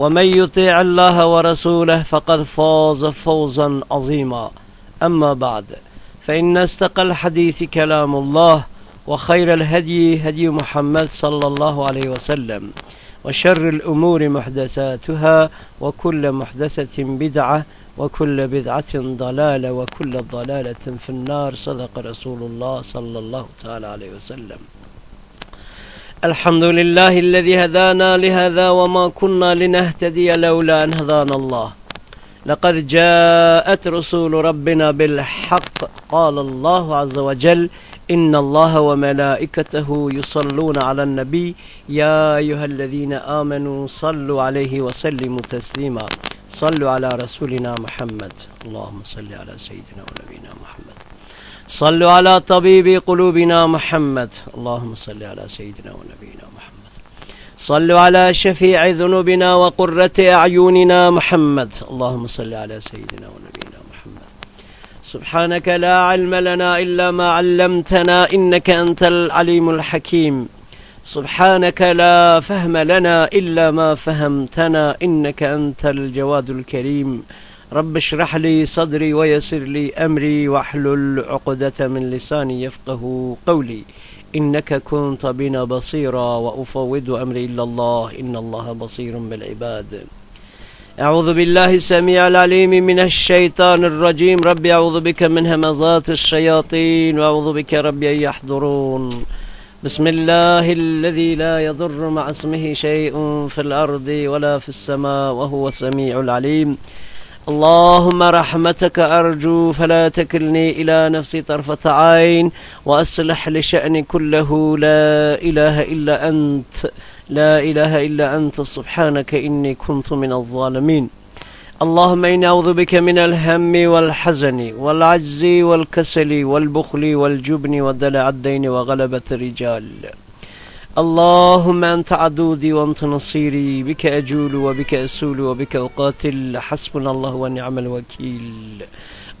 ومن يطيع الله ورسوله فقد فاز فوزا عظيما. أما بعد فإن استقى الحديث كلام الله وخير الهدي هدي محمد صلى الله عليه وسلم وشر الأمور محدثاتها وكل محدثة بدعة وكل بدعة ضلالة وكل ضلالة في النار. صدق رسول الله صلى الله تعالى عليه وسلم. الحمد لله الذي هدانا لهذا وما كنا لنهتدي لولا أن هدانا الله. لقد جاءت رسول ربنا بالحق. قال الله عز وجل إن الله وملائكته يصلون على النبي. يا أيها الذين آمنوا صلوا عليه وسلموا تسليما. صلوا على رسولنا محمد. اللهم صل على سيدنا ونبينا محمد. صلوا على طبيب قلوبنا محمد. اللهم صل على سيدنا ونبينا محمد. صلوا على شفيع ذنوبنا وقرة أعيننا محمد. اللهم صل على سيدنا ونبينا محمد. سبحانك لا علم لنا إلا ما علمتنا إنك أنت العليم الحكيم. سبحانك لا فهم لنا إلا ما فهمتنا إنك أنت الجواد الكريم. رب اشرح لي صدري ويسر لي أمري واحلل عقدة من لساني يفقه قولي. إنك كنت بنا بصيرا وأفوض أمري إلى الله. إن الله بصير بالعباد. أعوذ بالله السميع العليم من الشيطان الرجيم. ربي أعوذ بك من همزات الشياطين وأعوذ بك ربي أن يحضرون. بسم الله الذي لا يضر مع اسمه شيء في الأرض ولا في السماء وهو السميع العليم. اللهم رحمتك أرجو فلا تكلني إلى نفسي طرفة عين وأصلح لشأني كله لا إله إلا أنت لا إله إلا أنت سبحانك إني كنت من الظالمين. اللهم إني أعوذ بك من الهم والحزن والعجز والكسل والبخل والجبن ودلع الدين وغلبة الرجال. اللهم أنت عدودي وأنت نصيري بك أجول وبك أسول وبك أقاتل. حسبنا الله ونعم الوكيل.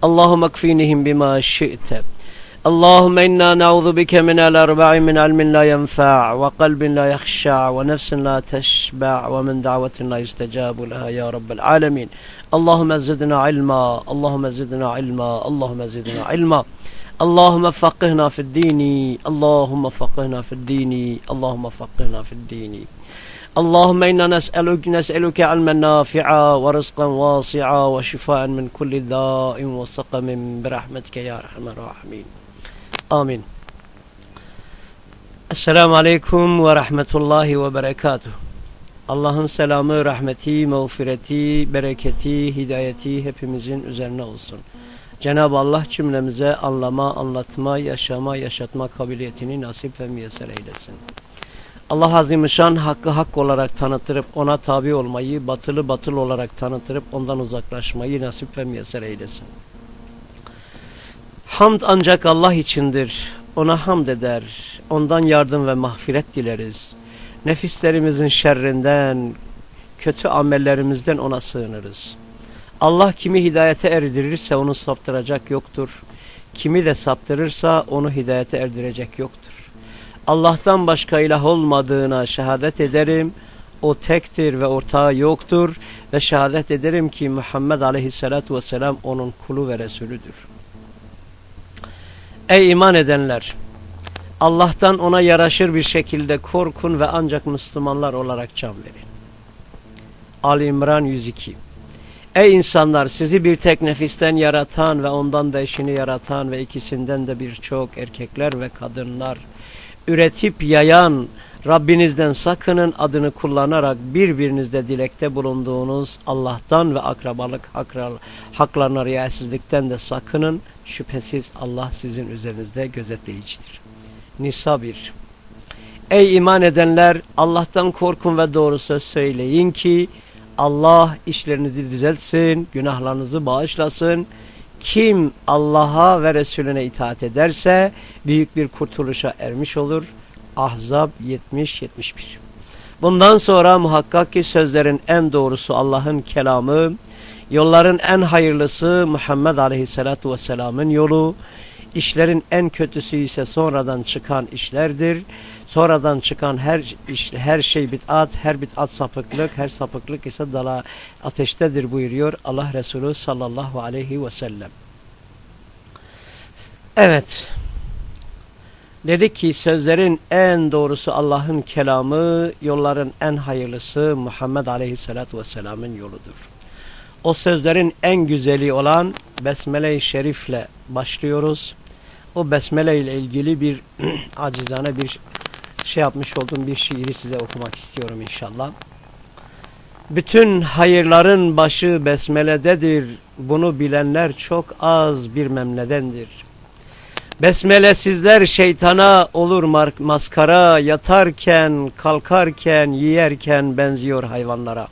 اللهم اكفينهم بما شئت. اللهم إنا نعوذ بك من الأربع من علم لا ينفع وقلب لا يخشع ونفس لا تشبع ومن دعوة لا يستجاب لها يا رب العالمين. اللهم زدنا علما اللهم زدنا علما اللهم زدنا علما. اللهم فقهنا في الدين اللهم فقهنا في الدين اللهم فقهنا في الدين اللهم إنا نسألك نسألك علما نافعا ورزقا واسعا وشفاء من كل داء وسقم برحمتك يا أرحم الراحمين آمين Aleyküm ve Rahmetullahi ve Berekatuhu. Allah'ın selamı, rahmeti, mağfireti, bereketi, hidayeti hepimizin üzerine olsun. Cenab-ı Allah cümlemize anlama, anlatma, yaşama, yaşatma kabiliyetini nasip ve müyesser eylesin. Allah Azimüşşan hakkı hak olarak tanıtırıp ona tabi olmayı, batılı batıl olarak tanıtırıp ondan uzaklaşmayı nasip ve müyesser eylesin. Hamd ancak Allah içindir. Ona hamd eder. Ondan yardım ve mağfiret dileriz. Nefislerimizin şerrinden, kötü amellerimizden ona sığınırız. Allah kimi hidayete erdirirse onu saptıracak yoktur. Kimi de saptırırsa onu hidayete erdirecek yoktur. Allah'tan başka ilah olmadığına şehadet ederim. O tektir ve ortağı yoktur. Ve şehadet ederim ki Muhammed aleyhissalatu vesselam onun kulu ve Resulüdür. Ey iman edenler! Allah'tan ona yaraşır bir şekilde korkun ve ancak Müslümanlar olarak can verin. Ali İmran 102 Ey insanlar sizi bir tek nefisten yaratan ve ondan da eşini yaratan ve ikisinden de birçok erkekler ve kadınlar üretip yayan Rabbinizden sakının adını kullanarak birbirinizde dilekte bulunduğunuz Allah'tan ve akrabalık haklarına riyasizlikten de sakının. Şüphesiz Allah sizin üzerinizde gözetleyicidir. Nisa 1 Ey iman edenler Allah'tan korkun ve doğru söz söyleyin ki Allah işlerinizi düzeltsin, günahlarınızı bağışlasın. Kim Allah'a ve Resulüne itaat ederse büyük bir kurtuluşa ermiş olur. Ahzab 70-71 Bundan sonra muhakkak ki sözlerin en doğrusu Allah'ın kelamı, yolların en hayırlısı Muhammed Aleyhisselatü Vesselam'ın yolu, işlerin en kötüsü ise sonradan çıkan işlerdir. Sonradan çıkan her iş, her şey bid'at, her bid'at sapıklık, her sapıklık ise dala ateştedir buyuruyor Allah Resulü sallallahu aleyhi ve sellem. Evet. Dedik ki sözlerin en doğrusu Allah'ın kelamı, yolların en hayırlısı Muhammed Aleyhisselatü Vesselam'ın yoludur. O sözlerin en güzeli olan Besmele-i Şerif'le başlıyoruz. O Besmele ile ilgili bir acizane bir şey yapmış olduğum bir şiiri size okumak istiyorum inşallah. Bütün hayırların başı besmelededir. Bunu bilenler çok az bir memledendir. Besmelesizler şeytana olur maskara, yatarken, kalkarken, yiyerken benziyor hayvanlara.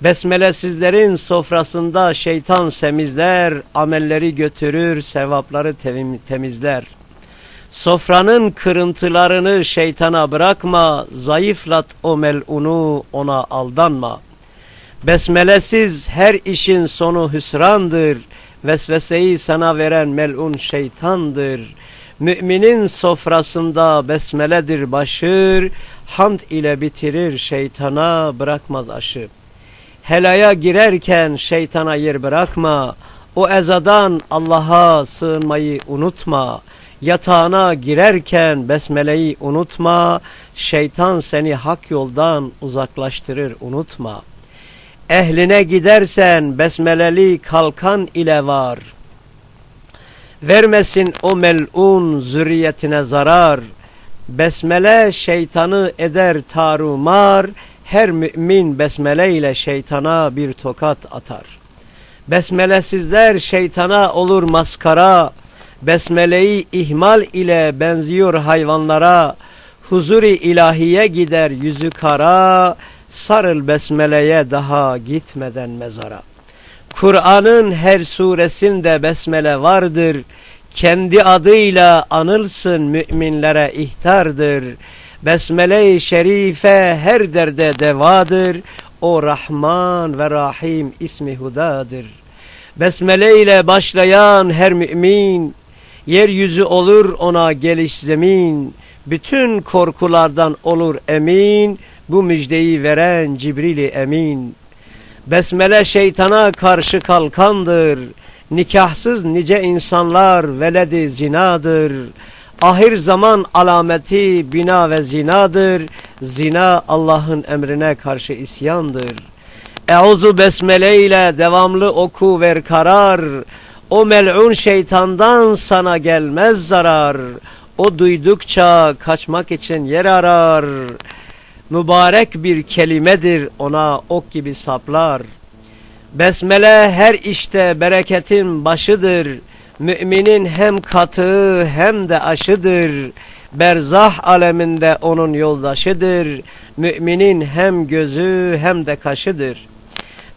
Besmelesizlerin sofrasında şeytan semizler, amelleri götürür, sevapları temizler. Sofranın kırıntılarını şeytana bırakma, zayıflat o melunu ona aldanma. Besmelesiz her işin sonu hüsrandır, vesveseyi sana veren melun şeytandır. Müminin sofrasında besmeledir başır, hamd ile bitirir şeytana bırakmaz aşı. Helaya girerken şeytana yer bırakma, o ezadan Allah'a sığınmayı unutma.'' Yatağına girerken besmeleyi unutma, şeytan seni hak yoldan uzaklaştırır unutma. Ehline gidersen besmeleli kalkan ile var. Vermesin o melun zürriyetine zarar. Besmele şeytanı eder tarumar, her mümin besmele ile şeytana bir tokat atar. Besmelesizler şeytana olur maskara, Besmeleyi ihmal ile benziyor hayvanlara, huzuri ilahiye gider yüzü kara, sarıl besmeleye daha gitmeden mezara. Kur'an'ın her suresinde besmele vardır, kendi adıyla anılsın müminlere ihtardır. Besmele-i şerife her derde devadır, o Rahman ve Rahim ismi hudadır. Besmele ile başlayan her mümin, Yeryüzü olur ona geliş zemin, bütün korkulardan olur emin, bu müjdeyi veren Cibril-i Emin. Besmele şeytana karşı kalkandır, nikahsız nice insanlar veledi zinadır. Ahir zaman alameti bina ve zinadır, zina Allah'ın emrine karşı isyandır. Euzu besmele ile devamlı oku ver karar, o mel'un şeytandan sana gelmez zarar. O duydukça kaçmak için yer arar. Mübarek bir kelimedir ona ok gibi saplar. Besmele her işte bereketin başıdır. Müminin hem katı hem de aşıdır. Berzah aleminde onun yoldaşıdır. Müminin hem gözü hem de kaşıdır.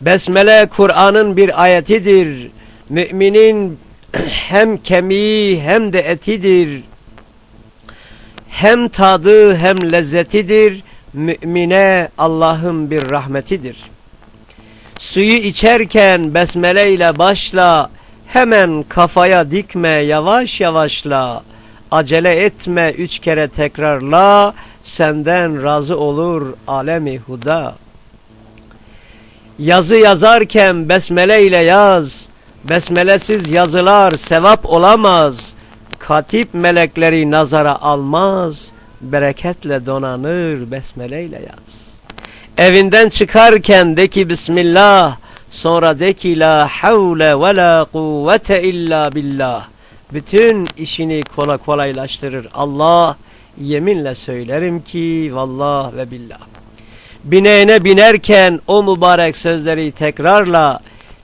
Besmele Kur'an'ın bir ayetidir. Müminin hem kemiği hem de etidir. Hem tadı hem lezzetidir. Mümine Allah'ın bir rahmetidir. Suyu içerken besmele ile başla. Hemen kafaya dikme yavaş yavaşla. Acele etme üç kere tekrarla. Senden razı olur alemi huda. Yazı yazarken besmele ile yaz. Besmelesiz yazılar sevap olamaz. Katip melekleri nazara almaz. Bereketle donanır besmele ile yaz. Evinden çıkarken de ki Bismillah. Sonra de ki la havle ve la kuvvete illa billah. Bütün işini kola kolaylaştırır Allah. Yeminle söylerim ki vallah ve billah. Bineğine binerken o mübarek sözleri tekrarla.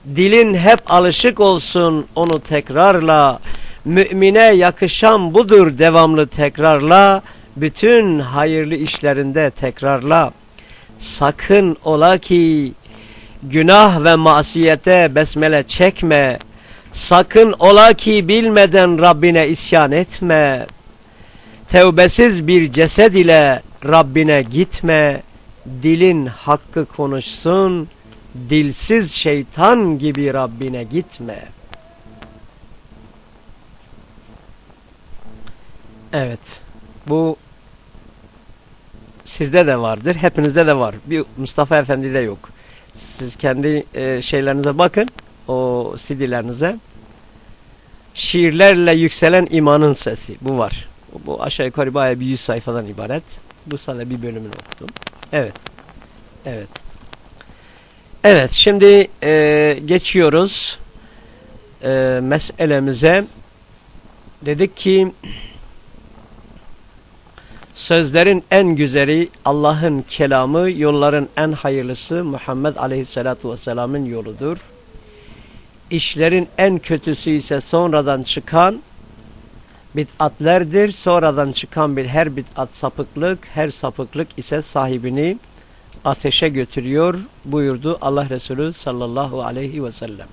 Dilin hep alışık olsun onu tekrarla. Mümine yakışan budur devamlı tekrarla. Bütün hayırlı işlerinde tekrarla. Sakın ola ki günah ve masiyete besmele çekme. Sakın ola ki bilmeden Rabbine isyan etme. Tevbesiz bir cesed ile Rabbine gitme. Dilin hakkı konuşsun. Dilsiz şeytan gibi Rabbine gitme. Evet. Bu sizde de vardır. Hepinizde de var. Bir Mustafa Efendi'de yok. Siz kendi e, şeylerinize bakın. O CD'lerinize. Şiirlerle yükselen imanın sesi. Bu var. Bu aşağı yukarı bayağı bir yüz sayfadan ibaret. Bu sadece bir bölümünü okudum. Evet. Evet. Evet şimdi e, geçiyoruz e, meselemize. Dedik ki sözlerin en güzeli Allah'ın kelamı, yolların en hayırlısı Muhammed Aleyhisselatü Vesselam'ın yoludur. İşlerin en kötüsü ise sonradan çıkan bid'atlerdir. Sonradan çıkan bir her bid'at sapıklık, her sapıklık ise sahibini ateşe götürüyor buyurdu Allah Resulü sallallahu aleyhi ve sellem.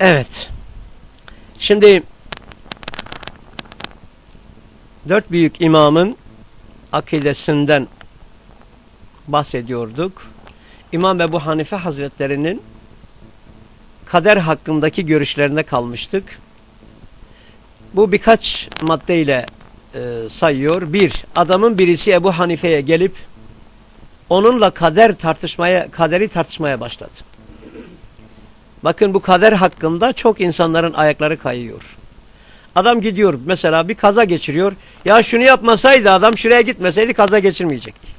Evet. Şimdi dört büyük imamın akidesinden bahsediyorduk. İmam Ebu Hanife Hazretlerinin kader hakkındaki görüşlerine kalmıştık. Bu birkaç maddeyle e, sayıyor. Bir, adamın birisi Ebu Hanife'ye gelip onunla kader tartışmaya, kaderi tartışmaya başladı. Bakın bu kader hakkında çok insanların ayakları kayıyor. Adam gidiyor mesela bir kaza geçiriyor. Ya şunu yapmasaydı adam şuraya gitmeseydi kaza geçirmeyecekti.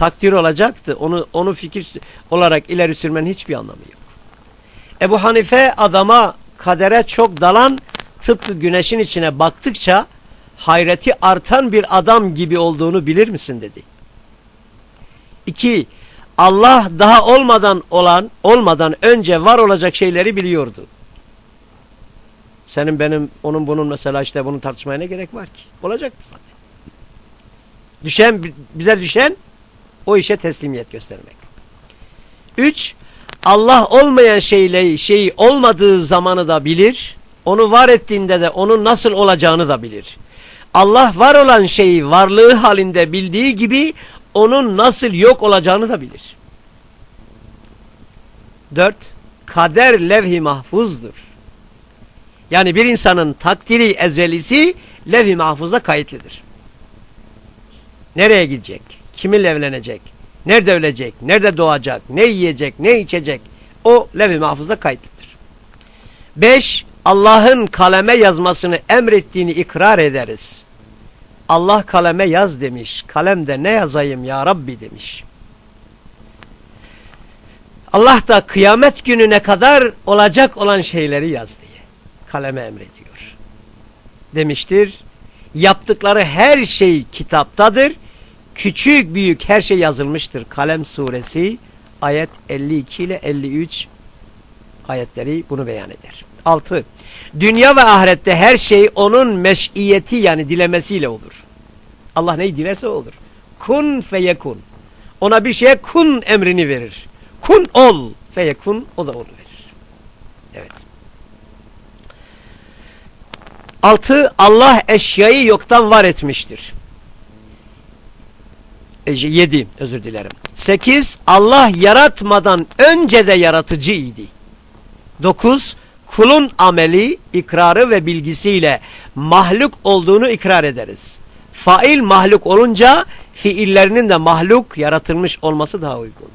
Takdir olacaktı. Onu onu fikir olarak ileri sürmenin hiçbir anlamı yok. Ebu Hanife adama kadere çok dalan tıpkı güneşin içine baktıkça hayreti artan bir adam gibi olduğunu bilir misin dedi. İki, Allah daha olmadan olan, olmadan önce var olacak şeyleri biliyordu. Senin benim, onun bunun mesela işte bunu tartışmaya ne gerek var ki? Olacaktı zaten. Düşen, bize düşen o işe teslimiyet göstermek. Üç, Allah olmayan şeyleri, şeyi olmadığı zamanı da bilir. Onu var ettiğinde de onun nasıl olacağını da bilir. Allah var olan şeyi varlığı halinde bildiği gibi onun nasıl yok olacağını da bilir. Dört, kader levh-i mahfuzdur. Yani bir insanın takdiri ezelisi levh-i mahfuzda kayıtlıdır. Nereye gidecek? Kiminle evlenecek? Nerede ölecek? Nerede doğacak? Ne yiyecek? Ne içecek? O levh-i mahfuzda kayıtlıdır. Beş, Allah'ın kaleme yazmasını emrettiğini ikrar ederiz. Allah kaleme yaz demiş. Kalemde ne yazayım ya Rabbi demiş. Allah da kıyamet gününe kadar olacak olan şeyleri yaz diye kaleme emrediyor. Demiştir. Yaptıkları her şey kitaptadır. Küçük büyük her şey yazılmıştır. Kalem suresi ayet 52 ile 53 ayetleri bunu beyan eder. 6. Dünya ve ahirette her şey onun meşiyeti yani dilemesiyle olur. Allah neyi dilerse olur. Kun feyekun. Ona bir şeye kun emrini verir. Kun ol feyekun o da onu verir. Evet. Altı, Allah eşyayı yoktan var etmiştir. E, yedi, özür dilerim. Sekiz, Allah yaratmadan önce de yaratıcıydı. Dokuz, kulun ameli, ikrarı ve bilgisiyle mahluk olduğunu ikrar ederiz. Fail mahluk olunca fiillerinin de mahluk yaratılmış olması daha uygundur.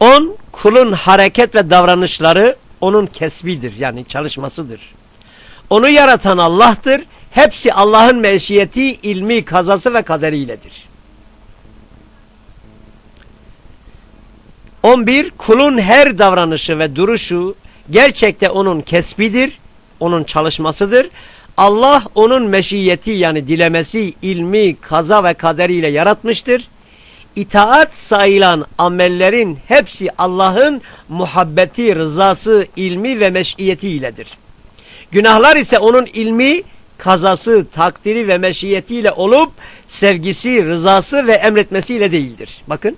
On, kulun hareket ve davranışları onun kesbidir yani çalışmasıdır. Onu yaratan Allah'tır. Hepsi Allah'ın meşiyeti, ilmi, kazası ve kaderiyledir. 11. Kulun her davranışı ve duruşu gerçekte onun kesbidir, onun çalışmasıdır. Allah onun meşiyeti yani dilemesi, ilmi, kaza ve kaderiyle yaratmıştır. İtaat sayılan amellerin hepsi Allah'ın muhabbeti, rızası, ilmi ve meşiyeti iledir. Günahlar ise onun ilmi, kazası, takdiri ve meşiyetiyle olup sevgisi, rızası ve emretmesiyle değildir. Bakın.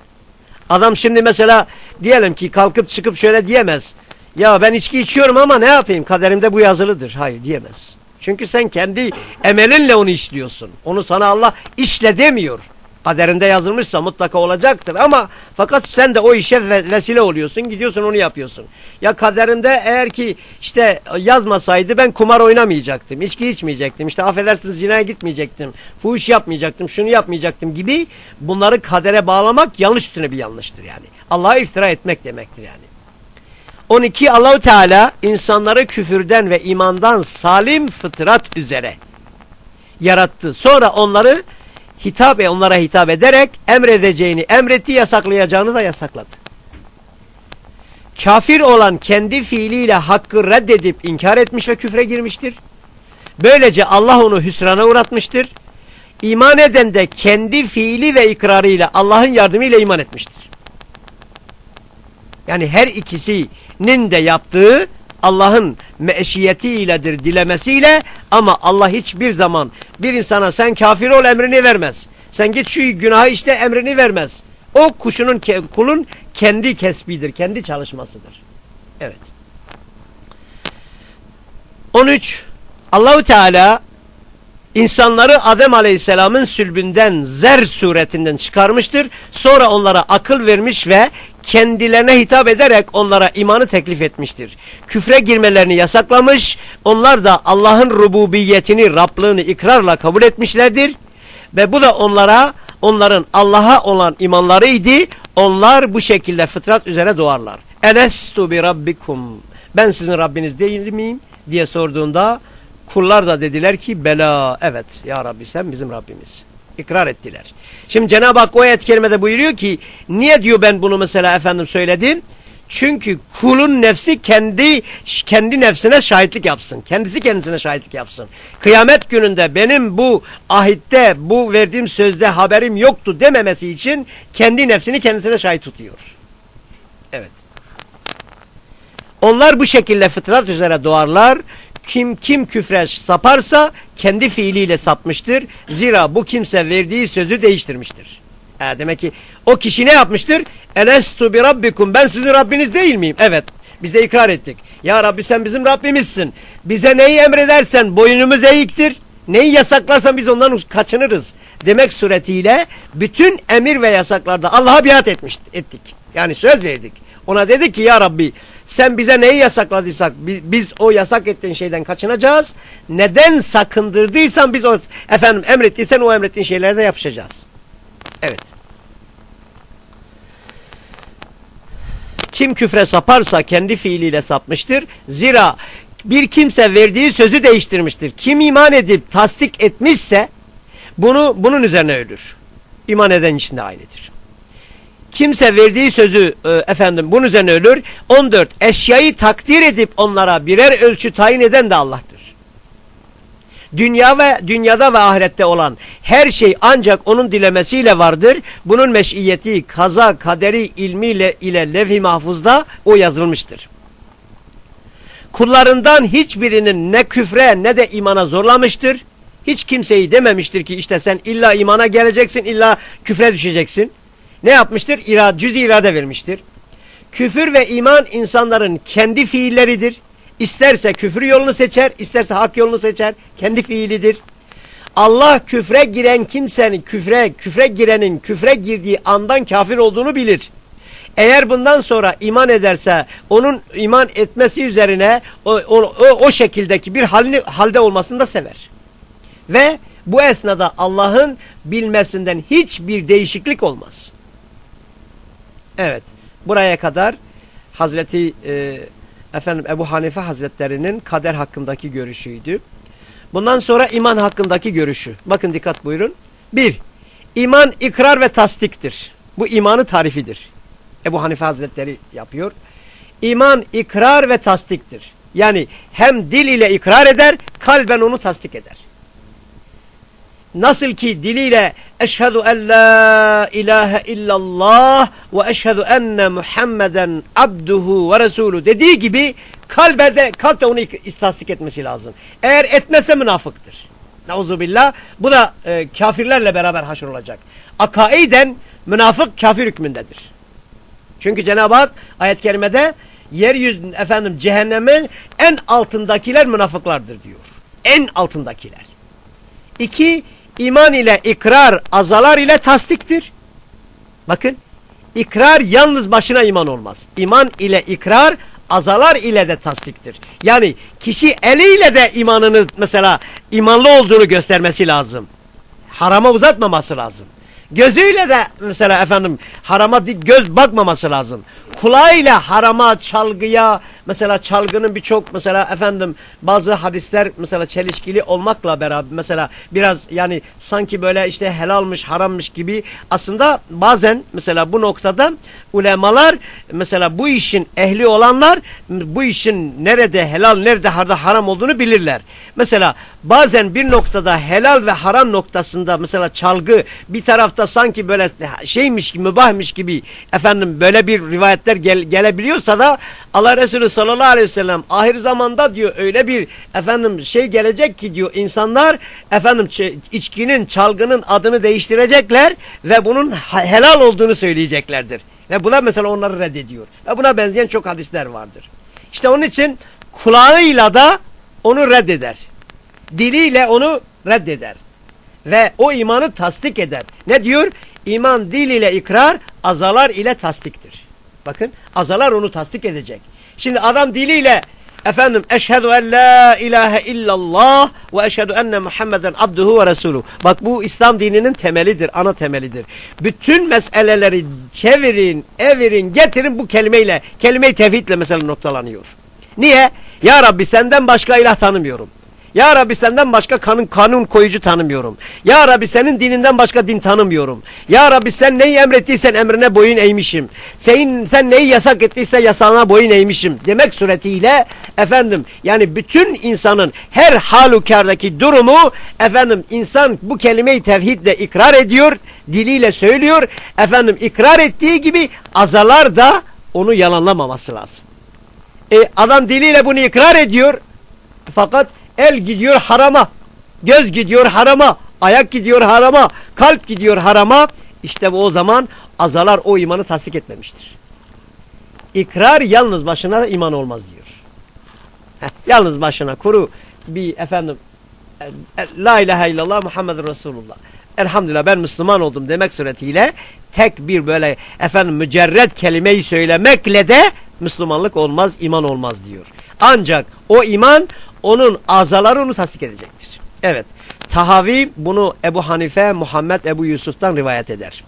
Adam şimdi mesela diyelim ki kalkıp çıkıp şöyle diyemez. Ya ben içki içiyorum ama ne yapayım kaderimde bu yazılıdır. Hayır diyemez. Çünkü sen kendi emelinle onu işliyorsun. Onu sana Allah işle demiyor. Kaderinde yazılmışsa mutlaka olacaktır ama fakat sen de o işe vesile oluyorsun gidiyorsun onu yapıyorsun. Ya kaderinde eğer ki işte yazmasaydı ben kumar oynamayacaktım, içki içmeyecektim, işte affedersiniz zinaya gitmeyecektim, fuhuş yapmayacaktım, şunu yapmayacaktım gibi bunları kadere bağlamak yanlış üstüne bir yanlıştır yani. Allah'a iftira etmek demektir yani. 12 Allahu Teala insanları küfürden ve imandan salim fıtrat üzere yarattı. Sonra onları hitap e onlara hitap ederek emredeceğini emretti, yasaklayacağını da yasakladı. Kafir olan kendi fiiliyle hakkı reddedip inkar etmiş ve küfre girmiştir. Böylece Allah onu hüsrana uğratmıştır. İman eden de kendi fiili ve ikrarıyla Allah'ın yardımıyla iman etmiştir. Yani her ikisinin de yaptığı Allah'ın meşiyetiyledir, dilemesiyle ama Allah hiçbir zaman bir insana sen kafir ol emrini vermez. Sen git şu günahı işte emrini vermez. O kuşunun, kulun kendi kesbidir, kendi çalışmasıdır. Evet. 13. Allahu Teala insanları Adem Aleyhisselam'ın sülbünden zer suretinden çıkarmıştır. Sonra onlara akıl vermiş ve kendilerine hitap ederek onlara imanı teklif etmiştir. Küfre girmelerini yasaklamış, onlar da Allah'ın rububiyetini, Rablığını ikrarla kabul etmişlerdir. Ve bu da onlara, onların Allah'a olan imanlarıydı. Onlar bu şekilde fıtrat üzere doğarlar. Elestu bi rabbikum. Ben sizin Rabbiniz değil miyim? diye sorduğunda kullar da dediler ki bela evet ya Rabbi sen bizim Rabbimiz ikrar ettiler. Şimdi Cenab-ı Hak o ayet kerimede buyuruyor ki niye diyor ben bunu mesela efendim söyledim? Çünkü kulun nefsi kendi kendi nefsine şahitlik yapsın. Kendisi kendisine şahitlik yapsın. Kıyamet gününde benim bu ahitte, bu verdiğim sözde haberim yoktu dememesi için kendi nefsini kendisine şahit tutuyor. Evet. Onlar bu şekilde fıtrat üzere doğarlar kim kim küfre saparsa kendi fiiliyle sapmıştır. Zira bu kimse verdiği sözü değiştirmiştir. E demek ki o kişi ne yapmıştır? Elestu bi rabbikum ben sizin Rabbiniz değil miyim? Evet biz de ikrar ettik. Ya Rabbi sen bizim Rabbimizsin. Bize neyi emredersen boynumuz eğiktir. Neyi yasaklarsan biz ondan kaçınırız. Demek suretiyle bütün emir ve yasaklarda Allah'a biat etmiş, ettik. Yani söz verdik. Ona dedi ki ya Rabbi sen bize neyi yasakladıysak biz o yasak ettiğin şeyden kaçınacağız. Neden sakındırdıysan biz o efendim emrettiysen o emrettiğin şeylerde yapışacağız. Evet. Kim küfre saparsa kendi fiiliyle sapmıştır. Zira bir kimse verdiği sözü değiştirmiştir. Kim iman edip tasdik etmişse bunu bunun üzerine ölür. İman eden içinde aynıdır. Kimse verdiği sözü e, efendim bunun üzerine ölür. 14. Eşyayı takdir edip onlara birer ölçü tayin eden de Allah'tır. Dünya ve dünyada ve ahirette olan her şey ancak onun dilemesiyle vardır. Bunun meşiyeti, kaza, kaderi ilmiyle ile levh-i mahfuzda o yazılmıştır. Kullarından hiçbirinin ne küfre ne de imana zorlamıştır. Hiç kimseyi dememiştir ki işte sen illa imana geleceksin, illa küfre düşeceksin ne yapmıştır? İrad, cüz irade vermiştir. Küfür ve iman insanların kendi fiilleridir. İsterse küfür yolunu seçer, isterse hak yolunu seçer. Kendi fiilidir. Allah küfre giren kimsenin küfre küfre girenin küfre girdiği andan kafir olduğunu bilir. Eğer bundan sonra iman ederse onun iman etmesi üzerine o, o, o, şekildeki bir halini, halde olmasını da sever. Ve bu esnada Allah'ın bilmesinden hiçbir değişiklik olmaz. Evet buraya kadar Hazreti e, efendim Ebu Hanife Hazretlerinin kader hakkındaki görüşüydü. Bundan sonra iman hakkındaki görüşü. Bakın dikkat buyurun. Bir, iman ikrar ve tasdiktir. Bu imanı tarifidir. Ebu Hanife Hazretleri yapıyor. İman ikrar ve tasdiktir. Yani hem dil ile ikrar eder, kalben onu tasdik eder. Nasıl ki diliyle eşhedü en la ilahe illallah ve eşhedü enne Muhammeden abduhu ve resulü dediği gibi kalbede, kalpte onu tasdik etmesi lazım. Eğer etmese münafıktır. Neuzubillah. Bu da e, kafirlerle beraber haşr olacak. Akaiden münafık kafir hükmündedir. Çünkü Cenab-ı Hak ayet-i kerimede yeryüzünün efendim cehennemin en altındakiler münafıklardır diyor. En altındakiler. İki, iman ile ikrar azalar ile tasdiktir. Bakın ikrar yalnız başına iman olmaz. İman ile ikrar azalar ile de tasdiktir. Yani kişi eliyle de imanını mesela imanlı olduğunu göstermesi lazım. Harama uzatmaması lazım. Gözüyle de mesela efendim harama göz bakmaması lazım. Kulağıyla harama, çalgıya, mesela çalgının birçok mesela efendim bazı hadisler mesela çelişkili olmakla beraber mesela biraz yani sanki böyle işte helalmış, harammış gibi aslında bazen mesela bu noktada ulemalar mesela bu işin ehli olanlar bu işin nerede helal, nerede haram olduğunu bilirler. Mesela bazen bir noktada helal ve haram noktasında mesela çalgı bir tarafta sanki böyle şeymiş gibi mübahmış gibi efendim böyle bir rivayetler gel, gelebiliyorsa da Allah Resulü sallallahu aleyhi ve sellem ahir zamanda diyor öyle bir efendim şey gelecek ki diyor insanlar efendim içkinin çalgının adını değiştirecekler ve bunun helal olduğunu söyleyeceklerdir. Ve buna mesela onları reddediyor. Ve buna benzeyen çok hadisler vardır. İşte onun için kulağıyla da onu reddeder diliyle onu reddeder. Ve o imanı tasdik eder. Ne diyor? İman dil ile ikrar, azalar ile tasdiktir. Bakın azalar onu tasdik edecek. Şimdi adam diliyle efendim eşhedü en la ilahe illallah ve eşhedü enne Muhammeden abduhu ve resulü. Bak bu İslam dininin temelidir, ana temelidir. Bütün meseleleri çevirin, evirin, getirin bu kelimeyle, kelime-i tevhidle mesela noktalanıyor. Niye? Ya Rabbi senden başka ilah tanımıyorum. Ya Rabbi senden başka kanun, kanun koyucu tanımıyorum. Ya Rabbi senin dininden başka din tanımıyorum. Ya Rabbi sen neyi emrettiysen emrine boyun eğmişim. Sen, sen neyi yasak ettiyse yasağına boyun eğmişim. Demek suretiyle efendim yani bütün insanın her halukardaki durumu efendim insan bu kelimeyi tevhidle ikrar ediyor. Diliyle söylüyor. Efendim ikrar ettiği gibi azalar da onu yalanlamaması lazım. E, adam diliyle bunu ikrar ediyor. Fakat El gidiyor harama. Göz gidiyor harama. Ayak gidiyor harama. Kalp gidiyor harama. İşte bu o zaman azalar o imanı tasdik etmemiştir. İkrar yalnız başına iman olmaz diyor. Heh, yalnız başına kuru bir efendim e, e, La ilahe illallah Muhammed Resulullah. Elhamdülillah ben Müslüman oldum demek suretiyle tek bir böyle efendim mücerred kelimeyi söylemekle de Müslümanlık olmaz, iman olmaz diyor. Ancak o iman onun azaları onu tasdik edecektir. Evet. Tahavi bunu Ebu Hanife, Muhammed, Ebu Yusuf'tan rivayet eder.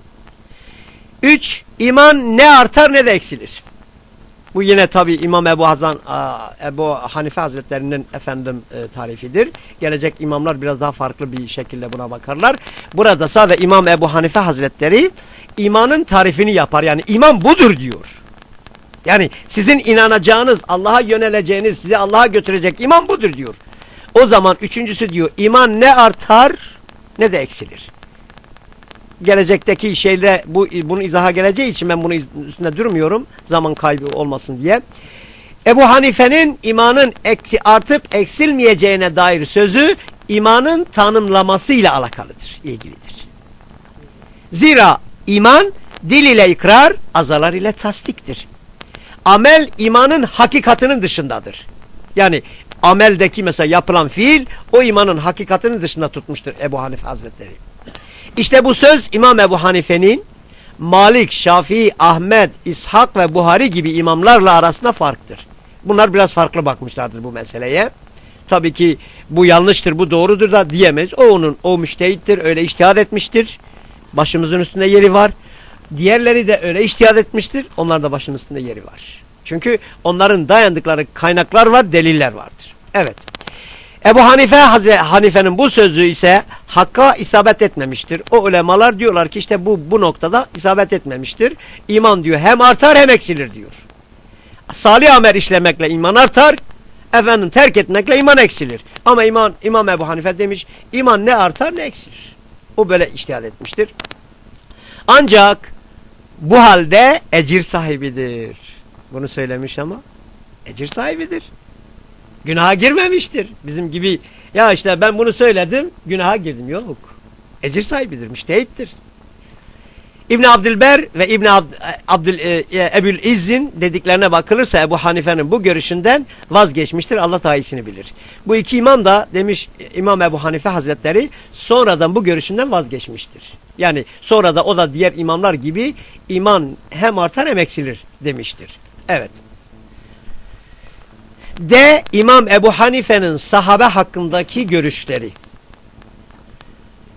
Üç, iman ne artar ne de eksilir. Bu yine tabi İmam Ebu Hazan, Ebu Hanife Hazretlerinin efendim e, tarifidir. Gelecek imamlar biraz daha farklı bir şekilde buna bakarlar. Burada sadece İmam Ebu Hanife Hazretleri imanın tarifini yapar. Yani iman budur diyor. Yani sizin inanacağınız, Allah'a yöneleceğiniz, sizi Allah'a götürecek iman budur diyor. O zaman üçüncüsü diyor iman ne artar ne de eksilir. Gelecekteki şeyde bu bunu izaha geleceği için ben bunu üstünde durmuyorum zaman kaybı olmasın diye. Ebu Hanife'nin imanın eksi, artıp eksilmeyeceğine dair sözü imanın tanımlamasıyla alakalıdır, ilgilidir. Zira iman dil ile ikrar, azalar ile tasdiktir. Amel imanın hakikatinin dışındadır. Yani ameldeki mesela yapılan fiil o imanın hakikatinin dışında tutmuştur Ebu Hanife Hazretleri. İşte bu söz İmam Ebu Hanife'nin Malik, Şafii, Ahmet, İshak ve Buhari gibi imamlarla arasında farktır. Bunlar biraz farklı bakmışlardır bu meseleye. Tabii ki bu yanlıştır, bu doğrudur da diyemeyiz. O onun, o müştehittir, öyle iştihad etmiştir. Başımızın üstünde yeri var. Diğerleri de öyle iştihad etmiştir. Onlar da başımızın üstünde yeri var. Çünkü onların dayandıkları kaynaklar var, deliller vardır. Evet. Ebu Hanife Hanife'nin bu sözü ise hakka isabet etmemiştir. O ulemalar diyorlar ki işte bu bu noktada isabet etmemiştir. İman diyor hem artar hem eksilir diyor. Salih amel işlemekle iman artar, efendim terk etmekle iman eksilir. Ama iman İmam Ebu Hanife demiş iman ne artar ne eksilir. O böyle iştihad etmiştir. Ancak bu halde ecir sahibidir. Bunu söylemiş ama ecir sahibidir. Günaha girmemiştir. Bizim gibi ya işte ben bunu söyledim günaha girdim. Yok. Ecir sahibidir, müştehittir. İbn Abdülber ve İbn Abd Abdül e, e, Ebul İzz'in dediklerine bakılırsa Ebu Hanife'nin bu görüşünden vazgeçmiştir. Allah iyisini bilir. Bu iki imam da demiş İmam Ebu Hanife Hazretleri sonradan bu görüşünden vazgeçmiştir. Yani sonra da o da diğer imamlar gibi iman hem artar hem eksilir demiştir. Evet. D. İmam Ebu Hanife'nin sahabe hakkındaki görüşleri.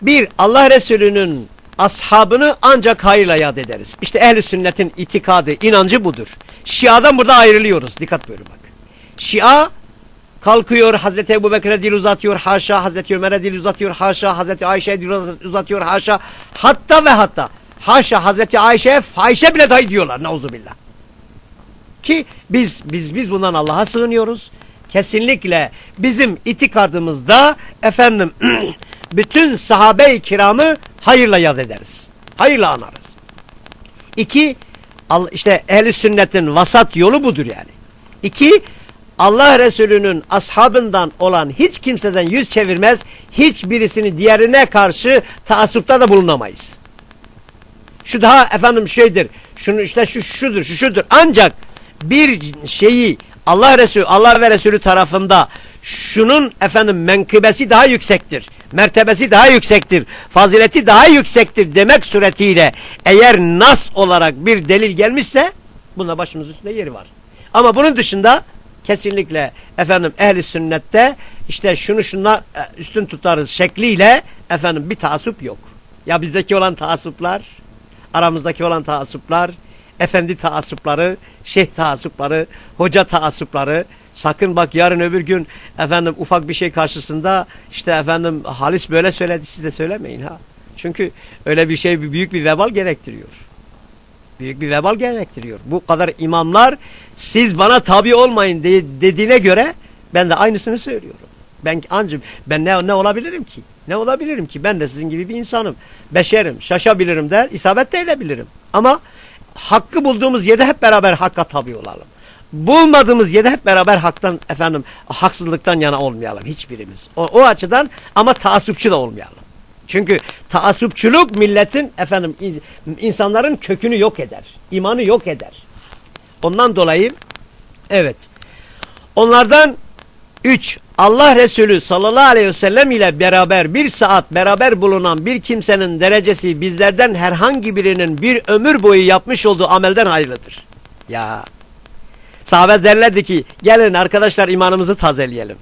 Bir, Allah Resulü'nün ashabını ancak hayırla yad ederiz. İşte ehli sünnetin itikadı, inancı budur. Şia'dan burada ayrılıyoruz. Dikkat buyurun bak. Şia kalkıyor Hazreti Ebu Bekir'e dil uzatıyor haşa, Hazreti Ömer'e dil uzatıyor haşa, Hazreti Ayşe'ye dil uzatıyor haşa. Hatta ve hatta haşa Hazreti Ayşe'ye fahişe bile dahi diyorlar. Nauzubillah. Ki biz biz biz bundan Allah'a sığınıyoruz. Kesinlikle bizim itikadımızda efendim bütün sahabe-i kiramı hayırla yad ederiz. Hayırla anarız. İki, işte ehli sünnetin vasat yolu budur yani. İki, Allah Resulü'nün ashabından olan hiç kimseden yüz çevirmez, hiçbirisini diğerine karşı taassupta da bulunamayız. Şu daha efendim şeydir, şunu işte şu şudur, şu şudur. Ancak bir şeyi Allah Resulü, Allah ve Resulü tarafında şunun efendim menkıbesi daha yüksektir, mertebesi daha yüksektir, fazileti daha yüksektir demek suretiyle eğer nas olarak bir delil gelmişse bunda başımız üstünde yeri var. Ama bunun dışında kesinlikle efendim ehli sünnette işte şunu şuna e, üstün tutarız şekliyle efendim bir taassup yok. Ya bizdeki olan taassuplar, aramızdaki olan taassuplar, efendi taassupları, şeyh taassupları, hoca taassupları, sakın bak yarın öbür gün efendim ufak bir şey karşısında işte efendim halis böyle söyledi siz de söylemeyin ha. Çünkü öyle bir şey büyük bir vebal gerektiriyor. Büyük bir vebal gerektiriyor. Bu kadar imamlar siz bana tabi olmayın de, dediğine göre ben de aynısını söylüyorum. Ben ancak ben ne, ne olabilirim ki? Ne olabilirim ki? Ben de sizin gibi bir insanım. Beşerim, şaşabilirim de, isabet de edebilirim. Ama hakkı bulduğumuz yerde hep beraber hakka tabi olalım. Bulmadığımız yerde hep beraber haktan efendim haksızlıktan yana olmayalım hiçbirimiz. O, o açıdan ama taassupçu da olmayalım. Çünkü taassupçuluk milletin efendim insanların kökünü yok eder. imanı yok eder. Ondan dolayı evet. Onlardan üç Allah Resulü sallallahu aleyhi ve sellem ile beraber bir saat beraber bulunan bir kimsenin derecesi bizlerden herhangi birinin bir ömür boyu yapmış olduğu amelden hayırlıdır. Ya sahabe derlerdi ki gelin arkadaşlar imanımızı tazeleyelim.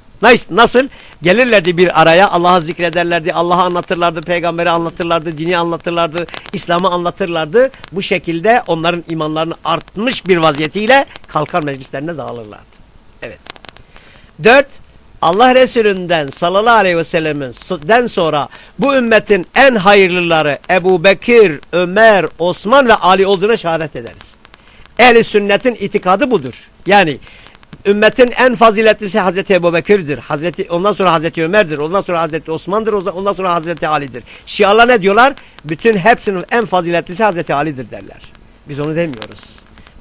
Nasıl? Gelirlerdi bir araya Allah'ı zikrederlerdi, Allah'ı anlatırlardı, peygamberi anlatırlardı, dini anlatırlardı, İslam'ı anlatırlardı. Bu şekilde onların imanlarını artmış bir vaziyetiyle kalkar meclislerine dağılırlardı. Evet. Dört, Allah Resulü'nden sallallahu aleyhi ve sellem'den sonra bu ümmetin en hayırlıları Ebu Bekir, Ömer, Osman ve Ali olduğuna şehadet ederiz. Ehli sünnetin itikadı budur. Yani ümmetin en faziletlisi Hazreti Ebu Bekir'dir. Hazreti, ondan sonra Hazreti Ömer'dir. Ondan sonra Hazreti Osman'dır. Ondan sonra Hazreti Ali'dir. Şialar ne diyorlar? Bütün hepsinin en faziletlisi Hazreti Ali'dir derler. Biz onu demiyoruz.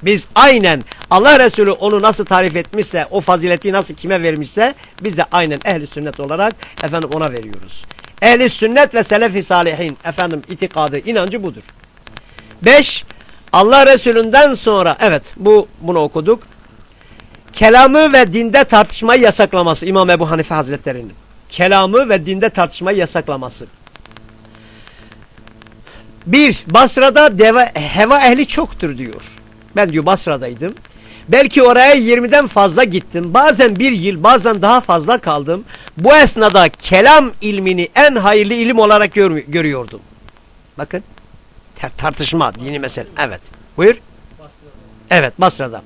Biz aynen Allah Resulü onu nasıl tarif etmişse, o fazileti nasıl kime vermişse biz de aynen ehli sünnet olarak efendim ona veriyoruz. Ehli sünnet ve selefi salihin efendim itikadı, inancı budur. Beş, Allah Resulü'nden sonra evet bu bunu okuduk. Kelamı ve dinde tartışmayı yasaklaması İmam Ebu Hanife Hazretleri'nin. Kelamı ve dinde tartışmayı yasaklaması. Bir, Basra'da deva, heva ehli çoktur diyor. Ben diyor Basra'daydım. Belki oraya 20'den fazla gittim. Bazen bir yıl bazen daha fazla kaldım. Bu esnada kelam ilmini en hayırlı ilim olarak gör, görüyordum. Bakın. Tartışma dini mesele. Evet. Buyur. Evet Basra'da.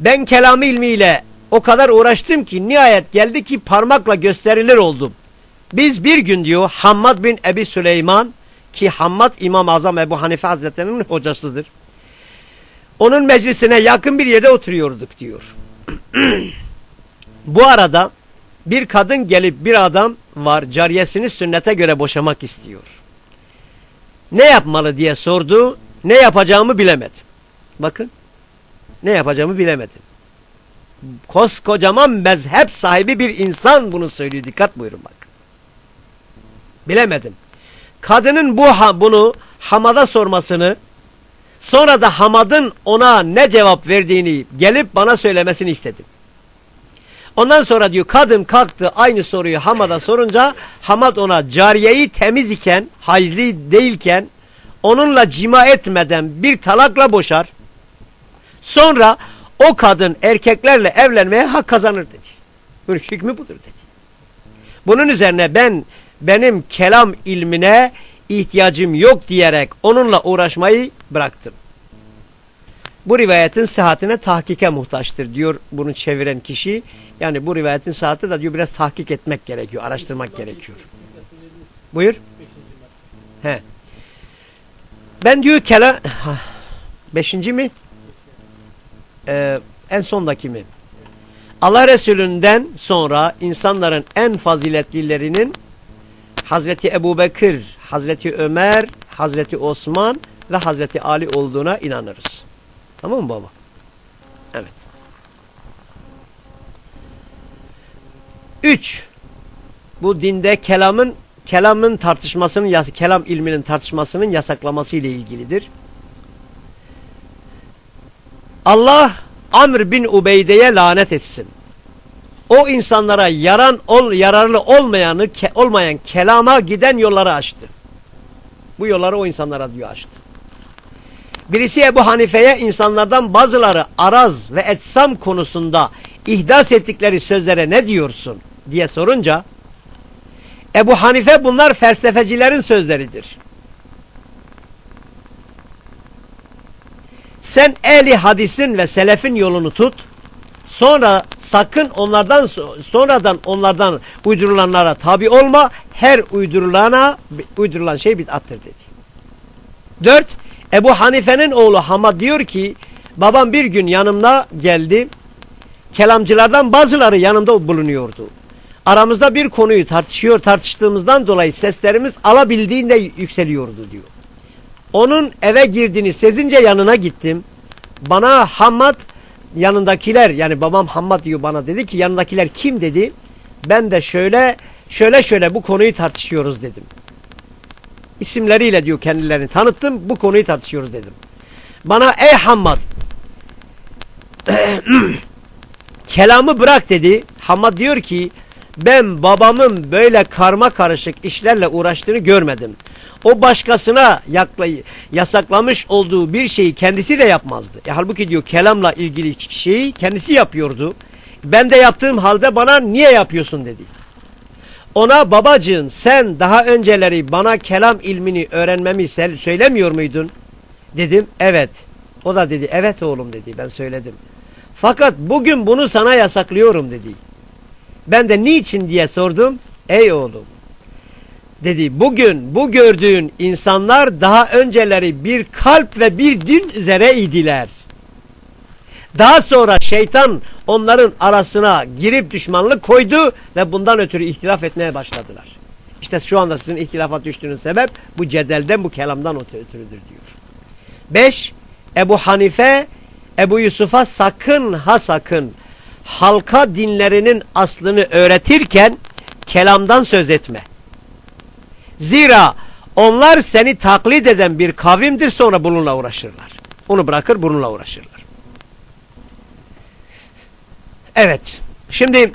Ben kelam ilmiyle o kadar uğraştım ki nihayet geldi ki parmakla gösterilir oldum. Biz bir gün diyor Hammad bin Ebi Süleyman ki Hammad İmam-ı Azam Ebu Hanife Hazretleri'nin hocasıdır. Onun meclisine yakın bir yerde oturuyorduk diyor. Bu arada bir kadın gelip bir adam var cariyesini sünnete göre boşamak istiyor. Ne yapmalı diye sordu. Ne yapacağımı bilemedim. Bakın. Ne yapacağımı bilemedim. Koskocaman mezhep sahibi bir insan bunu söylüyor. Dikkat buyurun bak. Bilemedim. Kadının bu bunu Hamad'a sormasını sonra da Hamad'ın ona ne cevap verdiğini gelip bana söylemesini istedim. Ondan sonra diyor kadın kalktı aynı soruyu Hamad'a sorunca Hamad ona cariyeyi temiz iken, hayızlı değilken onunla cima etmeden bir talakla boşar. Sonra o kadın erkeklerle evlenmeye hak kazanır dedi. Bu hükmü budur dedi. Bunun üzerine ben benim kelam ilmine ihtiyacım yok diyerek onunla uğraşmayı bıraktım. Bu rivayetin sıhhatine tahkike muhtaçtır diyor bunu çeviren kişi. Yani bu rivayetin sıhhati da diyor biraz tahkik etmek gerekiyor, araştırmak gerekiyor. Buyur. He. Ben diyor kelam... Beşinci mi? Ee, en sondaki mi? Allah Resulü'nden sonra insanların en faziletlilerinin Hazreti Ebu Bekir, Hazreti Ömer, Hazreti Osman ve Hazreti Ali olduğuna inanırız. Tamam mı baba? Evet. Üç. Bu dinde kelamın kelamın tartışmasının kelam ilminin tartışmasının yasaklaması ile ilgilidir. Allah Amr bin Ubeyde'ye lanet etsin. O insanlara yaran ol, yararlı olmayanı olmayan kelama giden yolları açtı. Bu yolları o insanlara diyor açtı. Birisi Ebu Hanife'ye insanlardan bazıları araz ve etsam konusunda ihdas ettikleri sözlere ne diyorsun diye sorunca Ebu Hanife bunlar felsefecilerin sözleridir. Sen ehli hadisin ve selefin yolunu tut. Sonra sakın onlardan sonradan onlardan uydurulanlara tabi olma. Her uydurulana uydurulan şey bid'attır dedi. Dört, Ebu Hanife'nin oğlu Hamad diyor ki babam bir gün yanımda geldi. Kelamcılardan bazıları yanımda bulunuyordu. Aramızda bir konuyu tartışıyor tartıştığımızdan dolayı seslerimiz alabildiğinde yükseliyordu diyor. Onun eve girdiğini sezince yanına gittim. Bana Hammad yanındakiler yani babam Hammad diyor bana dedi ki yanındakiler kim dedi. Ben de şöyle şöyle şöyle bu konuyu tartışıyoruz dedim. İsimleriyle diyor kendilerini tanıttım bu konuyu tartışıyoruz dedim. Bana ey Hammad kelamı bırak dedi. Hammad diyor ki ben babamın böyle karma karışık işlerle uğraştığını görmedim. O başkasına yasaklamış olduğu bir şeyi kendisi de yapmazdı. E, halbuki diyor kelamla ilgili şeyi kendisi yapıyordu. Ben de yaptığım halde bana niye yapıyorsun dedi. Ona babacığım sen daha önceleri bana kelam ilmini öğrenmemi söylemiyor muydun? Dedim evet. O da dedi evet oğlum dedi ben söyledim. Fakat bugün bunu sana yasaklıyorum dedi. Ben de niçin diye sordum. Ey oğlum dedi bugün bu gördüğün insanlar daha önceleri bir kalp ve bir din üzere idiler. Daha sonra şeytan onların arasına girip düşmanlık koydu ve bundan ötürü ihtilaf etmeye başladılar. İşte şu anda sizin ihtilafa düştüğünüz sebep bu cedelden bu kelamdan ötürüdür diyor. Beş, Ebu Hanife Ebu Yusuf'a sakın ha sakın halka dinlerinin aslını öğretirken kelamdan söz etme. Zira onlar seni taklit eden bir kavimdir sonra bununla uğraşırlar. Onu bırakır bununla uğraşırlar. Evet. Şimdi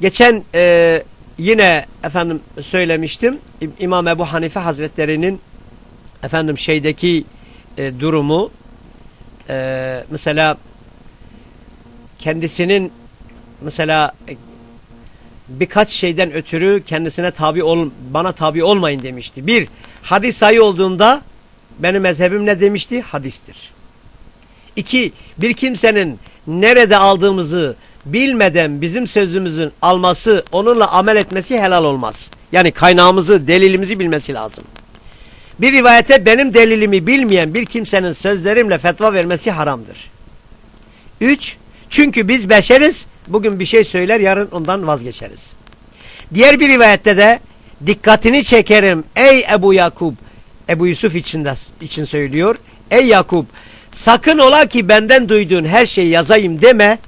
geçen e, yine efendim söylemiştim. İmam Ebu Hanife Hazretleri'nin efendim şeydeki e, durumu e, mesela kendisinin mesela e, birkaç şeyden ötürü kendisine tabi ol, bana tabi olmayın demişti. Bir, hadis sayı olduğunda benim mezhebim ne demişti? Hadistir. İki, bir kimsenin nerede aldığımızı bilmeden bizim sözümüzün alması, onunla amel etmesi helal olmaz. Yani kaynağımızı, delilimizi bilmesi lazım. Bir rivayete benim delilimi bilmeyen bir kimsenin sözlerimle fetva vermesi haramdır. Üç, çünkü biz beşeriz, bugün bir şey söyler, yarın ondan vazgeçeriz. Diğer bir rivayette de dikkatini çekerim ey Ebu Yakub, Ebu Yusuf için, de, için söylüyor. Ey Yakub sakın ola ki benden duyduğun her şeyi yazayım deme.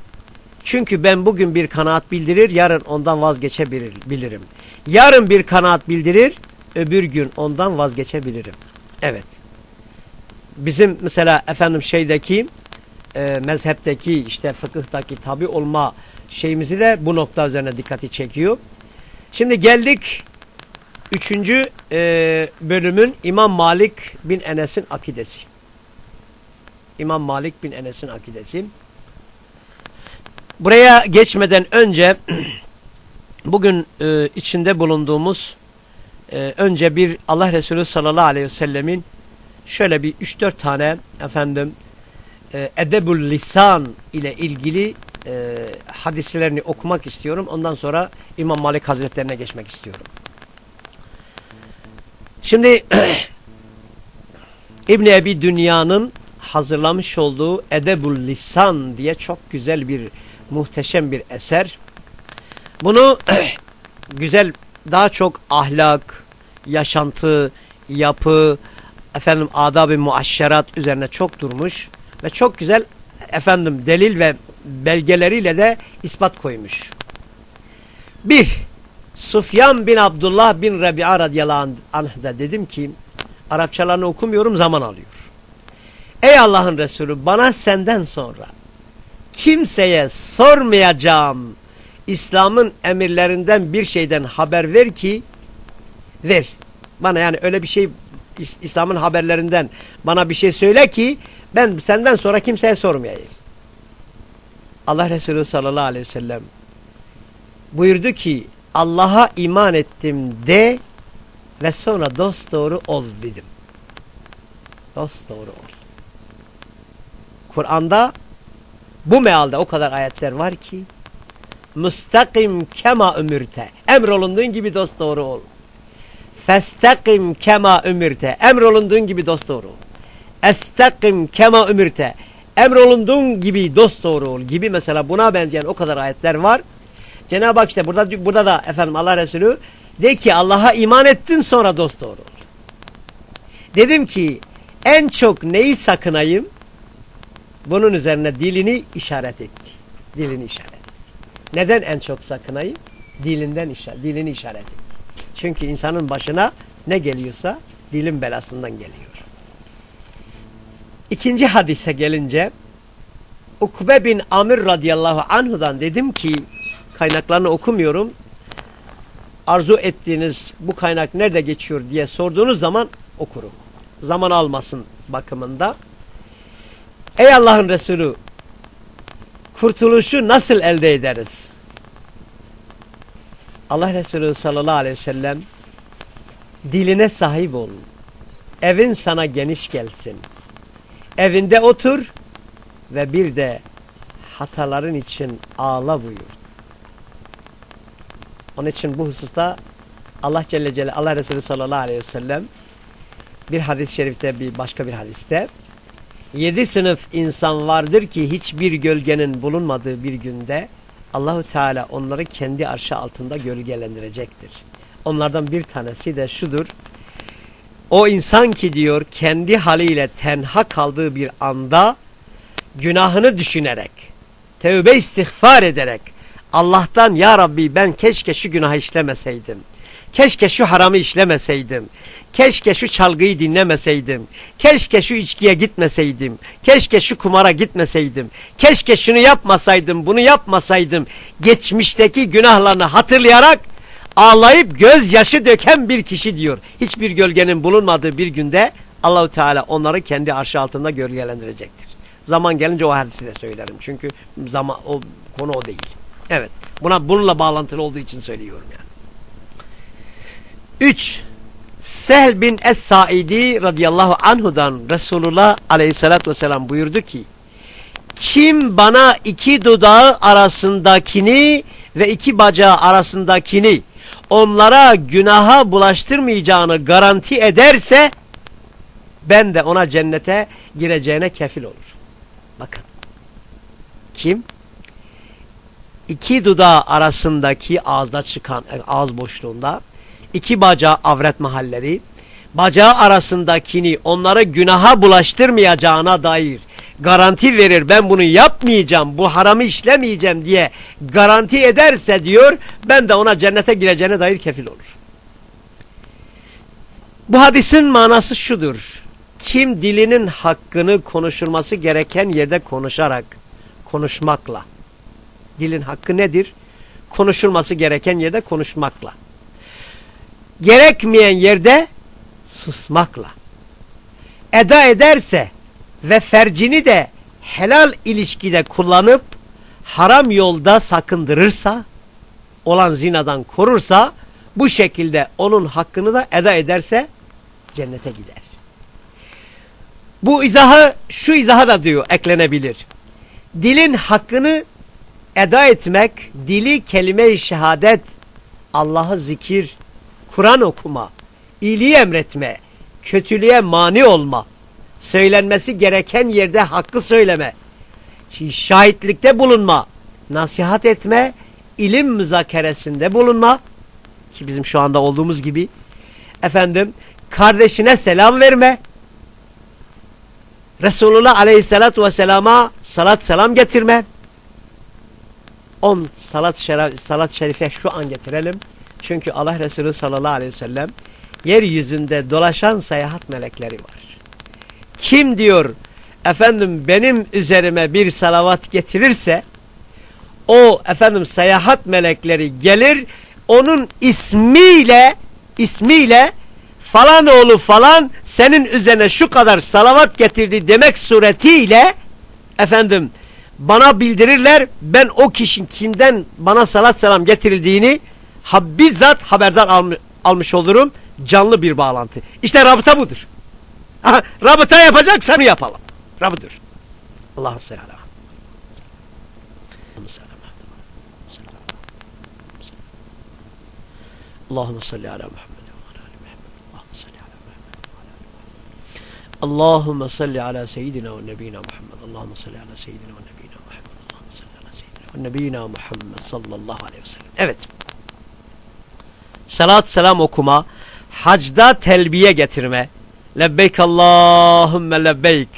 Çünkü ben bugün bir kanaat bildirir, yarın ondan vazgeçebilirim. Yarın bir kanaat bildirir, öbür gün ondan vazgeçebilirim. Evet. Bizim mesela efendim şeydeki e, mezhepteki işte fıkıhtaki tabi olma şeyimizi de bu nokta üzerine dikkati çekiyor. Şimdi geldik üçüncü e, bölümün İmam Malik bin Enes'in akidesi. İmam Malik bin Enes'in akidesi. Buraya geçmeden önce bugün e, içinde bulunduğumuz e, önce bir Allah Resulü sallallahu aleyhi ve sellemin şöyle bir 3-4 tane efendim e, edebul lisan ile ilgili e, hadislerini okumak istiyorum. Ondan sonra İmam Malik Hazretlerine geçmek istiyorum. Şimdi İbni Ebi Dünya'nın hazırlamış olduğu Edebul Lisan diye çok güzel bir muhteşem bir eser. Bunu güzel daha çok ahlak, yaşantı, yapı, efendim adab-ı muaşşerat üzerine çok durmuş ve çok güzel efendim delil ve belgeleriyle de ispat koymuş. Bir, Sufyan bin Abdullah bin Rabi'a radıyallahu anh'da dedim ki Arapçalarını okumuyorum zaman alıyor. Ey Allah'ın Resulü bana senden sonra kimseye sormayacağım İslam'ın emirlerinden bir şeyden haber ver ki ver. Bana yani öyle bir şey İslam'ın haberlerinden bana bir şey söyle ki ben senden sonra kimseye sormayayım. Allah Resulü sallallahu aleyhi ve sellem buyurdu ki Allah'a iman ettim de ve sonra dost doğru ol dedim. Dost doğru ol. Kur'an'da bu mealde o kadar ayetler var ki müstakim kema ömürte emrolunduğun gibi dost doğru ol. Festakim kema ömürte emrolunduğun gibi dost doğru ol. Estakim kema ömürte emrolunduğun gibi dost doğru ol gibi mesela buna benzeyen o kadar ayetler var. Cenab-ı Hak işte burada, burada da efendim Allah Resulü de ki Allah'a iman ettin sonra dost doğru ol. Dedim ki en çok neyi sakınayım? Bunun üzerine dilini işaret etti. Dilini işaret etti. Neden en çok sakınayım? Dilinden işaret, dilini işaret etti. Çünkü insanın başına ne geliyorsa dilin belasından geliyor. İkinci hadise gelince Ukbe bin Amir radıyallahu anhudan dedim ki kaynaklarını okumuyorum. Arzu ettiğiniz bu kaynak nerede geçiyor diye sorduğunuz zaman okurum. Zaman almasın bakımında. Ey Allah'ın Resulü kurtuluşu nasıl elde ederiz? Allah Resulü sallallahu aleyhi ve sellem diline sahip ol. Evin sana geniş gelsin. Evinde otur ve bir de hataların için ağla buyurdu. Onun için bu hususta Allah Celle Celle Allah Resulü sallallahu aleyhi ve sellem bir hadis-i şerifte bir başka bir hadiste yedi sınıf insan vardır ki hiçbir gölgenin bulunmadığı bir günde Allahu Teala onları kendi arşı altında gölgelendirecektir. Onlardan bir tanesi de şudur. O insan ki diyor kendi haliyle tenha kaldığı bir anda günahını düşünerek, tevbe istiğfar ederek Allah'tan ya Rabbi ben keşke şu günah işlemeseydim. Keşke şu haramı işlemeseydim. Keşke şu çalgıyı dinlemeseydim. Keşke şu içkiye gitmeseydim. Keşke şu kumara gitmeseydim. Keşke şunu yapmasaydım, bunu yapmasaydım. Geçmişteki günahlarını hatırlayarak ağlayıp gözyaşı döken bir kişi diyor. Hiçbir gölgenin bulunmadığı bir günde Allahu Teala onları kendi arşı altında gölgelendirecektir. Zaman gelince o hadisi de söylerim. Çünkü zaman o konu o değil. Evet. Buna bununla bağlantılı olduğu için söylüyorum yani. 3. Sehl bin Es-Saidi radıyallahu anhudan Resulullah aleyhissalatü vesselam buyurdu ki kim bana iki dudağı arasındakini ve iki bacağı arasındakini onlara günaha bulaştırmayacağını garanti ederse ben de ona cennete gireceğine kefil olur. Bakın. Kim? İki dudağı arasındaki ağızda çıkan ağız boşluğunda iki bacağı avret mahalleri bacağı arasındakini onları günaha bulaştırmayacağına dair garanti verir ben bunu yapmayacağım bu haramı işlemeyeceğim diye garanti ederse diyor ben de ona cennete gireceğine dair kefil olur. Bu hadisin manası şudur. Kim dilinin hakkını konuşulması gereken yerde konuşarak, konuşmakla. Dilin hakkı nedir? Konuşulması gereken yerde konuşmakla. Gerekmeyen yerde susmakla. Eda ederse ve fercini de helal ilişkide kullanıp haram yolda sakındırırsa, olan zinadan korursa, bu şekilde onun hakkını da eda ederse cennete gider. Bu izahı şu izaha da diyor eklenebilir. Dilin hakkını eda etmek, dili kelime-i şehadet, Allah'ı zikir, Kur'an okuma, iyiliği emretme, kötülüğe mani olma, söylenmesi gereken yerde hakkı söyleme, şahitlikte bulunma, nasihat etme, ilim müzakeresinde bulunma, ki bizim şu anda olduğumuz gibi, efendim, kardeşine selam verme, Resulullah aleyhissalatu vesselama salat selam getirme. On salat, şerif, salat şerife şu an getirelim. Çünkü Allah Resulü sallallahu aleyhi ve sellem yeryüzünde dolaşan seyahat melekleri var. Kim diyor efendim benim üzerime bir salavat getirirse o efendim seyahat melekleri gelir onun ismiyle ismiyle falan oğlu falan senin üzerine şu kadar salavat getirdi demek suretiyle efendim bana bildirirler ben o kişinin kimden bana salat selam getirildiğini ha, bizzat haberdar alm almış olurum canlı bir bağlantı. İşte rabıta budur. Aha, rabıta yapacaksanı yapalım. Rabıdır. Allah'a selam. Allahümme salli ala Muhammed. Allahümme salli ala seyyidina ve nebina Muhammed. Allahümme salli ala seyyidina ve nebina Muhammed. Allahümme salli ala seyyidina ve nebina Muhammed sallallahu aleyhi ve sellem. Evet. Salat selam okuma, hacda telbiye getirme. Lebbeyk Allahümme lebbeyk.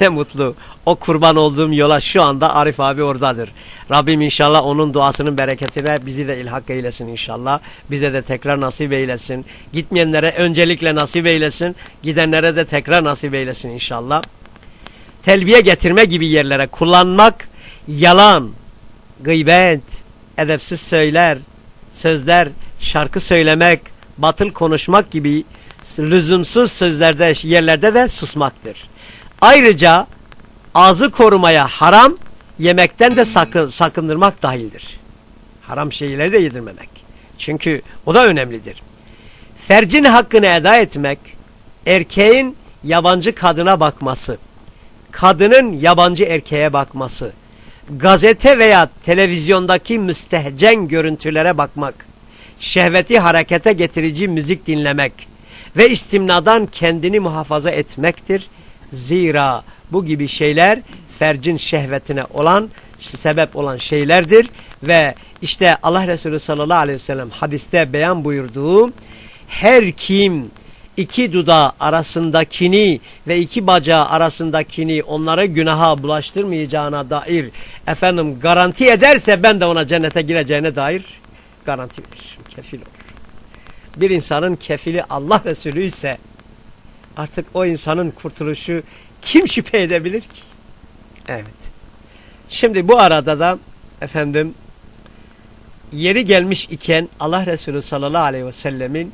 Ne mutlu. O kurban olduğum yola şu anda Arif abi oradadır. Rabbim inşallah onun duasının bereketine bizi de ilhak eylesin inşallah. Bize de tekrar nasip eylesin. Gitmeyenlere öncelikle nasip eylesin. Gidenlere de tekrar nasip eylesin inşallah. Telbiye getirme gibi yerlere kullanmak yalan, gıybet, edepsiz söyler, sözler, şarkı söylemek, batıl konuşmak gibi lüzumsuz sözlerde yerlerde de susmaktır. Ayrıca ağzı korumaya haram, yemekten de sakın, sakındırmak dahildir. Haram şeyleri de yedirmemek. Çünkü o da önemlidir. Fercin hakkını eda etmek, erkeğin yabancı kadına bakması, kadının yabancı erkeğe bakması, gazete veya televizyondaki müstehcen görüntülere bakmak, şehveti harekete getirici müzik dinlemek ve istimnadan kendini muhafaza etmektir. Zira bu gibi şeyler fercin şehvetine olan sebep olan şeylerdir ve işte Allah Resulü sallallahu aleyhi ve sellem hadiste beyan buyurduğu her kim iki duda arasındakini ve iki bacağı arasındakini onlara günaha bulaştırmayacağına dair efendim garanti ederse ben de ona cennete gireceğine dair garanti verir, kefil olur. bir insanın kefili Allah Resulü ise artık o insanın kurtuluşu kim şüphe edebilir ki? Evet. Şimdi bu arada da efendim yeri gelmiş iken Allah Resulü sallallahu aleyhi ve sellemin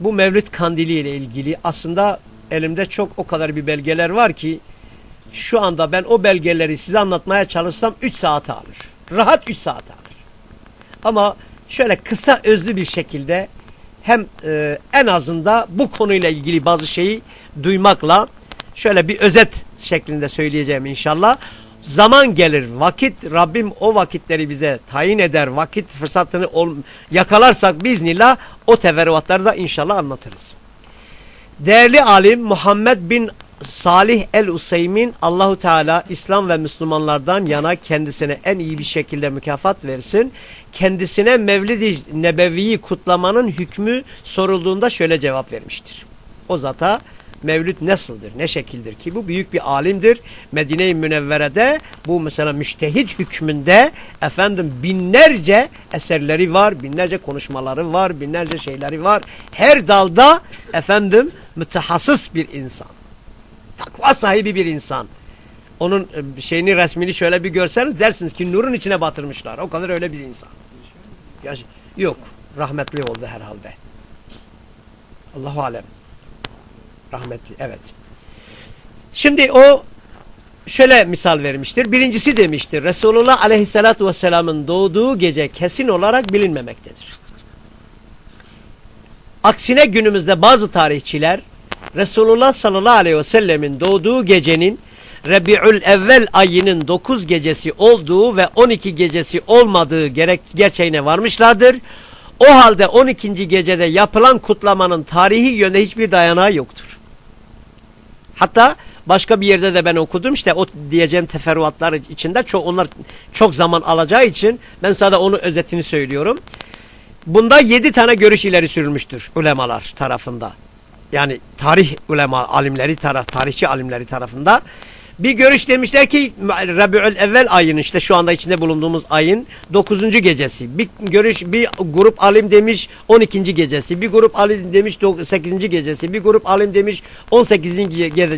bu Mevlüt kandili ile ilgili aslında elimde çok o kadar bir belgeler var ki şu anda ben o belgeleri size anlatmaya çalışsam 3 saate alır. Rahat 3 saat alır. Ama şöyle kısa özlü bir şekilde hem e, en azında bu konuyla ilgili bazı şeyi duymakla şöyle bir özet şeklinde söyleyeceğim inşallah. Zaman gelir, vakit, Rabbim o vakitleri bize tayin eder, vakit fırsatını ol, yakalarsak biiznillah o teferruatları da inşallah anlatırız. Değerli alim Muhammed bin Salih el-Useymin Allahu Teala İslam ve Müslümanlardan yana kendisine en iyi bir şekilde mükafat versin. Kendisine Mevlid-i Nebevi'yi kutlamanın hükmü sorulduğunda şöyle cevap vermiştir. O zata Mevlüt nasıldır, ne şekildir ki bu büyük bir alimdir. Medine-i Münevvere'de bu mesela müştehit hükmünde efendim binlerce eserleri var, binlerce konuşmaları var, binlerce şeyleri var. Her dalda efendim mütehassıs bir insan. Takva sahibi bir insan. Onun e, şeyini resmini şöyle bir görseniz dersiniz ki nurun içine batırmışlar. O kadar öyle bir insan. Yok. Rahmetli oldu herhalde. Allahu alem. Rahmetli. Evet. Şimdi o şöyle misal vermiştir. Birincisi demiştir. Resulullah aleyhissalatu vesselamın doğduğu gece kesin olarak bilinmemektedir. Aksine günümüzde bazı tarihçiler Resulullah sallallahu aleyhi ve sellemin doğduğu gecenin Rebi'ül evvel ayının 9 gecesi olduğu ve 12 gecesi olmadığı gerek gerçeğine varmışlardır. O halde 12. gecede yapılan kutlamanın tarihi yönde hiçbir dayanağı yoktur. Hatta başka bir yerde de ben okudum işte o diyeceğim teferruatlar içinde çok onlar çok zaman alacağı için ben sana onu özetini söylüyorum. Bunda yedi tane görüş ileri sürülmüştür ulemalar tarafında yani tarih ulema alimleri taraf tarihçi alimleri tarafında bir görüş demişler ki Rabiül Evvel ayın işte şu anda içinde bulunduğumuz ayın 9. gecesi. Bir görüş bir grup alim demiş 12. gecesi. Bir grup alim demiş 8. gecesi. Bir grup alim demiş 18.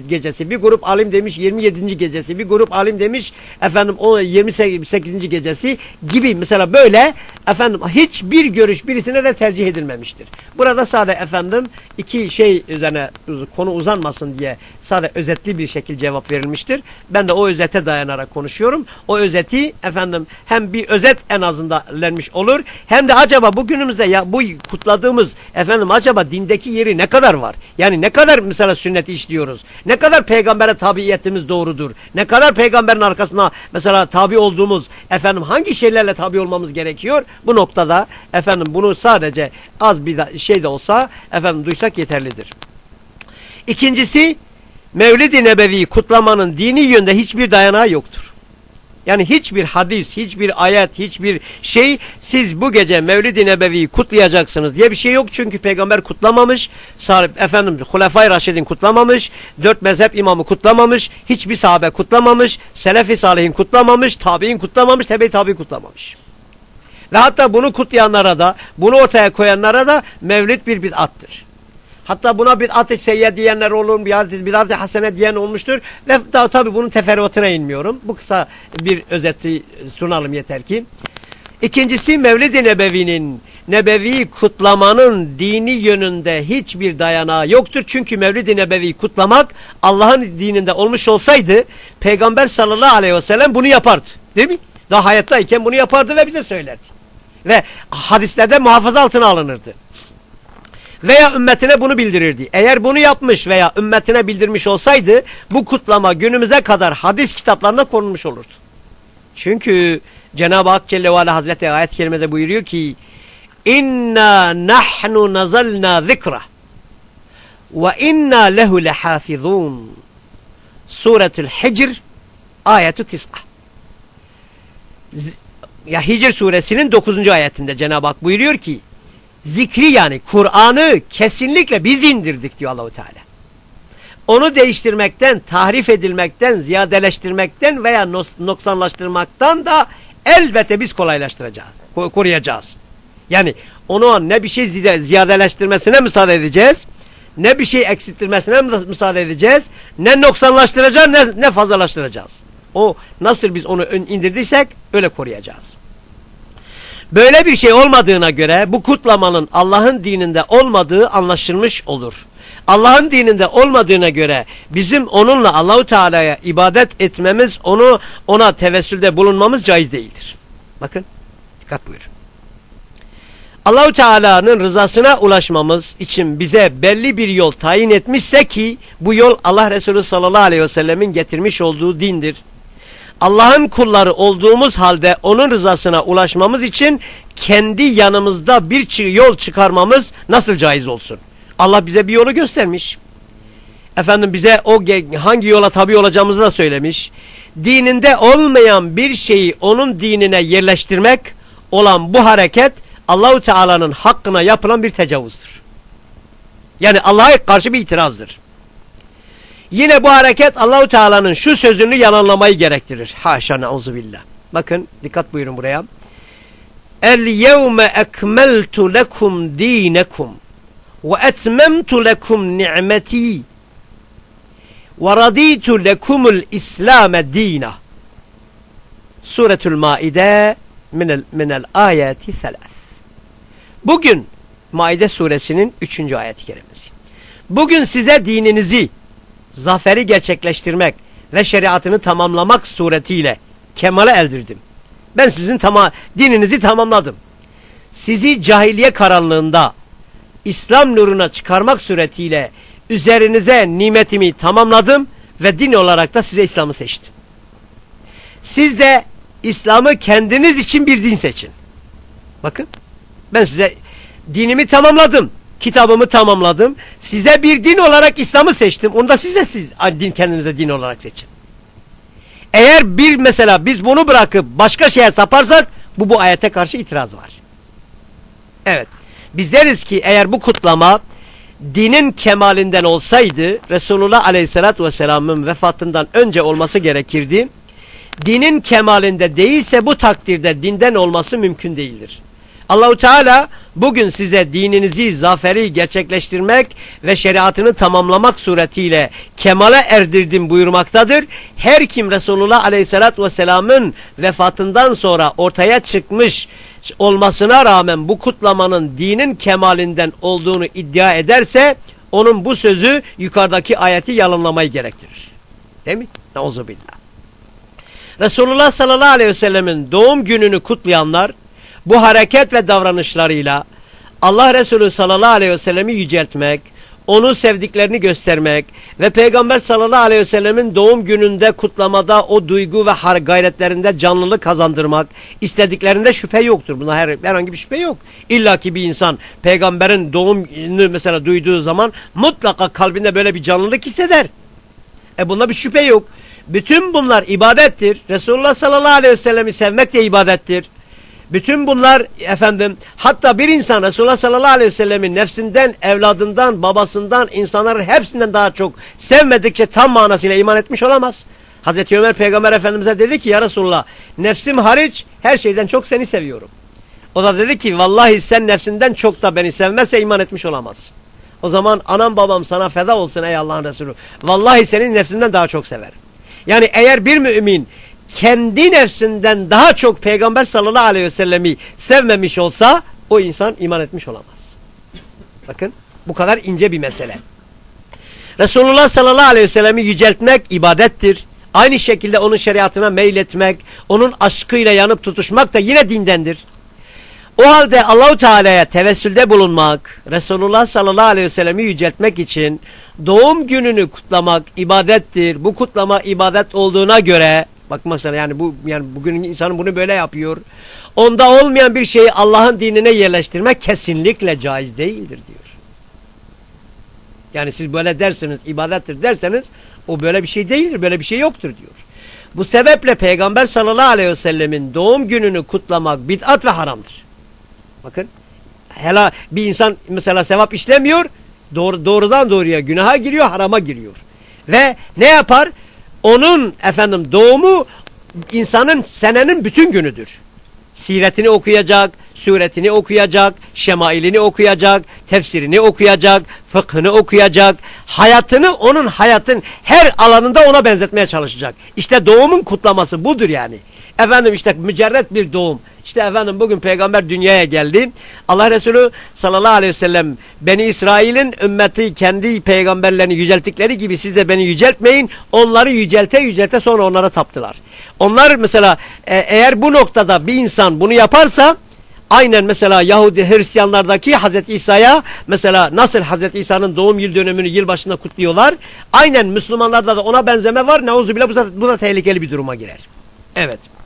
gecesi. Bir grup alim demiş 27. gecesi. Bir grup alim demiş efendim 28. gecesi gibi mesela böyle efendim hiçbir görüş birisine de tercih edilmemiştir. Burada sadece efendim iki şey üzerine konu uzanmasın diye sadece özetli bir şekilde cevap verilmiştir verilmiştir. Ben de o özete dayanarak konuşuyorum. O özeti efendim hem bir özet en azından lenmiş olur. Hem de acaba bugünümüzde ya bu kutladığımız efendim acaba dindeki yeri ne kadar var? Yani ne kadar mesela sünneti işliyoruz? Ne kadar peygambere tabiyetimiz doğrudur? Ne kadar peygamberin arkasına mesela tabi olduğumuz efendim hangi şeylerle tabi olmamız gerekiyor? Bu noktada efendim bunu sadece az bir şey de olsa efendim duysak yeterlidir. İkincisi Mevlid-i Nebevi kutlamanın dini yönde hiçbir dayanağı yoktur. Yani hiçbir hadis, hiçbir ayet, hiçbir şey siz bu gece Mevlid-i Nebevi'yi kutlayacaksınız diye bir şey yok. Çünkü peygamber kutlamamış, efendim Hulefai Raşidin kutlamamış, dört mezhep imamı kutlamamış, hiçbir sahabe kutlamamış, Selefi Salihin kutlamamış, tabi'in kutlamamış, tebe tabi kutlamamış. Ve hatta bunu kutlayanlara da, bunu ortaya koyanlara da Mevlid bir bid'attır. Hatta buna bid'at-ı seyye diyenler olur, bid'at-ı hasene diyen olmuştur. Ve daha tabii bunun teferruatına inmiyorum. Bu kısa bir özeti sunalım yeter ki. İkincisi Mevlid-i Nebevi'nin Nebevi kutlamanın dini yönünde hiçbir dayanağı yoktur. Çünkü Mevlid-i Nebevi kutlamak Allah'ın dininde olmuş olsaydı Peygamber sallallahu aleyhi ve sellem bunu yapardı. Değil mi? Daha hayattayken bunu yapardı ve bize söylerdi. Ve hadislerde muhafaza altına alınırdı veya ümmetine bunu bildirirdi. Eğer bunu yapmış veya ümmetine bildirmiş olsaydı bu kutlama günümüze kadar hadis kitaplarına konulmuş olurdu. Çünkü Cenab-ı Hak Celle ve Hazreti ayet-i kerimede buyuruyor ki İnna nahnu nazalna zikra ve inna lehu lehafizun Suretül Hicr ayeti tis'a ya Hicr suresinin 9. ayetinde Cenab-ı Hak buyuruyor ki zikri yani Kur'an'ı kesinlikle biz indirdik diyor Allahu Teala. Onu değiştirmekten, tahrif edilmekten, ziyadeleştirmekten veya noksanlaştırmaktan da elbette biz kolaylaştıracağız, koruyacağız. Yani onu ne bir şey ziyadeleştirmesine müsaade edeceğiz, ne bir şey eksilttirmesine müsaade edeceğiz, ne noksanlaştıracağız, ne, ne fazlalaştıracağız. O nasıl biz onu indirdiysek öyle koruyacağız. Böyle bir şey olmadığına göre bu kutlamanın Allah'ın dininde olmadığı anlaşılmış olur. Allah'ın dininde olmadığına göre bizim onunla Allahu Teala'ya ibadet etmemiz, onu ona tevessülde bulunmamız caiz değildir. Bakın dikkat buyurun. Allahu Teala'nın rızasına ulaşmamız için bize belli bir yol tayin etmişse ki bu yol Allah Resulü sallallahu aleyhi ve sellemin getirmiş olduğu dindir. Allah'ın kulları olduğumuz halde onun rızasına ulaşmamız için kendi yanımızda bir yol çıkarmamız nasıl caiz olsun? Allah bize bir yolu göstermiş. Efendim bize o hangi yola tabi olacağımızı da söylemiş. Dininde olmayan bir şeyi onun dinine yerleştirmek olan bu hareket Allahu Teala'nın hakkına yapılan bir tecavüzdür. Yani Allah'a karşı bir itirazdır. Yine bu hareket Allahu Teala'nın şu sözünü yalanlamayı gerektirir. Haşa neuzubillah. Bakın dikkat buyurun buraya. El yevme ekmeltu lekum dinekum ve etmemtu lekum ni'meti ve raditu lekumul İslame dina. Suretül Maide minel, minel ayeti selas. Bugün Maide suresinin 3. ayet-i kerimesi. Bugün size dininizi zaferi gerçekleştirmek ve şeriatını tamamlamak suretiyle kemale eldirdim. Ben sizin tama dininizi tamamladım. Sizi cahiliye karanlığında İslam nuruna çıkarmak suretiyle üzerinize nimetimi tamamladım ve din olarak da size İslam'ı seçtim. Siz de İslam'ı kendiniz için bir din seçin. Bakın ben size dinimi tamamladım kitabımı tamamladım. Size bir din olarak İslam'ı seçtim. Onu da siz de siz din kendinize din olarak seçin. Eğer bir mesela biz bunu bırakıp başka şeye saparsak bu bu ayete karşı itiraz var. Evet. Biz deriz ki eğer bu kutlama dinin kemalinden olsaydı Resulullah Aleyhisselatü Vesselam'ın vefatından önce olması gerekirdi. Dinin kemalinde değilse bu takdirde dinden olması mümkün değildir. Allahu Teala bugün size dininizi zaferi gerçekleştirmek ve şeriatını tamamlamak suretiyle kemale erdirdim buyurmaktadır. Her kim Resulullah Aleyhisselatü Vesselam'ın vefatından sonra ortaya çıkmış olmasına rağmen bu kutlamanın dinin kemalinden olduğunu iddia ederse onun bu sözü yukarıdaki ayeti yalanlamayı gerektirir. Değil mi? Neuzubillah. Resulullah sallallahu aleyhi ve sellemin doğum gününü kutlayanlar bu hareket ve davranışlarıyla Allah Resulü sallallahu aleyhi ve sellemi yüceltmek, onu sevdiklerini göstermek ve Peygamber sallallahu aleyhi ve sellemin doğum gününde kutlamada o duygu ve gayretlerinde canlılık kazandırmak istediklerinde şüphe yoktur. Buna her, herhangi bir şüphe yok. İlla ki bir insan peygamberin doğumunu mesela duyduğu zaman mutlaka kalbinde böyle bir canlılık hisseder. E bunda bir şüphe yok. Bütün bunlar ibadettir. Resulullah sallallahu aleyhi ve sellemi sevmek de ibadettir. Bütün bunlar efendim hatta bir insan Resulullah sallallahu aleyhi ve sellemin nefsinden, evladından, babasından, insanların hepsinden daha çok sevmedikçe tam manasıyla iman etmiş olamaz. Hazreti Ömer peygamber efendimize dedi ki ya Resulullah nefsim hariç her şeyden çok seni seviyorum. O da dedi ki vallahi sen nefsinden çok da beni sevmezse iman etmiş olamazsın. O zaman anam babam sana feda olsun ey Allah'ın Resulü. Vallahi senin nefsinden daha çok severim. Yani eğer bir mümin kendi nefsinden daha çok Peygamber sallallahu aleyhi ve sellemi sevmemiş olsa o insan iman etmiş olamaz. Bakın bu kadar ince bir mesele. Resulullah sallallahu aleyhi ve sellemi yüceltmek ibadettir. Aynı şekilde onun şeriatına meyletmek, onun aşkıyla yanıp tutuşmak da yine dindendir. O halde Allahu Teala'ya tevessülde bulunmak, Resulullah sallallahu aleyhi ve sellem'i yüceltmek için doğum gününü kutlamak ibadettir. Bu kutlama ibadet olduğuna göre Bak mesela yani bu yani bugün insanın bunu böyle yapıyor. Onda olmayan bir şeyi Allah'ın dinine yerleştirmek kesinlikle caiz değildir diyor. Yani siz böyle derseniz ibadettir derseniz o böyle bir şey değildir. Böyle bir şey yoktur diyor. Bu sebeple Peygamber sallallahu aleyhi ve sellemin doğum gününü kutlamak bid'at ve haramdır. Bakın hela bir insan mesela sevap işlemiyor doğru, doğrudan doğruya günaha giriyor harama giriyor. Ve ne yapar? Onun efendim doğumu insanın senenin bütün günüdür. siretini okuyacak, suretini okuyacak, şemailini okuyacak, tefsirini okuyacak, fıkhını okuyacak, hayatını onun hayatın her alanında ona benzetmeye çalışacak. İşte doğumun kutlaması budur yani. Efendim işte mücerret bir doğum. İşte efendim bugün peygamber dünyaya geldi. Allah Resulü sallallahu aleyhi ve sellem Beni İsrail'in ümmeti kendi peygamberlerini yücelttikleri gibi siz de beni yüceltmeyin. Onları yücelte yücelte sonra onlara taptılar. Onlar mesela e, eğer bu noktada bir insan bunu yaparsa Aynen mesela Yahudi Hristiyanlardaki Hazreti İsa'ya mesela nasıl Hazreti İsa'nın doğum yıl dönümünü yılbaşında kutluyorlar. Aynen Müslümanlarda da ona benzeme var. Neuzu bile bu da, bu da tehlikeli bir duruma girer. Evet.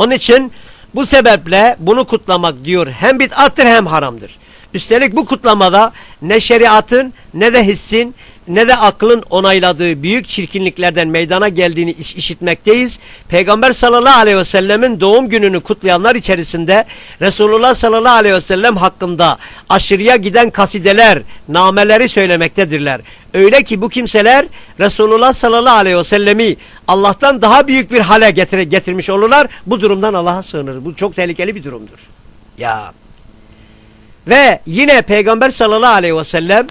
Onun için bu sebeple bunu kutlamak diyor hem bid'attır hem haramdır. Üstelik bu kutlamada ne şeriatın ne de hissin ne de aklın onayladığı büyük çirkinliklerden meydana geldiğini iş işitmekteyiz. Peygamber sallallahu aleyhi ve sellemin doğum gününü kutlayanlar içerisinde Resulullah sallallahu aleyhi ve sellem hakkında aşırıya giden kasideler, nameleri söylemektedirler. Öyle ki bu kimseler Resulullah sallallahu aleyhi ve sellemi Allah'tan daha büyük bir hale getir getirmiş olurlar. Bu durumdan Allah'a sığınır. Bu çok tehlikeli bir durumdur. Ya. Ve yine Peygamber sallallahu aleyhi ve sellem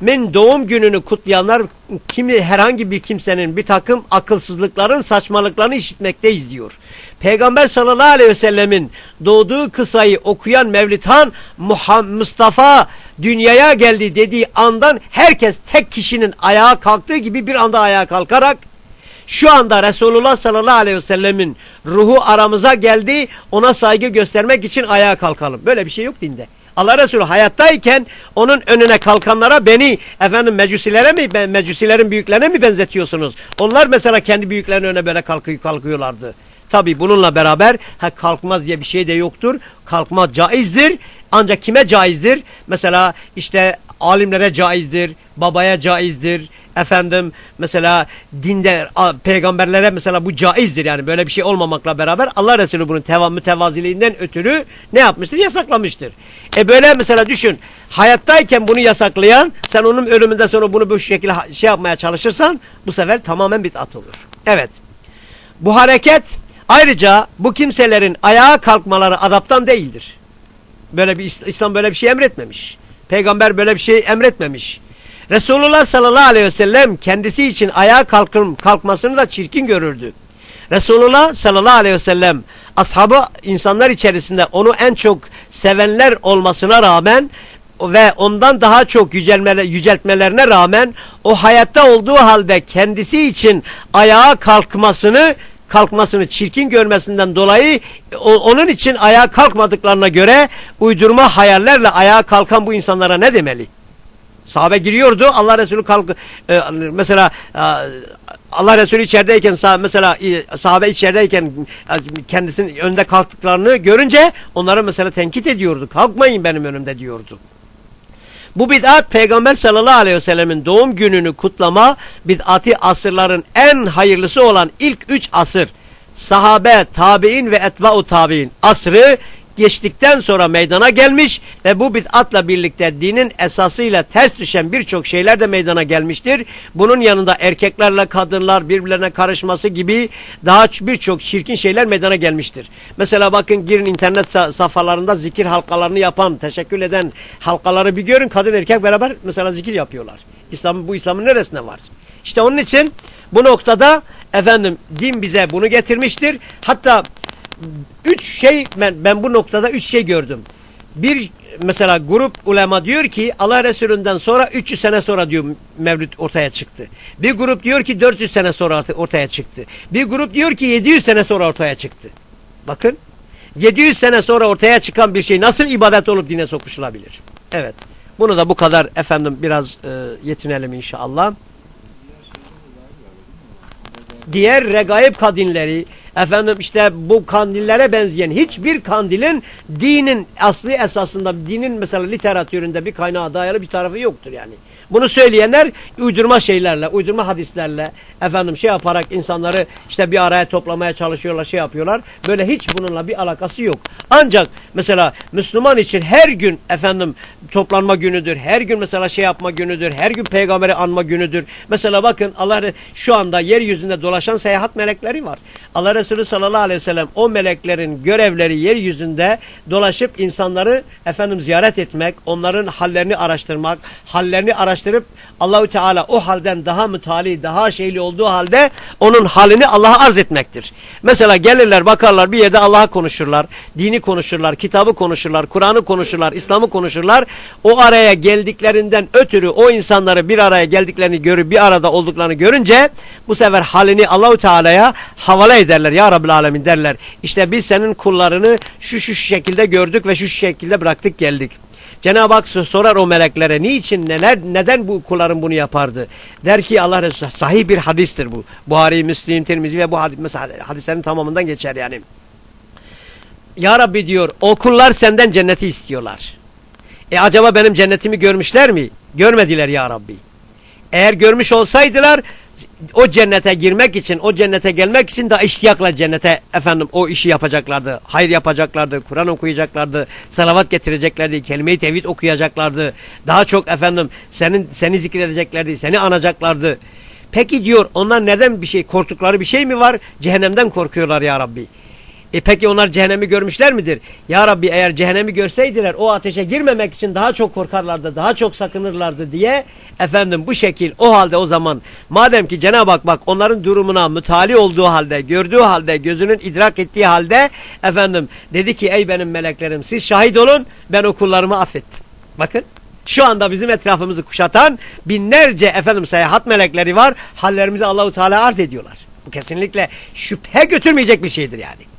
min doğum gününü kutlayanlar kimi herhangi bir kimsenin bir takım akılsızlıkların saçmalıklarını işitmekteyiz diyor. Peygamber sallallahu aleyhi ve sellemin doğduğu kısayı okuyan Mevlidhan Mustafa dünyaya geldi dediği andan herkes tek kişinin ayağa kalktığı gibi bir anda ayağa kalkarak şu anda Resulullah sallallahu aleyhi ve sellemin ruhu aramıza geldi ona saygı göstermek için ayağa kalkalım. Böyle bir şey yok dinde. Allah Resulü hayattayken onun önüne kalkanlara beni efendim mecusilere mi mecusilerin büyüklerine mi benzetiyorsunuz? Onlar mesela kendi büyüklerinin önüne böyle kalkıyor, kalkıyorlardı. Tabi bununla beraber ha, kalkmaz diye bir şey de yoktur. Kalkma caizdir. Ancak kime caizdir? Mesela işte alimlere caizdir, babaya caizdir, efendim mesela dinde peygamberlere mesela bu caizdir yani böyle bir şey olmamakla beraber Allah Resulü bunun tevam mütevaziliğinden ötürü ne yapmıştır? Yasaklamıştır. E böyle mesela düşün hayattayken bunu yasaklayan sen onun ölümünden sonra bunu bu şekilde şey yapmaya çalışırsan bu sefer tamamen bid'at olur. Evet. Bu hareket ayrıca bu kimselerin ayağa kalkmaları adaptan değildir. Böyle bir İslam böyle bir şey emretmemiş. Peygamber böyle bir şey emretmemiş. Resulullah sallallahu aleyhi ve sellem kendisi için ayağa kalkın, kalkmasını da çirkin görürdü. Resulullah sallallahu aleyhi ve sellem ashabı insanlar içerisinde onu en çok sevenler olmasına rağmen ve ondan daha çok yüceltmelerine rağmen o hayatta olduğu halde kendisi için ayağa kalkmasını kalkmasını çirkin görmesinden dolayı onun için ayağa kalkmadıklarına göre uydurma hayallerle ayağa kalkan bu insanlara ne demeli? Sahabe giriyordu. Allah Resulü kalk e, mesela e, Allah Resulü içerideyken mesela e, sahabe içerideyken e, kendisinin önde kalktıklarını görünce onları mesela tenkit ediyordu. Kalkmayın benim önümde diyordu. Bu bid'at Peygamber sallallahu aleyhi ve sellemin doğum gününü kutlama bid'ati asırların en hayırlısı olan ilk üç asır. Sahabe, tabi'in ve etba'u tabi'in asrı geçtikten sonra meydana gelmiş ve bu bid'atla birlikte dinin esasıyla ters düşen birçok şeyler de meydana gelmiştir. Bunun yanında erkeklerle kadınlar birbirlerine karışması gibi daha birçok çirkin şeyler meydana gelmiştir. Mesela bakın girin internet safhalarında zikir halkalarını yapan, teşekkür eden halkaları bir görün. Kadın erkek beraber mesela zikir yapıyorlar. İslam, bu İslam'ın neresinde var? İşte onun için bu noktada efendim din bize bunu getirmiştir. Hatta üç şey ben, ben bu noktada üç şey gördüm. Bir mesela grup ulema diyor ki Allah Resulü'nden sonra 300 sene sonra diyor Mevlüt ortaya çıktı. Bir grup diyor ki 400 sene sonra ortaya çıktı. Bir grup diyor ki 700 sene sonra ortaya çıktı. Bakın 700 sene sonra ortaya çıkan bir şey nasıl ibadet olup dine sokuşulabilir? Evet. Bunu da bu kadar efendim biraz e, yetinelim inşallah. Diğer regaib kadinleri efendim işte bu kandillere benzeyen hiçbir kandilin dinin asli esasında dinin mesela literatüründe bir kaynağa dayalı bir tarafı yoktur yani. Bunu söyleyenler uydurma şeylerle, uydurma hadislerle efendim şey yaparak insanları işte bir araya toplamaya çalışıyorlar, şey yapıyorlar. Böyle hiç bununla bir alakası yok. Ancak mesela Müslüman için her gün efendim toplanma günüdür. Her gün mesela şey yapma günüdür. Her gün peygamberi anma günüdür. Mesela bakın Allah şu anda yeryüzünde dolaşan seyahat melekleri var. Allah Resulü sallallahu aleyhi ve sellem o meleklerin görevleri yeryüzünde dolaşıp insanları efendim ziyaret etmek, onların hallerini araştırmak, hallerini araştırıp Allahü Teala o halden daha mütali, daha şeyli olduğu halde onun halini Allah'a arz etmektir. Mesela gelirler bakarlar bir yerde Allah'a konuşurlar, dini konuşurlar, kitabı konuşurlar, Kur'an'ı konuşurlar, İslam'ı konuşurlar. O araya geldiklerinden ötürü o insanları bir araya geldiklerini görüp bir arada olduklarını görünce bu sefer halini Allahü Teala'ya havale ederler. Ya Rabbil Alemin derler. İşte biz senin kullarını şu şu şekilde gördük ve şu şekilde bıraktık geldik. Cenab-ı Hak sorar o meleklere niçin neler neden bu kulların bunu yapardı? Der ki Allah Resulü sahih bir hadistir bu. Buhari, Müslim, Tirmizi ve bu hadis, hadislerin tamamından geçer yani. Ya Rabbi diyor o kullar senden cenneti istiyorlar. E acaba benim cennetimi görmüşler mi? Görmediler ya Rabbi. Eğer görmüş olsaydılar o cennete girmek için, o cennete gelmek için de iştiyakla cennete efendim o işi yapacaklardı. Hayır yapacaklardı, Kur'an okuyacaklardı, salavat getireceklerdi, kelime-i tevhid okuyacaklardı. Daha çok efendim senin seni zikredeceklerdi, seni anacaklardı. Peki diyor onlar neden bir şey korktukları bir şey mi var? Cehennemden korkuyorlar ya Rabbi. E peki onlar cehennemi görmüşler midir? Ya Rabbi eğer cehennemi görseydiler o ateşe girmemek için daha çok korkarlardı, daha çok sakınırlardı diye efendim bu şekil o halde o zaman madem ki Cenab-ı Hak bak onların durumuna mütali olduğu halde, gördüğü halde, gözünün idrak ettiği halde efendim dedi ki ey benim meleklerim siz şahit olun ben o kullarımı affettim. Bakın şu anda bizim etrafımızı kuşatan binlerce efendim seyahat melekleri var. Hallerimizi Allahu Teala arz ediyorlar. Bu kesinlikle şüphe götürmeyecek bir şeydir yani.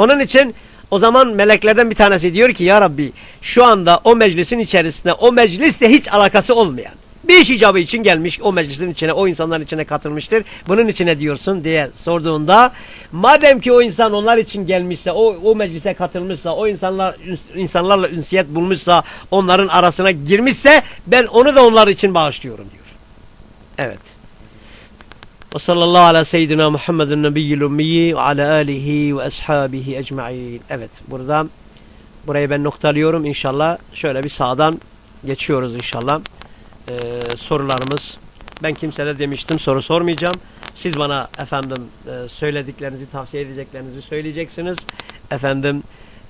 Onun için o zaman meleklerden bir tanesi diyor ki ya Rabbi şu anda o meclisin içerisinde o meclisle hiç alakası olmayan bir iş icabı için gelmiş o meclisin içine o insanların içine katılmıştır. Bunun içine diyorsun diye sorduğunda madem ki o insan onlar için gelmişse o, o meclise katılmışsa o insanlar insanlarla ünsiyet bulmuşsa onların arasına girmişse ben onu da onlar için bağışlıyorum diyor. Evet. Ve sallallahu ala seyyidina Muhammedin nebiyyil ummiyi ve ala alihi ve ashabihi ecma'in. Evet burada burayı ben noktalıyorum inşallah. Şöyle bir sağdan geçiyoruz inşallah. Ee, sorularımız. Ben kimsele demiştim soru sormayacağım. Siz bana efendim e, söylediklerinizi tavsiye edeceklerinizi söyleyeceksiniz. Efendim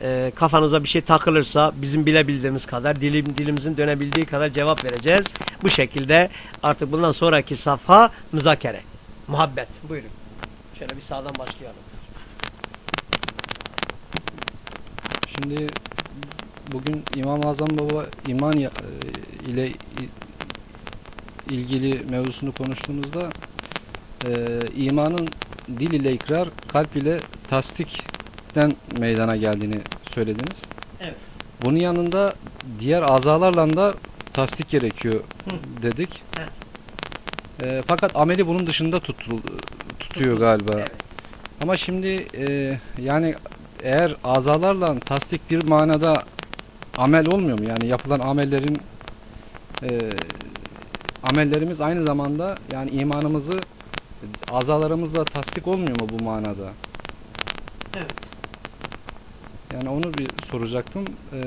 e, kafanıza bir şey takılırsa bizim bilebildiğimiz kadar dilim, dilimizin dönebildiği kadar cevap vereceğiz. Bu şekilde artık bundan sonraki safha müzakere. Muhabbet. Buyurun. Şöyle bir sağdan başlayalım. Şimdi bugün İmam Azam Baba iman ile ilgili mevzusunu konuştuğumuzda e, imanın dil ile ikrar, kalp ile tasdikten meydana geldiğini söylediniz. Evet. Bunun yanında diğer azalarla da tasdik gerekiyor Hı. dedik. Evet. E, fakat ameli bunun dışında tutul, tutuyor galiba. Evet. Ama şimdi e, yani eğer azalarla tasdik bir manada amel olmuyor mu? Yani yapılan amellerin e, amellerimiz aynı zamanda yani imanımızı azalarımızla tasdik olmuyor mu bu manada? Evet. Yani onu bir soracaktım. Ee,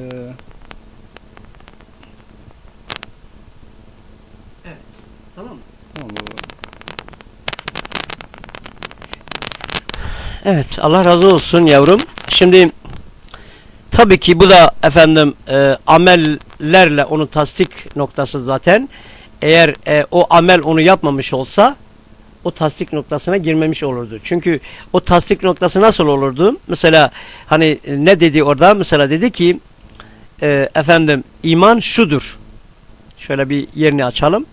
evet. Tamam mı? Evet Allah razı olsun yavrum. Şimdi tabii ki bu da efendim e, amellerle onun tasdik noktası zaten. Eğer e, o amel onu yapmamış olsa o tasdik noktasına girmemiş olurdu. Çünkü o tasdik noktası nasıl olurdu? Mesela hani ne dedi orada? Mesela dedi ki e, efendim iman şudur. Şöyle bir yerini açalım.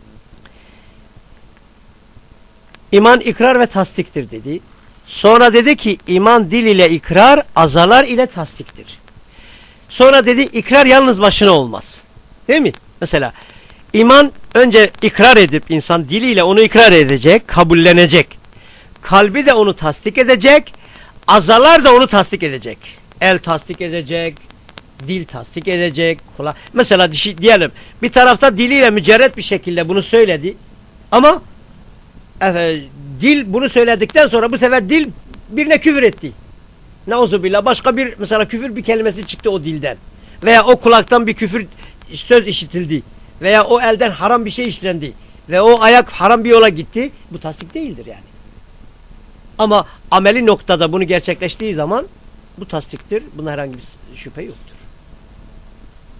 İman ikrar ve tasdiktir dedi. Sonra dedi ki iman dil ile ikrar, azalar ile tasdiktir. Sonra dedi ikrar yalnız başına olmaz. Değil mi? Mesela iman önce ikrar edip insan diliyle onu ikrar edecek, kabullenecek. Kalbi de onu tasdik edecek, azalar da onu tasdik edecek. El tasdik edecek, Dil tasdik edecek. Kulak. Mesela diyelim bir tarafta diliyle mücerret bir şekilde bunu söyledi. Ama dil bunu söyledikten sonra bu sefer dil birine küfür etti. Nauzubillah başka bir mesela küfür bir kelimesi çıktı o dilden. Veya o kulaktan bir küfür söz işitildi. Veya o elden haram bir şey işlendi. Ve o ayak haram bir yola gitti. Bu tasdik değildir yani. Ama ameli noktada bunu gerçekleştiği zaman bu tasdiktir. Buna herhangi bir şüphe yoktur.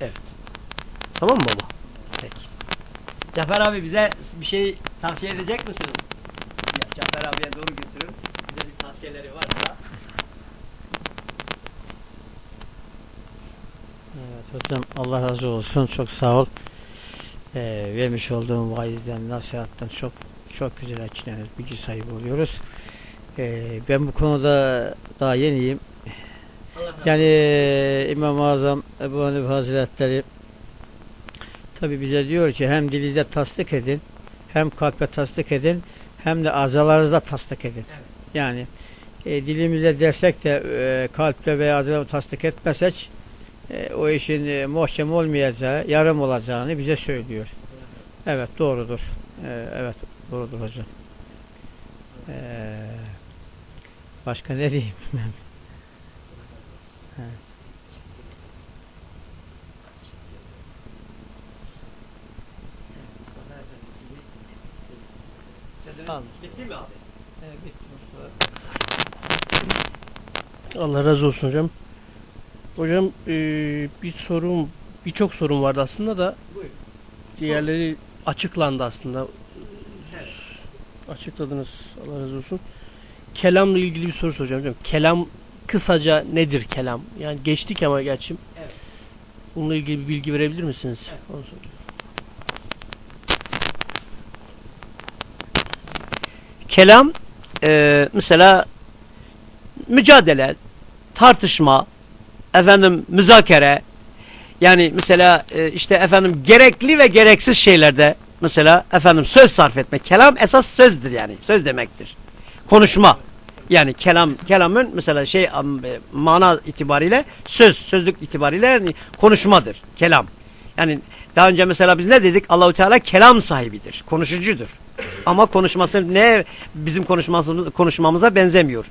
Evet. Tamam mı baba? Peki. Cafer abi bize bir şey tavsiye edecek misiniz? Cafer abiye doğru götürün. Bize bir tavsiyeleri varsa. Evet hocam Allah razı olsun. Çok sağ ol. Ee, vermiş olduğum vaizden, nasihattan çok çok güzel açıklanır. Bilgi sahibi oluyoruz. Ee, ben bu konuda daha yeniyim. Yani e, İmam-ı Azam Ebu Hanif Hazretleri tabi bize diyor ki hem dilinizde tasdik edin hem kalple tasdik edin hem de azalarınızda tasdik edin. Yani e, dilimizde dersek de e, kalple veya azalarla tasdik etmesek e, o işin e, muhkem olmayacağı, yarım olacağını bize söylüyor. Evet doğrudur. E, evet doğrudur hocam. E, başka ne diyeyim? evet. Bitti mi abi? Evet, bitti Mustafa. Allah razı olsun hocam. Hocam eee, bir sorum, birçok sorum vardı aslında da Buyurun. diğerleri açıklandı aslında. Açıkladınız. Allah razı olsun. Kelamla ilgili bir soru soracağım hocam. Kelam kısaca nedir kelam? Yani geçtik ama gerçi. Evet. Bununla ilgili bir bilgi verebilir misiniz? Evet. Onu sorayım. Kelam e, mesela mücadele, tartışma, efendim müzakere yani mesela e, işte efendim gerekli ve gereksiz şeylerde mesela efendim söz sarf etme. Kelam esas sözdür yani. Söz demektir. Konuşma. Yani kelam kelamın mesela şey e, mana itibariyle söz, sözlük itibariyle yani konuşmadır. Kelam. Yani daha önce mesela biz ne dedik? Allahu Teala kelam sahibidir. Konuşucudur. Ama konuşması ne bizim konuşmamız, konuşmamıza benzemiyor.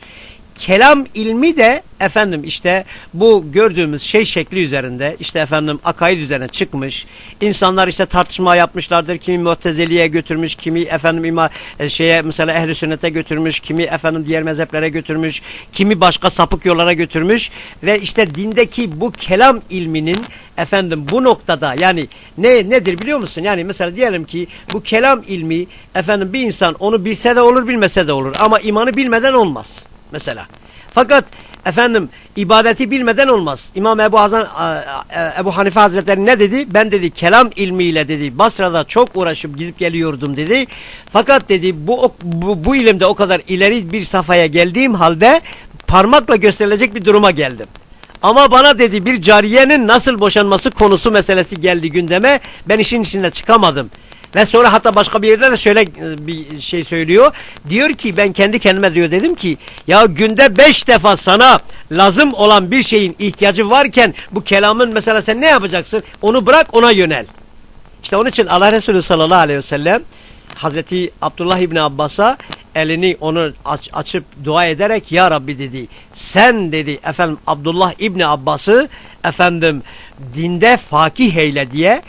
Kelam ilmi de efendim işte bu gördüğümüz şey şekli üzerinde işte efendim akaid üzerine çıkmış. İnsanlar işte tartışma yapmışlardır. Kimi Mu'tezili'ye götürmüş, kimi efendim ima e, şeye mesela ehli sünnete götürmüş, kimi efendim diğer mezheplere götürmüş, kimi başka sapık yollara götürmüş ve işte dindeki bu kelam ilminin efendim bu noktada yani ne nedir biliyor musun? Yani mesela diyelim ki bu kelam ilmi efendim bir insan onu bilse de olur bilmese de olur ama imanı bilmeden olmaz mesela. Fakat efendim ibadeti bilmeden olmaz. İmam Ebu Hazan Ebu Hanife Hazretleri ne dedi? Ben dedi kelam ilmiyle dedi Basra'da çok uğraşıp gidip geliyordum dedi. Fakat dedi bu bu, bu ilimde o kadar ileri bir safhaya geldiğim halde parmakla gösterilecek bir duruma geldim. Ama bana dedi bir cariyenin nasıl boşanması konusu meselesi geldi gündeme. Ben işin içinde çıkamadım. Ve sonra hatta başka bir yerde de şöyle e, bir şey söylüyor. Diyor ki ben kendi kendime diyor dedim ki ya günde beş defa sana lazım olan bir şeyin ihtiyacı varken bu kelamın mesela sen ne yapacaksın? Onu bırak ona yönel. İşte onun için Allah Resulü sallallahu aleyhi ve sellem Hazreti Abdullah İbni Abbas'a elini onu aç, açıp dua ederek Ya Rabbi dedi sen dedi efendim Abdullah İbni Abbas'ı efendim dinde fakih eyle diye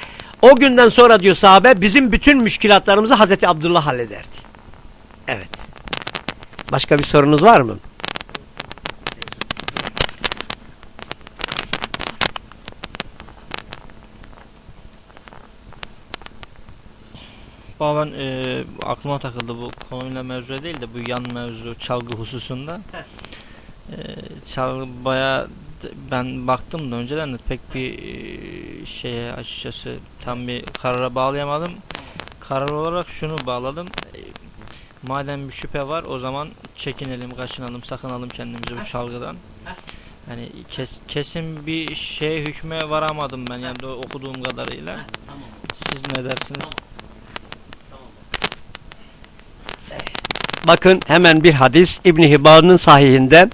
o günden sonra diyor sahabe bizim bütün müşkilatlarımızı Hazreti Abdullah hallederdi. Evet. Başka bir sorunuz var mı? Baba ben e, aklıma takıldı bu konuyla mevzu değil de bu yan mevzu çalgı hususunda. E, çalgı baya ben baktım da önceden de pek bir e, şeye açıkçası tam bir karara bağlayamadım. Karar olarak şunu bağladım. E, madem bir şüphe var o zaman çekinelim, kaçınalım, sakınalım kendimizi bu çalgıdan. Yani kes, kesin bir şeye hükme varamadım ben yani okuduğum kadarıyla. Siz ne dersiniz? Bakın hemen bir hadis İbn Hibban'ın sahihinde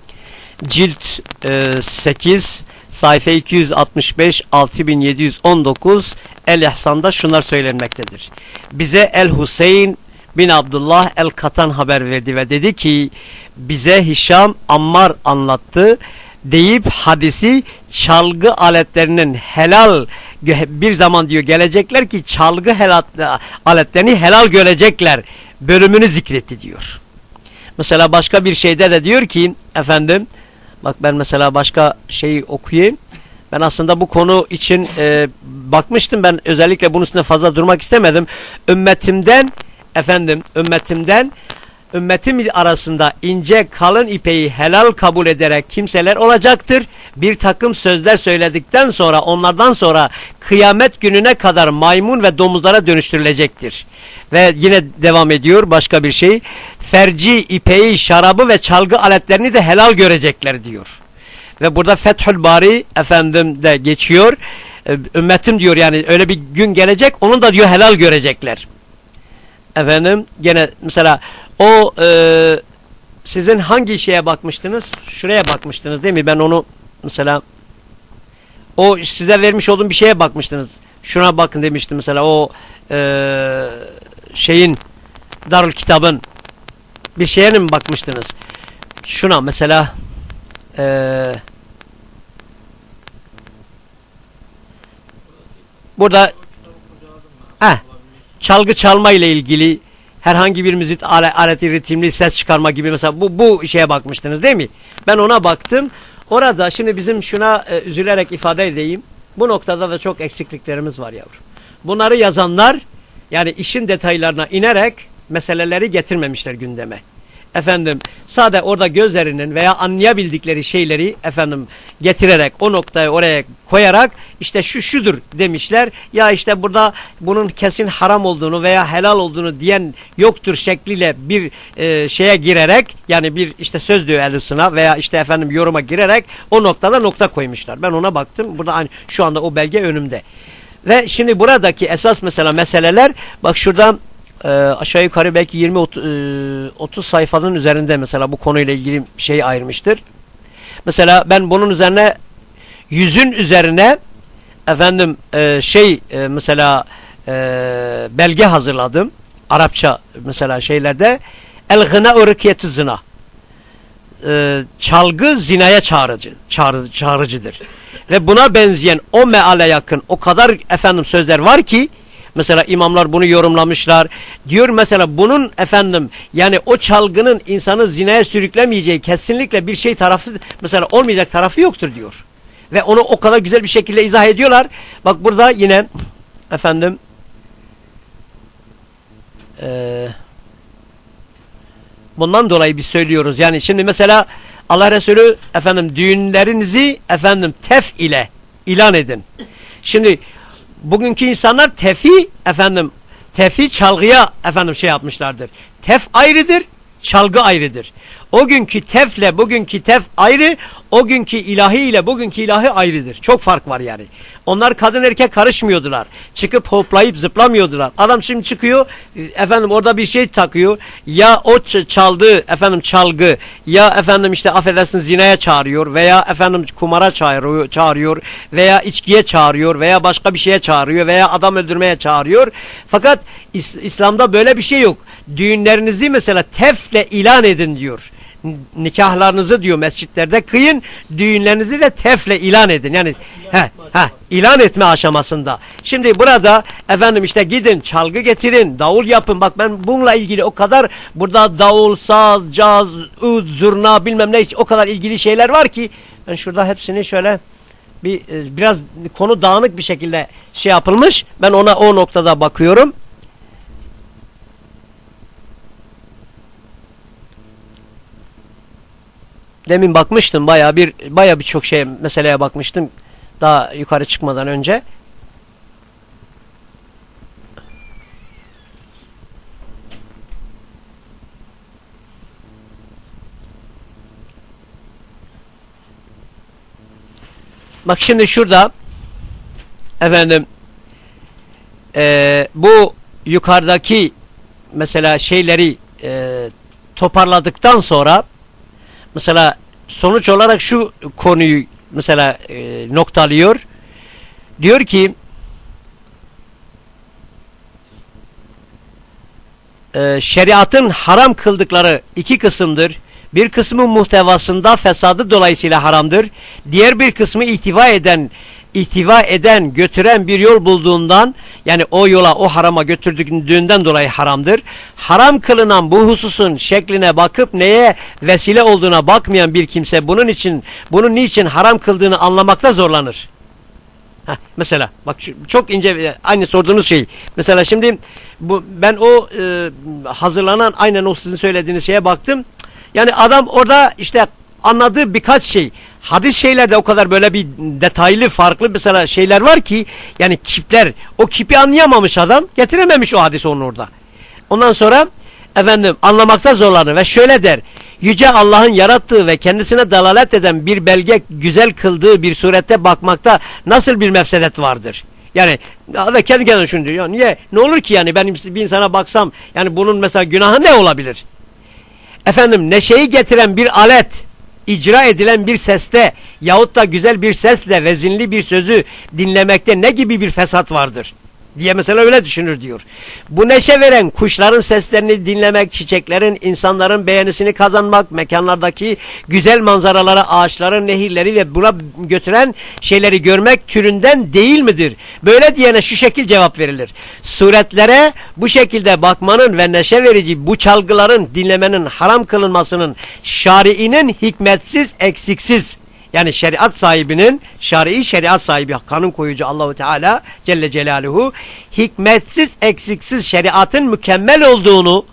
cilt e, 8 sayfa 265 6719 El İhsan'da şunlar söylenmektedir. Bize El Hüseyin bin Abdullah El Katan haber verdi ve dedi ki bize Hişam Ammar anlattı deyip hadisi çalgı aletlerinin helal bir zaman diyor gelecekler ki çalgı helal, aletlerini helal görecekler bölümünü zikretti diyor. Mesela başka bir şeyde de diyor ki efendim bak ben mesela başka şeyi okuyayım. Ben aslında bu konu için e, bakmıştım ben özellikle bunun üstünde fazla durmak istemedim. Ümmetimden efendim ümmetimden ümmetim arasında ince kalın ipeyi helal kabul ederek kimseler olacaktır. Bir takım sözler söyledikten sonra onlardan sonra kıyamet gününe kadar maymun ve domuzlara dönüştürülecektir. Ve yine devam ediyor başka bir şey. Ferci, ipeyi, şarabı ve çalgı aletlerini de helal görecekler diyor. Ve burada Fethül Bari efendim de geçiyor. Ee, ümmetim diyor yani öyle bir gün gelecek onun da diyor helal görecekler. Efendim gene mesela o e, sizin hangi şeye bakmıştınız? Şuraya bakmıştınız değil mi? Ben onu mesela o size vermiş olduğum bir şeye bakmıştınız. Şuna bakın demiştim mesela o e, şeyin Darül Kitab'ın bir şeye mi bakmıştınız? Şuna mesela eee burada çalgı çalma ile ilgili herhangi bir müzik aleti ritimli ses çıkarma gibi mesela bu, bu şeye bakmıştınız değil mi? Ben ona baktım. Orada şimdi bizim şuna e, üzülerek ifade edeyim. Bu noktada da çok eksikliklerimiz var yavrum. Bunları yazanlar yani işin detaylarına inerek meseleleri getirmemişler gündeme efendim sade orada gözlerinin veya anlayabildikleri şeyleri efendim getirerek o noktayı oraya koyarak işte şu şudur demişler. Ya işte burada bunun kesin haram olduğunu veya helal olduğunu diyen yoktur şekliyle bir e, şeye girerek yani bir işte söz diyor elusuna veya işte efendim yoruma girerek o noktada nokta koymuşlar. Ben ona baktım. Burada aynı şu anda o belge önümde. Ve şimdi buradaki esas mesela meseleler bak şuradan e, aşağı yukarı belki 20 30 e, sayfanın üzerinde mesela bu konuyla ilgili şey ayırmıştır. Mesela ben bunun üzerine yüzün üzerine efendim e, şey e, mesela e, belge hazırladım. Arapça mesela şeylerde el gına ırkiyetü zina e, çalgı zinaya çağrıcı, çağrı, çağrıcıdır. Ve buna benzeyen o meale yakın o kadar efendim sözler var ki Mesela imamlar bunu yorumlamışlar. Diyor mesela bunun efendim yani o çalgının insanı zinaya sürüklemeyeceği kesinlikle bir şey tarafı mesela olmayacak tarafı yoktur diyor. Ve onu o kadar güzel bir şekilde izah ediyorlar. Bak burada yine efendim eee Bundan dolayı biz söylüyoruz. Yani şimdi mesela Allah Resulü efendim düğünlerinizi efendim tef ile ilan edin. Şimdi bugünkü insanlar tefi efendim tefi çalgıya efendim şey yapmışlardır. Tef ayrıdır, çalgı ayrıdır. O günkü tefle bugünkü tef ayrı, o günkü ilahi ile bugünkü ilahi ayrıdır. Çok fark var yani. Onlar kadın erkek karışmıyordular. Çıkıp hoplayıp zıplamıyordular. Adam şimdi çıkıyor, efendim orada bir şey takıyor. Ya o çaldığı efendim çalgı, ya efendim işte affedersin zinaya çağırıyor veya efendim kumara çağırıyor, çağırıyor veya içkiye çağırıyor veya başka bir şeye çağırıyor veya adam öldürmeye çağırıyor. Fakat İs İslam'da böyle bir şey yok. Düğünlerinizi mesela tefle ilan edin diyor nikahlarınızı diyor mescitlerde kıyın, düğünlerinizi de tefle ilan edin. Yani he, he, ilan etme aşamasında. Şimdi burada efendim işte gidin çalgı getirin, davul yapın. Bak ben bununla ilgili o kadar burada davul, saz, caz, ud, zurna bilmem ne o kadar ilgili şeyler var ki ben şurada hepsini şöyle bir e, biraz konu dağınık bir şekilde şey yapılmış. Ben ona o noktada bakıyorum. Demin bakmıştım baya bir baya birçok şey meseleye bakmıştım daha yukarı çıkmadan önce. Bak şimdi şurada efendim e, bu yukarıdaki mesela şeyleri e, toparladıktan sonra Mesela sonuç olarak şu konuyu mesela e, noktalıyor. Diyor ki e, şeriatın haram kıldıkları iki kısımdır. Bir kısmı muhtevasında fesadı dolayısıyla haramdır. Diğer bir kısmı ihtiva eden ihtiva eden, götüren bir yol bulduğundan yani o yola, o harama götürdüğünden dolayı haramdır. Haram kılınan bu hususun şekline bakıp neye vesile olduğuna bakmayan bir kimse bunun için, bunun niçin haram kıldığını anlamakta zorlanır. Heh, mesela bak çok ince aynı sorduğunuz şey. Mesela şimdi bu ben o e, hazırlanan aynen o sizin söylediğiniz şeye baktım. Yani adam orada işte anladığı birkaç şey. Hadis şeylerde o kadar böyle bir detaylı farklı mesela şeyler var ki yani kipler o kipi anlayamamış adam getirememiş o hadis onu orada. Ondan sonra efendim anlamakta zorlanır ve şöyle der. Yüce Allah'ın yarattığı ve kendisine dalalet eden bir belge güzel kıldığı bir surette bakmakta nasıl bir mefsedet vardır? Yani da kendi kendine şunu. Ya niye? Ne olur ki yani ben bir insana baksam yani bunun mesela günahı ne olabilir? Efendim neşeyi getiren bir alet icra edilen bir seste yahut da güzel bir sesle vezinli bir sözü dinlemekte ne gibi bir fesat vardır? Diye mesela öyle düşünür diyor. Bu neşe veren kuşların seslerini dinlemek, çiçeklerin, insanların beğenisini kazanmak, mekanlardaki güzel manzaralara, ağaçların, nehirleri ve buna götüren şeyleri görmek türünden değil midir? Böyle diyene şu şekil cevap verilir. Suretlere bu şekilde bakmanın ve neşe verici bu çalgıların dinlemenin haram kılınmasının şariinin hikmetsiz, eksiksiz yani şeriat sahibinin, şer'i şeriat sahibi, kanun koyucu Allahu Teala Celle Celaluhu hikmetsiz, eksiksiz şeriatın mükemmel olduğunu,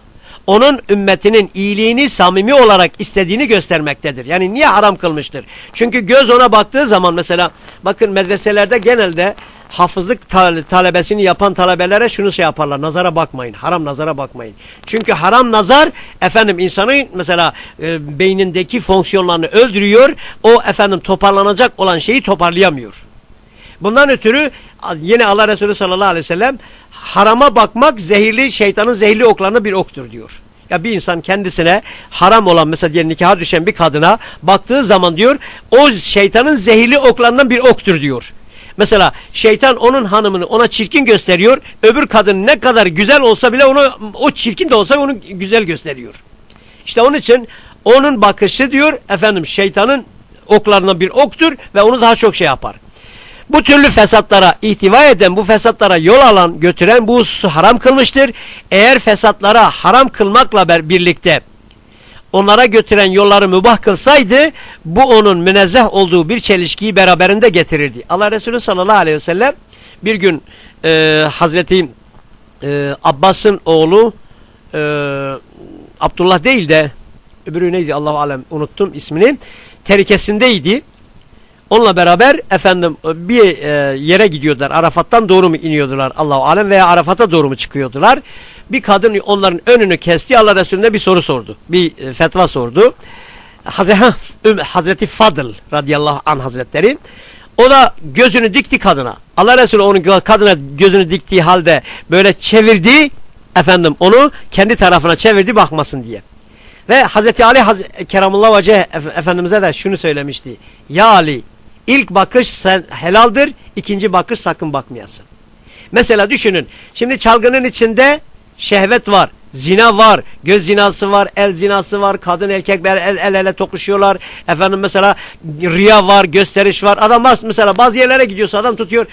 onun ümmetinin iyiliğini samimi olarak istediğini göstermektedir. Yani niye haram kılmıştır? Çünkü göz ona baktığı zaman mesela bakın medreselerde genelde hafızlık talebesini yapan talebelere şunu şey yaparlar. Nazara bakmayın. Haram nazara bakmayın. Çünkü haram nazar efendim insanın mesela e, beynindeki fonksiyonlarını öldürüyor. O efendim toparlanacak olan şeyi toparlayamıyor. Bundan ötürü yine Allah Resulü sallallahu aleyhi ve sellem harama bakmak zehirli şeytanın zehirli oklarına bir oktur diyor. Ya bir insan kendisine haram olan mesela diyelim nikaha düşen bir kadına baktığı zaman diyor o şeytanın zehirli oklarından bir oktur diyor. Mesela şeytan onun hanımını ona çirkin gösteriyor. Öbür kadın ne kadar güzel olsa bile onu o çirkin de olsa onu güzel gösteriyor. İşte onun için onun bakışı diyor efendim şeytanın oklarına bir oktur ve onu daha çok şey yapar. Bu türlü fesatlara ihtiva eden, bu fesatlara yol alan, götüren bu hususu haram kılmıştır. Eğer fesatlara haram kılmakla birlikte onlara götüren yolları mübah kılsaydı bu onun münezzeh olduğu bir çelişkiyi beraberinde getirirdi. Allah Resulü sallallahu aleyhi ve sellem bir gün e, Hazreti e, Abbas'ın oğlu e, Abdullah değil de öbürü neydi Allahu alem unuttum ismini terikesindeydi. Onunla beraber efendim bir e, yere gidiyorlar. Arafat'tan doğru mu iniyordular Allahu alem veya Arafat'a doğru mu çıkıyordular? Bir kadın onların önünü kesti. Allah Resulüne bir soru sordu. Bir e, fetva sordu. Hazreti Fadıl radıyallahu an hazretleri o da gözünü dikti kadına. Allah Resulü onun kadına gözünü diktiği halde böyle çevirdi. Efendim onu kendi tarafına çevirdi bakmasın diye. Ve Hazreti Ali Haz Keramullah Vece Efendimiz'e de şunu söylemişti. Ya Ali ilk bakış sen helaldir, ikinci bakış sakın bakmayasın. Mesela düşünün. Şimdi çalgının içinde şehvet var. Zina var, göz zinası var, el zinası var, kadın erkek el, el ele tokuşuyorlar. Efendim mesela riya var, gösteriş var. Adam mesela bazı yerlere gidiyorsa adam tutuyor.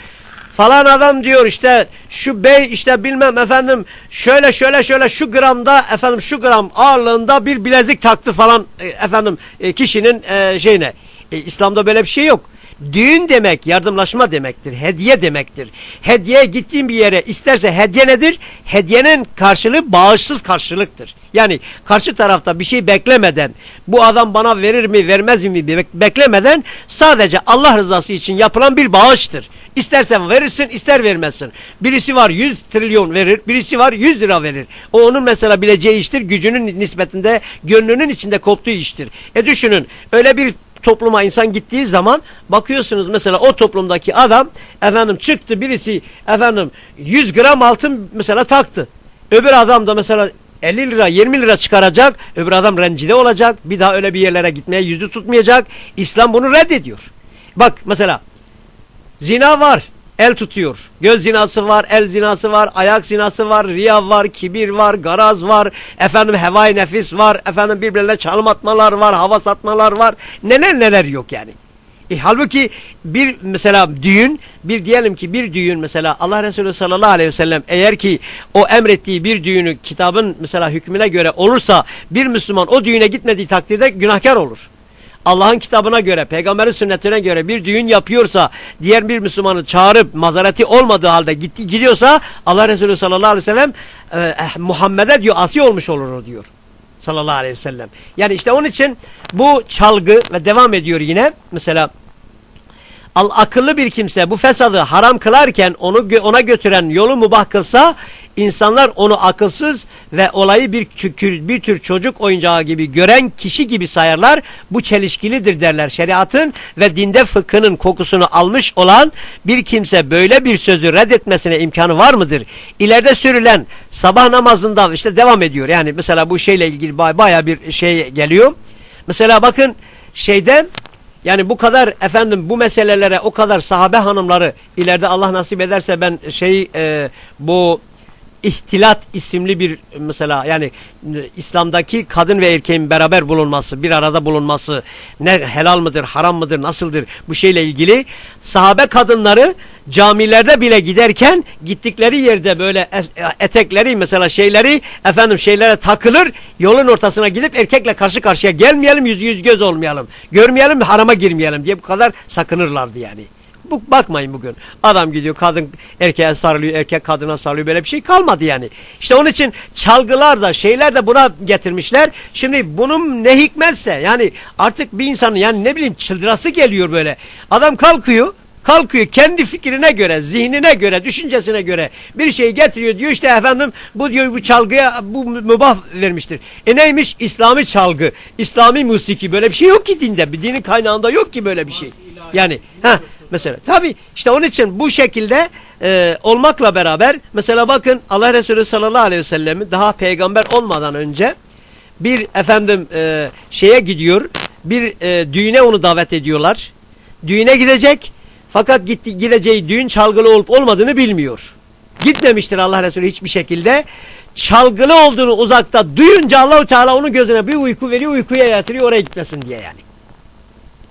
Falan adam diyor işte şu bey işte bilmem efendim şöyle şöyle şöyle şu gramda efendim şu gram ağırlığında bir bilezik taktı falan e, efendim e, kişinin e, şeyine. E, İslam'da böyle bir şey yok. Düğün demek yardımlaşma demektir. Hediye demektir. Hediye gittiğin bir yere isterse hediye nedir? Hediyenin karşılığı bağışsız karşılıktır. Yani karşı tarafta bir şey beklemeden bu adam bana verir mi vermez mi beklemeden sadece Allah rızası için yapılan bir bağıştır. İstersen verirsin ister vermezsin. Birisi var 100 trilyon verir birisi var 100 lira verir. O onun mesela bileceği iştir gücünün nispetinde gönlünün içinde koptuğu iştir. E düşünün öyle bir topluma insan gittiği zaman bakıyorsunuz mesela o toplumdaki adam efendim çıktı birisi efendim 100 gram altın mesela taktı. Öbür adam da mesela 50 lira 20 lira çıkaracak öbür adam rencide olacak bir daha öyle bir yerlere gitmeye yüzü tutmayacak İslam bunu reddediyor. Bak mesela zina var el tutuyor. Göz zinası var, el zinası var, ayak zinası var, riya var, kibir var, garaz var, efendim hevai nefis var, efendim birbirine çalım atmalar var, hava satmalar var. Neler neler yok yani. E, halbuki bir mesela düğün, bir diyelim ki bir düğün mesela Allah Resulü sallallahu aleyhi ve sellem eğer ki o emrettiği bir düğünü kitabın mesela hükmüne göre olursa bir Müslüman o düğüne gitmediği takdirde günahkar olur. Allah'ın kitabına göre, peygamberin sünnetine göre bir düğün yapıyorsa, diğer bir Müslümanı çağırıp mazareti olmadığı halde gitti, gidiyorsa Allah Resulü sallallahu aleyhi ve sellem e, Muhammed'e diyor asi olmuş olur diyor. Sallallahu aleyhi ve sellem. Yani işte onun için bu çalgı ve devam ediyor yine. Mesela Al akıllı bir kimse bu fesadı haram kılarken onu ona götüren yolu mubah kılsa insanlar onu akılsız ve olayı bir, bir tür çocuk oyuncağı gibi gören kişi gibi sayarlar. Bu çelişkilidir derler. Şeriatın ve dinde fıkhının kokusunu almış olan bir kimse böyle bir sözü reddetmesine imkanı var mıdır? İleride sürülen sabah namazından işte devam ediyor. Yani mesela bu şeyle ilgili baya bir şey geliyor. Mesela bakın şeyden yani bu kadar efendim bu meselelere o kadar sahabe hanımları ileride Allah nasip ederse ben şey e, bu ihtilat isimli bir mesela yani İslam'daki kadın ve erkeğin beraber bulunması, bir arada bulunması ne helal mıdır, haram mıdır, nasıldır bu şeyle ilgili sahabe kadınları camilerde bile giderken gittikleri yerde böyle etekleri mesela şeyleri efendim şeylere takılır yolun ortasına gidip erkekle karşı karşıya gelmeyelim yüz yüz göz olmayalım görmeyelim harama girmeyelim diye bu kadar sakınırlardı yani. Bu, bakmayın bugün. Adam gidiyor kadın erkeğe sarılıyor, erkek kadına sarılıyor. Böyle bir şey kalmadı yani. İşte onun için çalgılar da şeyler de buna getirmişler. Şimdi bunun ne hikmetse yani artık bir insanın yani ne bileyim çıldırası geliyor böyle. Adam kalkıyor kalkıyor kendi fikrine göre, zihnine göre, düşüncesine göre bir şey getiriyor. Diyor işte efendim bu diyor bu çalgıya bu mübah vermiştir. E neymiş? İslami çalgı, İslami musiki böyle bir şey yok ki dinde. Bir dinin kaynağında yok ki böyle bir şey. Yani ha mesela tabi işte onun için bu şekilde e, olmakla beraber mesela bakın Allah Resulü sallallahu aleyhi ve sellem'i daha peygamber olmadan önce bir efendim e, şeye gidiyor bir e, düğüne onu davet ediyorlar. Düğüne gidecek fakat gitti, gideceği düğün çalgılı olup olmadığını bilmiyor. Gitmemiştir Allah Resulü hiçbir şekilde. Çalgılı olduğunu uzakta duyunca Allahu Teala onun gözüne bir uyku veriyor, uykuya yatırıyor oraya gitmesin diye yani.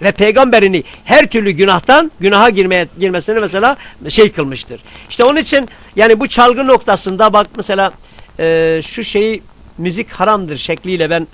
Ve peygamberini her türlü günahtan günaha girmeye girmesini mesela şey kılmıştır. İşte onun için yani bu çalgı noktasında bak mesela e, şu şeyi müzik haramdır şekliyle ben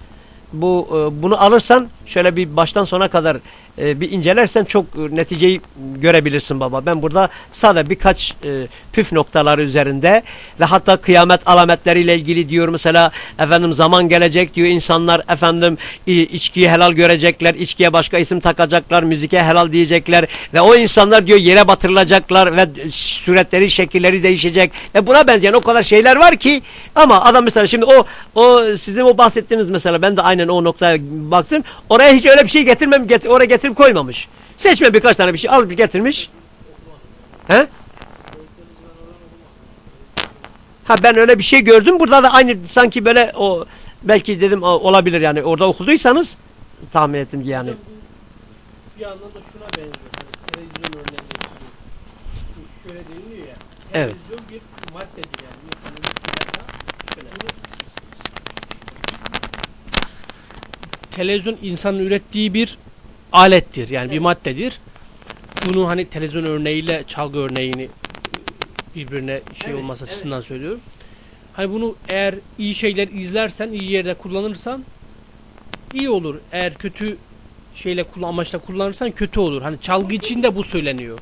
bu e, bunu alırsan şöyle bir baştan sona kadar e, bir incelersen çok e, neticeyi görebilirsin baba. Ben burada sadece birkaç e, püf noktaları üzerinde ve hatta kıyamet alametleriyle ilgili diyor mesela efendim zaman gelecek diyor insanlar efendim içkiyi helal görecekler, içkiye başka isim takacaklar, müzike helal diyecekler ve o insanlar diyor yere batırılacaklar ve suretleri, şekilleri değişecek ve buna benzeyen o kadar şeyler var ki ama adam mesela şimdi o o sizin o bahsettiğiniz mesela ben de aynen o noktaya baktım. Oraya hiç öyle bir şey getirmem, get oraya getir getirip koymamış. Seçme birkaç tane bir şey alıp getirmiş. He? Ha ben öyle bir şey gördüm. Burada da aynı sanki böyle o belki dedim olabilir yani orada okuduysanız tahmin ettim yani. Bir yandan da şuna benziyor. Televizyon örneği şöyle deniliyor ya. Evet. Televizyon bir maddedir yani. Televizyon insanın ürettiği bir alettir. Yani bir maddedir. Bunu hani televizyon örneğiyle çalgı örneğini birbirine şey evet, olması açısından evet. söylüyorum. Hani bunu eğer iyi şeyler izlersen, iyi yerde kullanırsan iyi olur. Eğer kötü şeyle kullan amaçla kullanırsan kötü olur. Hani çalgı için de bu söyleniyor.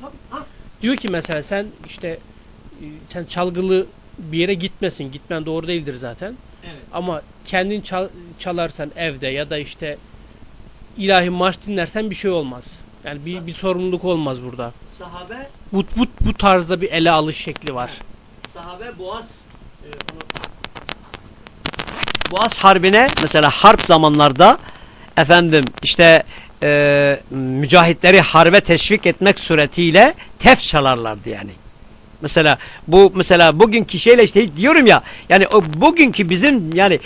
Diyor ki mesela sen işte e, sen çalgılı bir yere gitmesin. Gitmen doğru değildir zaten. Evet. Ama kendin çal, çalarsan evde ya da işte ilahi marş dinlersen bir şey olmaz. Yani bir, bir sorumluluk olmaz burada. Sahabe bu, bu, bu tarzda bir ele alış şekli var. Sahabe Boğaz e, Boğaz Harbi'ne mesela harp zamanlarda efendim işte e, mücahitleri harbe teşvik etmek suretiyle tef çalarlardı yani. Mesela bu mesela bugünkü şeyle işte diyorum ya yani o bugünkü bizim yani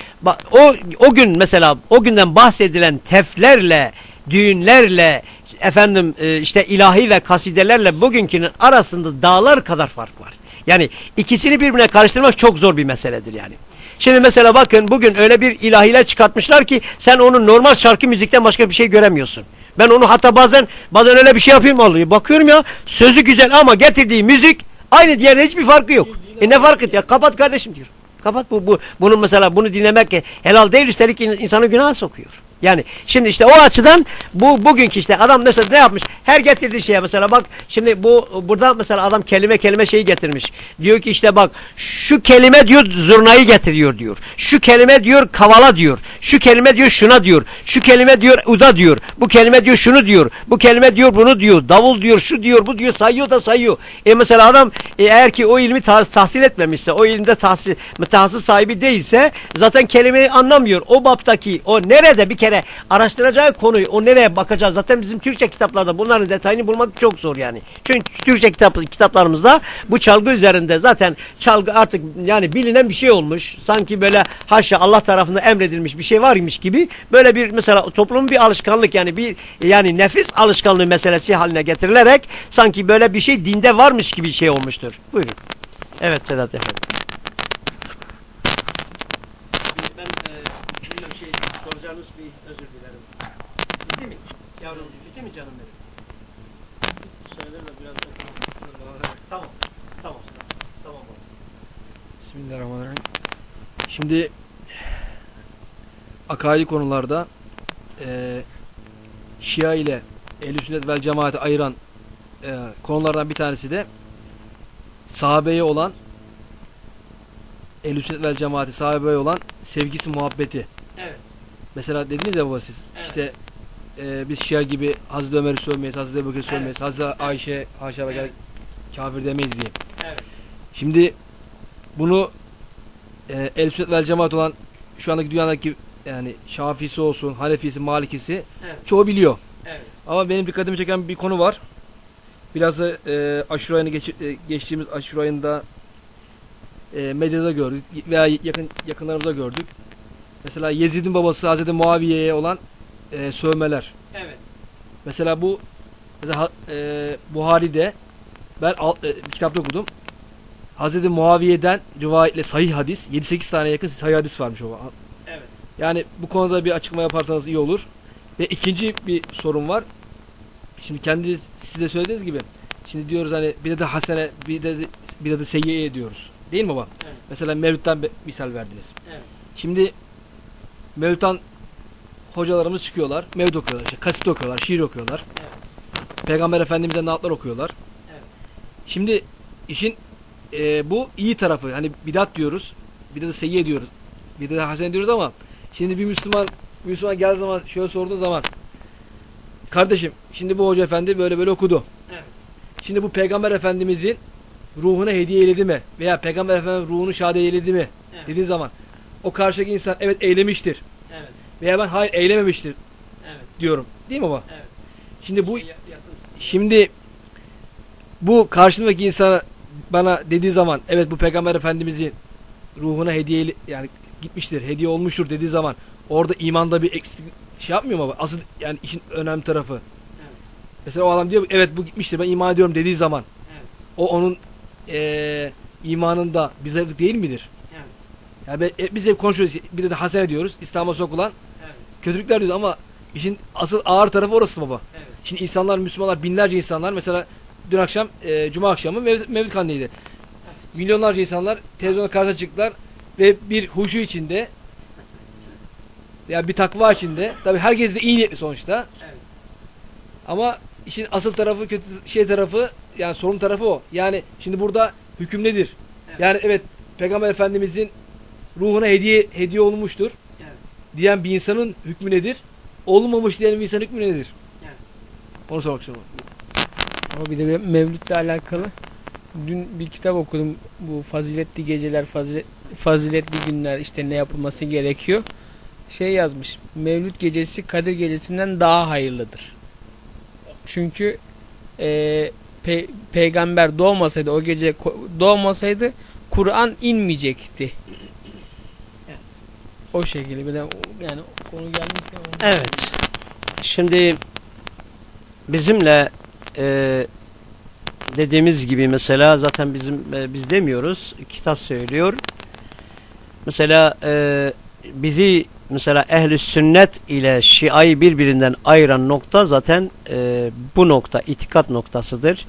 o o gün mesela o günden bahsedilen teflerle düğünlerle efendim e, işte ilahi ve kasidelerle bugünkünün arasında dağlar kadar fark var. Yani ikisini birbirine karıştırmak çok zor bir meseledir yani. Şimdi mesela bakın bugün öyle bir ilahiler çıkartmışlar ki sen onun normal şarkı müzikten başka bir şey göremiyorsun. Ben onu hatta bazen bazen öyle bir şey yapayım oluyor. Bakıyorum ya sözü güzel ama getirdiği müzik aynı diğerine hiçbir farkı yok. E ne farkı ya kapat kardeşim diyor. Kapat bu, bu bunun mesela bunu dinlemek helal değil üstelik in- insanı günaha sokuyor. Yani şimdi işte o açıdan bu bugünkü işte adam mesela ne yapmış? Her getirdiği şeye mesela bak şimdi bu burada mesela adam kelime kelime şeyi getirmiş. Diyor ki işte bak şu kelime diyor zurnayı getiriyor diyor. Şu kelime diyor kavala diyor. Şu kelime diyor şuna diyor. Şu kelime diyor uda diyor. Bu kelime diyor şunu diyor. Bu kelime diyor bunu diyor. Davul diyor şu diyor bu diyor sayıyor da sayıyor. E mesela adam e, eğer ki o ilmi tah- tahsil etmemişse o ilimde tahsil, tahsil sahibi değilse zaten kelimeyi anlamıyor. O baptaki o nerede bir kere araştıracağı konuyu o nereye bakacağız zaten bizim Türkçe kitaplarda bunların detayını bulmak çok zor yani. Çünkü Türkçe kitap, kitaplarımızda bu çalgı üzerinde zaten çalgı artık yani bilinen bir şey olmuş. Sanki böyle haşa Allah tarafından emredilmiş bir şey varmış gibi böyle bir mesela toplumun bir alışkanlık yani bir yani nefis alışkanlığı meselesi haline getirilerek sanki böyle bir şey dinde varmış gibi şey olmuştur. Buyurun. Evet Sedat Efendi. Ben bilmem şey soracağınız bir özür dilerim. Ciddi mi? Yavrum ciddi mi canım benim? Söyleme biraz Tamam. Tamam. Tamam. Bismillahirrahmanirrahim. Şimdi akaidi konularda e, Şia ile Ehl-i Sünnet vel Cemaat'i ayıran e, konulardan bir tanesi de sahabeye olan Ehl-i Sünnet vel Cemaat'i sahabeye olan sevgisi, muhabbeti. Evet. Mesela dediniz ya baba siz. Evet. İşte e, biz Şia gibi Hazreti Ömer'i sövmeyiz, Hazreti Ebu Bekir'i sövmeyiz, Hazreti Ayşe, haşa ve Evet. kafir demeyiz diye. Evet. Şimdi bunu e, el sünnet vel cemaat olan şu andaki dünyadaki yani Şafisi olsun, Hanefisi, Malikisi Evet. çoğu biliyor. Evet. Ama benim dikkatimi çeken bir konu var. Biraz da e, aşure ayını geç, e, geçtiğimiz aşure ayında e, medyada gördük veya yakın yakınlarımızda gördük. Mesela Yezid'in babası Hazreti Muaviye'ye olan e, sövmeler. Evet. Mesela bu mesela, e, Buhari'de ben al, e, kitapta okudum. Hazreti Muaviye'den rivayetle sahih hadis 7-8 tane yakın sahih hadis varmış o. Evet. Yani bu konuda bir açıklama yaparsanız iyi olur. Ve ikinci bir sorun var. Şimdi kendi size söylediğiniz gibi şimdi diyoruz hani bir de hasene bir de bir de seyyiye diyoruz. Değil mi baba? Evet. Mesela Mevlüt'ten bir misal verdiniz. Evet. Şimdi Mevlüt'ten hocalarımız çıkıyorlar. Mevlüt okuyorlar. işte kasit okuyorlar. Şiir okuyorlar. Peygamber Efendimiz'e naatlar okuyorlar. Evet. Şimdi işin e, bu iyi tarafı. Hani bidat diyoruz. Bidat-ı seyyiye diyoruz. Bidat-ı hasene diyoruz ama şimdi bir Müslüman Müslüman geldiği zaman şöyle sorduğu zaman kardeşim şimdi bu hoca efendi böyle böyle okudu. Evet. Şimdi bu Peygamber Efendimizin ruhuna hediye eyledi mi? Veya Peygamber Efendimizin ruhunu şahane eyledi mi? Evet. Dediğin zaman o karşıdaki insan evet eylemiştir. Evet. Veya ben hayır eylememiştir Evet. diyorum. Değil mi baba? Evet. Şimdi bu yakın. Şimdi bu karşımdaki insana bana dediği zaman evet bu peygamber efendimizin ruhuna hediye yani gitmiştir, hediye olmuştur dediği zaman orada imanda bir eksik şey yapmıyor mu? Asıl yani işin önemli tarafı. Evet. Mesela o adam diyor evet bu gitmiştir ben iman ediyorum dediği zaman Evet. o onun eee imanında bir zayıflık değil midir? Evet. Yani be- e, biz hep konuşuyoruz bir de, de hasene diyoruz İslam'a sokulan Evet. kötülükler diyoruz ama işin asıl ağır tarafı orası baba. Evet. Şimdi insanlar, Müslümanlar, binlerce insanlar mesela dün akşam, e, Cuma akşamı Mev Mevlid Kandili'ydi. Milyonlarca insanlar televizyona karşı çıktılar ve bir huşu içinde ya bir takva içinde. Tabi herkes de iyi niyetli sonuçta. Evet. Ama işin asıl tarafı, kötü şey tarafı yani sorun tarafı o. Yani şimdi burada hüküm nedir? Evet. Yani evet Peygamber Efendimizin ruhuna hediye hediye olmuştur Evet. diyen bir insanın hükmü nedir? Olmamış diyen bir insanın hükmü nedir? Evet. Onu sormak istiyorum. Ama bir de Mevlüt'le alakalı dün bir kitap okudum. Bu faziletli geceler, fazilet, faziletli günler işte ne yapılması gerekiyor. Şey yazmış. Mevlüt gecesi Kadir gecesinden daha hayırlıdır. Çünkü eee, pe- peygamber doğmasaydı o gece doğmasaydı Kur'an inmeyecekti. O şekilde bir de yani konu gelmişken Evet. Şimdi bizimle e, dediğimiz gibi mesela zaten bizim e, biz demiyoruz. Kitap söylüyor. Mesela e, bizi mesela ehli sünnet ile şiayı birbirinden ayıran nokta zaten e, bu nokta itikat noktasıdır.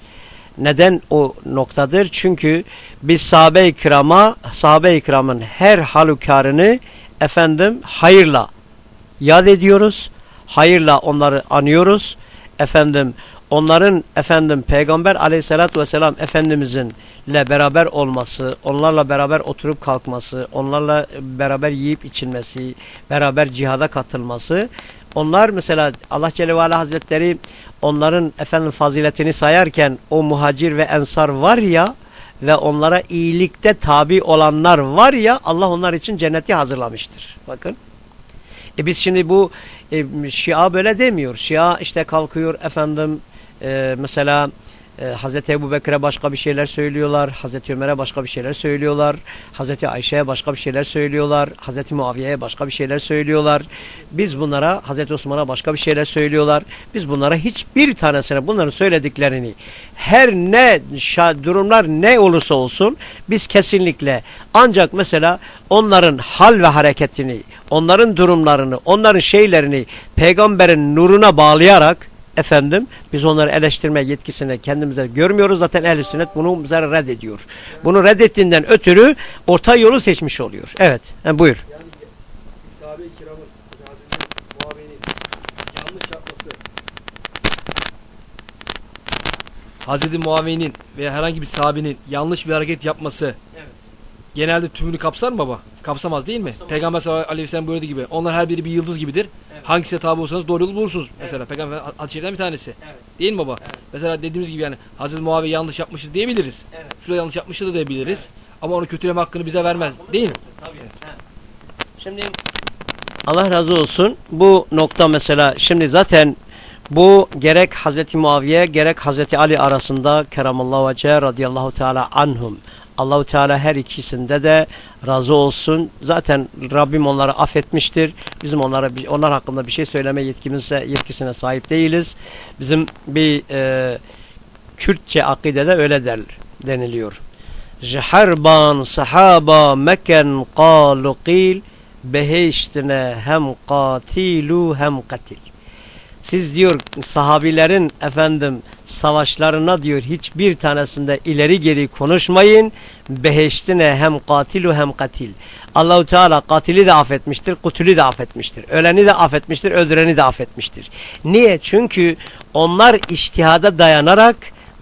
Neden o noktadır? Çünkü biz sahabe-i kirama, sahabe-i kiramın her halükarını efendim hayırla yad ediyoruz. Hayırla onları anıyoruz. Efendim onların efendim Peygamber aleyhissalatü vesselam Efendimizin ile beraber olması, onlarla beraber oturup kalkması, onlarla beraber yiyip içilmesi, beraber cihada katılması. Onlar mesela Allah Celle ve Ala Hazretleri onların efendim faziletini sayarken o muhacir ve ensar var ya ve onlara iyilikte tabi olanlar var ya Allah onlar için cenneti hazırlamıştır. Bakın. E biz şimdi bu e, Şia böyle demiyor. Şia işte kalkıyor efendim e, mesela e, Hazreti Ebu Bekir'e başka bir şeyler söylüyorlar. Hazreti Ömer'e başka bir şeyler söylüyorlar. Hazreti Ayşe'ye başka bir şeyler söylüyorlar. Hazreti Muaviye'ye başka bir şeyler söylüyorlar. Biz bunlara Hazreti Osman'a başka bir şeyler söylüyorlar. Biz bunlara hiçbir tanesine bunların söylediklerini her ne durumlar ne olursa olsun biz kesinlikle ancak mesela onların hal ve hareketini, onların durumlarını, onların şeylerini peygamberin nuruna bağlayarak efendim biz onları eleştirme yetkisini kendimize görmüyoruz. Zaten ehl sünnet bunu bize reddediyor. Bunu reddettiğinden ötürü orta yolu seçmiş oluyor. Evet. Yani buyur. sahabe-i kiramın yanlış yapması Hazreti Muaviye'nin veya herhangi bir sahabenin yanlış bir hareket yapması genelde tümünü kapsar mı baba? Kapsamaz değil mi? Peygamber sallallahu aleyhi ve sellem buyurduğu gibi onlar her biri bir yıldız gibidir. Hangisine tabi olsanız doğru yolu bulursunuz. Mesela Peygamber şeriften bir tanesi. Değil mi baba? Mesela dediğimiz gibi yani Hazreti Muaviye yanlış yapmıştır diyebiliriz. Şurada yanlış yapmıştır da diyebiliriz. Ama onu kötüleme hakkını bize vermez. Değil mi? Şimdi Allah razı olsun. Bu nokta mesela şimdi zaten bu gerek Hazreti Muaviye gerek Hazreti Ali arasında keramallahu vece radıyallahu teala anhum. Allahu Teala her ikisinde de razı olsun. Zaten Rabbim onları affetmiştir. Bizim onlara onlar hakkında bir şey söyleme yetkimize yetkisine sahip değiliz. Bizim bir e, Kürtçe akidede öyle der, deniliyor. Jiharban sahaba meken qalu qil beheştine hem katilu hem katil. Siz diyor sahabilerin efendim savaşlarına diyor hiçbir tanesinde ileri geri konuşmayın. Beheştine hem katilu hem katil. Allahu Teala katili de affetmiştir, kutülü de affetmiştir. Öleni de affetmiştir, öldüreni de affetmiştir. Niye? Çünkü onlar iştihada dayanarak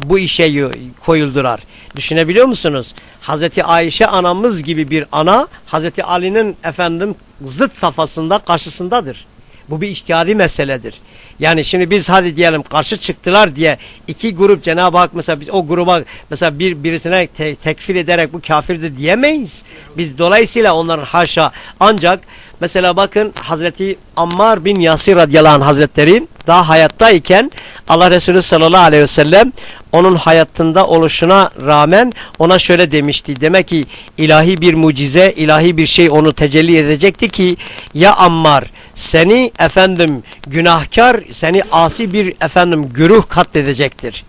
bu işe koyuldular. Düşünebiliyor musunuz? Hazreti Ayşe anamız gibi bir ana Hazreti Ali'nin efendim zıt safhasında karşısındadır. Bu bir içtihadi meseledir. Yani şimdi biz hadi diyelim karşı çıktılar diye iki grup Cenab-ı Hak mesela biz o gruba mesela bir birisine te- tekfir ederek bu kafirdir diyemeyiz. Biz dolayısıyla onların haşa ancak mesela bakın Hazreti Ammar bin Yasir radıyallahu anh hazretleri daha hayattayken Allah Resulü sallallahu aleyhi ve sellem onun hayatında oluşuna rağmen ona şöyle demişti. Demek ki ilahi bir mucize, ilahi bir şey onu tecelli edecekti ki ya Ammar seni efendim günahkar, seni asi bir efendim güruh katledecektir.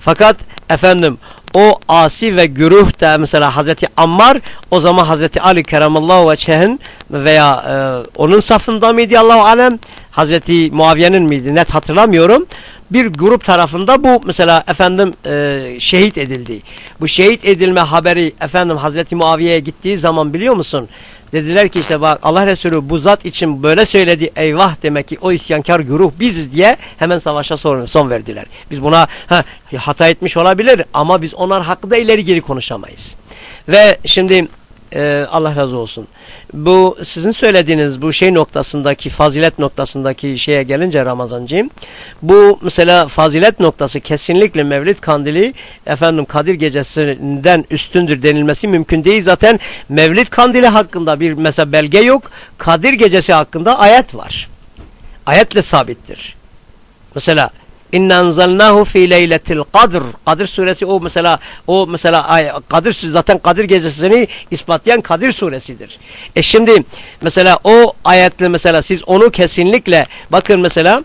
Fakat efendim o asi ve güruh da mesela Hazreti Ammar o zaman Hazreti Ali keramallahu veçhen veya e, onun safında mıydı Allahu alem Hazreti Muaviye'nin miydi net hatırlamıyorum bir grup tarafında bu mesela efendim e, şehit edildi. Bu şehit edilme haberi efendim Hazreti Muaviye'ye gittiği zaman biliyor musun? Dediler ki işte bak Allah Resulü bu zat için böyle söyledi eyvah demek ki o isyankar güruh biziz diye hemen savaşa son, son verdiler. Biz buna ha, hata etmiş olabilir ama biz onlar hakkında ileri geri konuşamayız. Ve şimdi e, Allah razı olsun. Bu sizin söylediğiniz bu şey noktasındaki fazilet noktasındaki şeye gelince Ramazancığım bu mesela fazilet noktası kesinlikle Mevlid Kandili efendim Kadir Gecesi'nden üstündür denilmesi mümkün değil. Zaten Mevlid Kandili hakkında bir mesela belge yok. Kadir Gecesi hakkında ayet var. Ayetle sabittir. Mesela İnna enzelnahu fi leyletil kadr. Kadir suresi o mesela o mesela ay, Kadir zaten Kadir gecesini ispatlayan Kadir suresidir. E şimdi mesela o ayetle mesela siz onu kesinlikle bakın mesela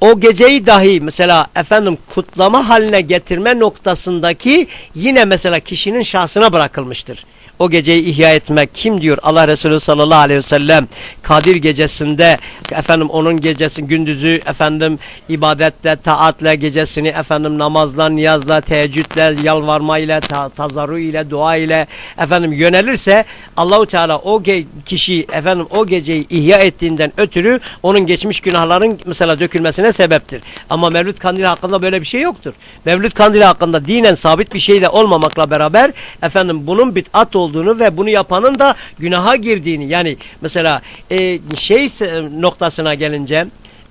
o geceyi dahi mesela efendim kutlama haline getirme noktasındaki yine mesela kişinin şahsına bırakılmıştır o geceyi ihya etmek kim diyor Allah Resulü sallallahu aleyhi ve sellem Kadir gecesinde efendim onun gecesi gündüzü efendim ibadetle taatle gecesini efendim namazla niyazla teheccüdle yalvarma ile ta tazarru ile dua ile efendim yönelirse Allahu Teala o kişi efendim o geceyi ihya ettiğinden ötürü onun geçmiş günahların mesela dökülmesine sebeptir. Ama Mevlüt Kandili hakkında böyle bir şey yoktur. Mevlüt Kandili hakkında dinen sabit bir şey de olmamakla beraber efendim bunun bid'at olduğu olduğunu ve bunu yapanın da günaha girdiğini yani mesela e, şey noktasına gelince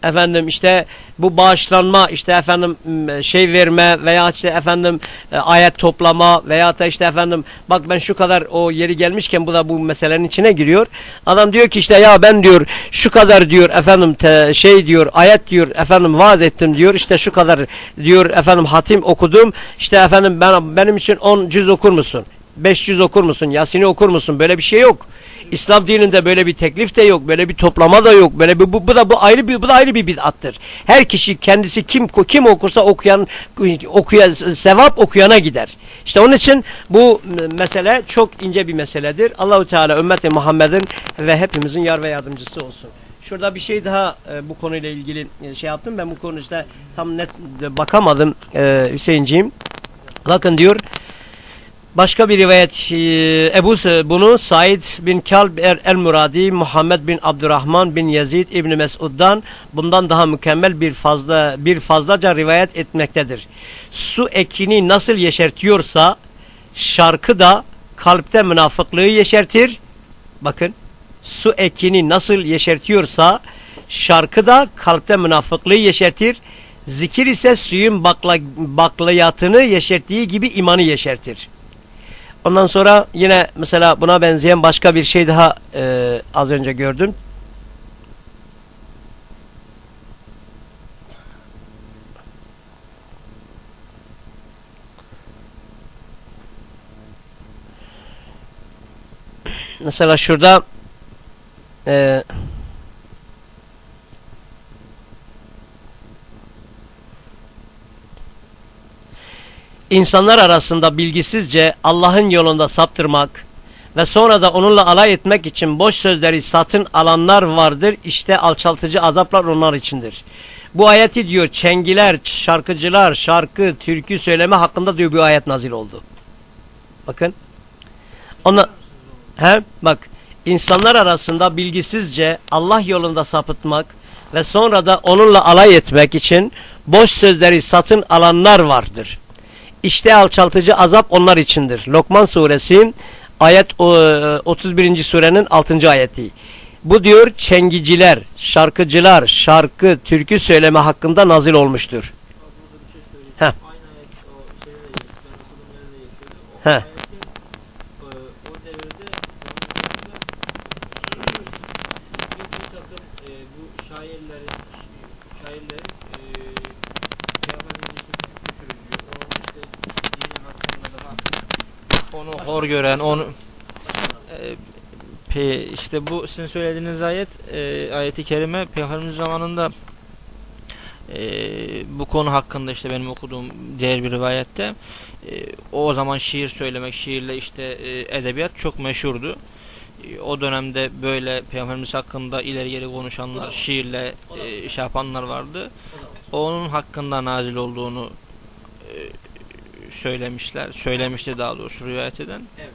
efendim işte bu bağışlanma işte efendim şey verme veya işte efendim e, ayet toplama veya da işte efendim bak ben şu kadar o yeri gelmişken bu da bu meselenin içine giriyor. Adam diyor ki işte ya ben diyor şu kadar diyor efendim te, şey diyor ayet diyor efendim vaat ettim diyor işte şu kadar diyor efendim hatim okudum işte efendim ben benim için 10 cüz okur musun? 500 okur musun? Yasin'i okur musun? Böyle bir şey yok. İslam dininde böyle bir teklif de yok. Böyle bir toplama da yok. Böyle bir bu, bu da bu ayrı bir bu da ayrı bir bid'attır. Her kişi kendisi kim kim okursa okuyan okuyan sevap okuyana gider. İşte onun için bu mesele çok ince bir meseledir. Allahu Teala ümmeti Muhammed'in ve hepimizin yar ve yardımcısı olsun. Şurada bir şey daha e, bu konuyla ilgili e, şey yaptım. Ben bu konuda tam net bakamadım e, Hüseyinciğim. Bakın diyor Başka bir rivayet e, Ebu bunu Said bin Kalb el-Muradi, Muhammed bin Abdurrahman bin Yazid İbni Mesud'dan bundan daha mükemmel bir fazla bir fazlaca rivayet etmektedir. Su ekini nasıl yeşertiyorsa şarkı da kalpte münafıklığı yeşertir. Bakın su ekini nasıl yeşertiyorsa şarkı da kalpte münafıklığı yeşertir. Zikir ise suyun bakla, baklayatını yeşerttiği gibi imanı yeşertir. Ondan sonra yine mesela buna benzeyen başka bir şey daha e, az önce gördüm. Mesela şurada e, insanlar arasında bilgisizce Allah'ın yolunda saptırmak ve sonra da onunla alay etmek için boş sözleri satın alanlar vardır. İşte alçaltıcı azaplar onlar içindir. Bu ayeti diyor çengiler, şarkıcılar, şarkı, türkü söyleme hakkında diyor bir ayet nazil oldu. Bakın. Ona he bak insanlar arasında bilgisizce Allah yolunda sapıtmak ve sonra da onunla alay etmek için boş sözleri satın alanlar vardır. İşte alçaltıcı azap onlar içindir. Lokman suresi ayet 31. surenin 6. ayeti. Bu diyor çengiciler, şarkıcılar, şarkı, türkü söyleme hakkında nazil olmuştur. Heh. Heh. Hor gören, onu e, işte bu sizin söylediğiniz ayet e, ayeti kerime Peygamberimiz zamanında e, bu konu hakkında işte benim okuduğum diğer bir rivayette e, o zaman şiir söylemek, şiirle işte e, edebiyat çok meşhurdu. E, o dönemde böyle Peygamberimiz hakkında ileri geri konuşanlar, şiirle e, şey yapanlar vardı. Onun hakkında nazil olduğunu e, söylemişler. Söylemişti daha doğrusu rivayet eden. Evet.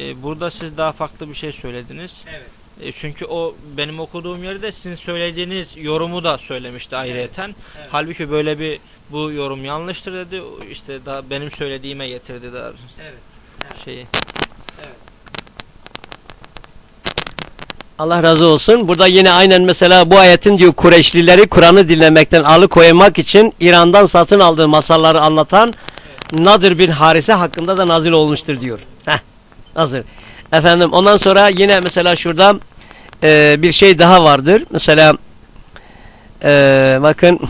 Ee, burada siz daha farklı bir şey söylediniz. Evet. E, çünkü o benim okuduğum yerde sizin söylediğiniz yorumu da söylemişti ayrıyeten. Evet. Evet. Halbuki böyle bir bu yorum yanlıştır dedi. İşte daha benim söylediğime getirdi daha evet. Evet. şeyi. Allah razı olsun. Burada yine aynen mesela bu ayetin diyor Kureyşlileri Kur'an'ı dinlemekten alıkoymak için İran'dan satın aldığı masalları anlatan Nadir bin Harise hakkında da nazil olmuştur diyor. Heh, hazır. Efendim ondan sonra yine mesela şurada e, bir şey daha vardır. Mesela e, bakın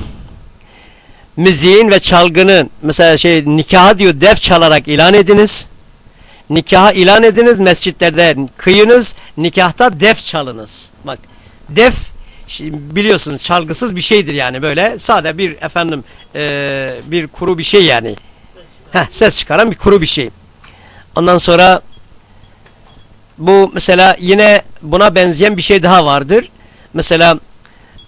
müziğin ve çalgının mesela şey nikahı diyor def çalarak ilan ediniz. Nikaha ilan ediniz mescitlerde kıyınız nikahta def çalınız. Bak def biliyorsunuz çalgısız bir şeydir yani böyle sade bir efendim eee, bir kuru bir şey yani. Heh, ses çıkaran bir kuru bir şey. Ondan sonra bu mesela yine buna benzeyen bir şey daha vardır. Mesela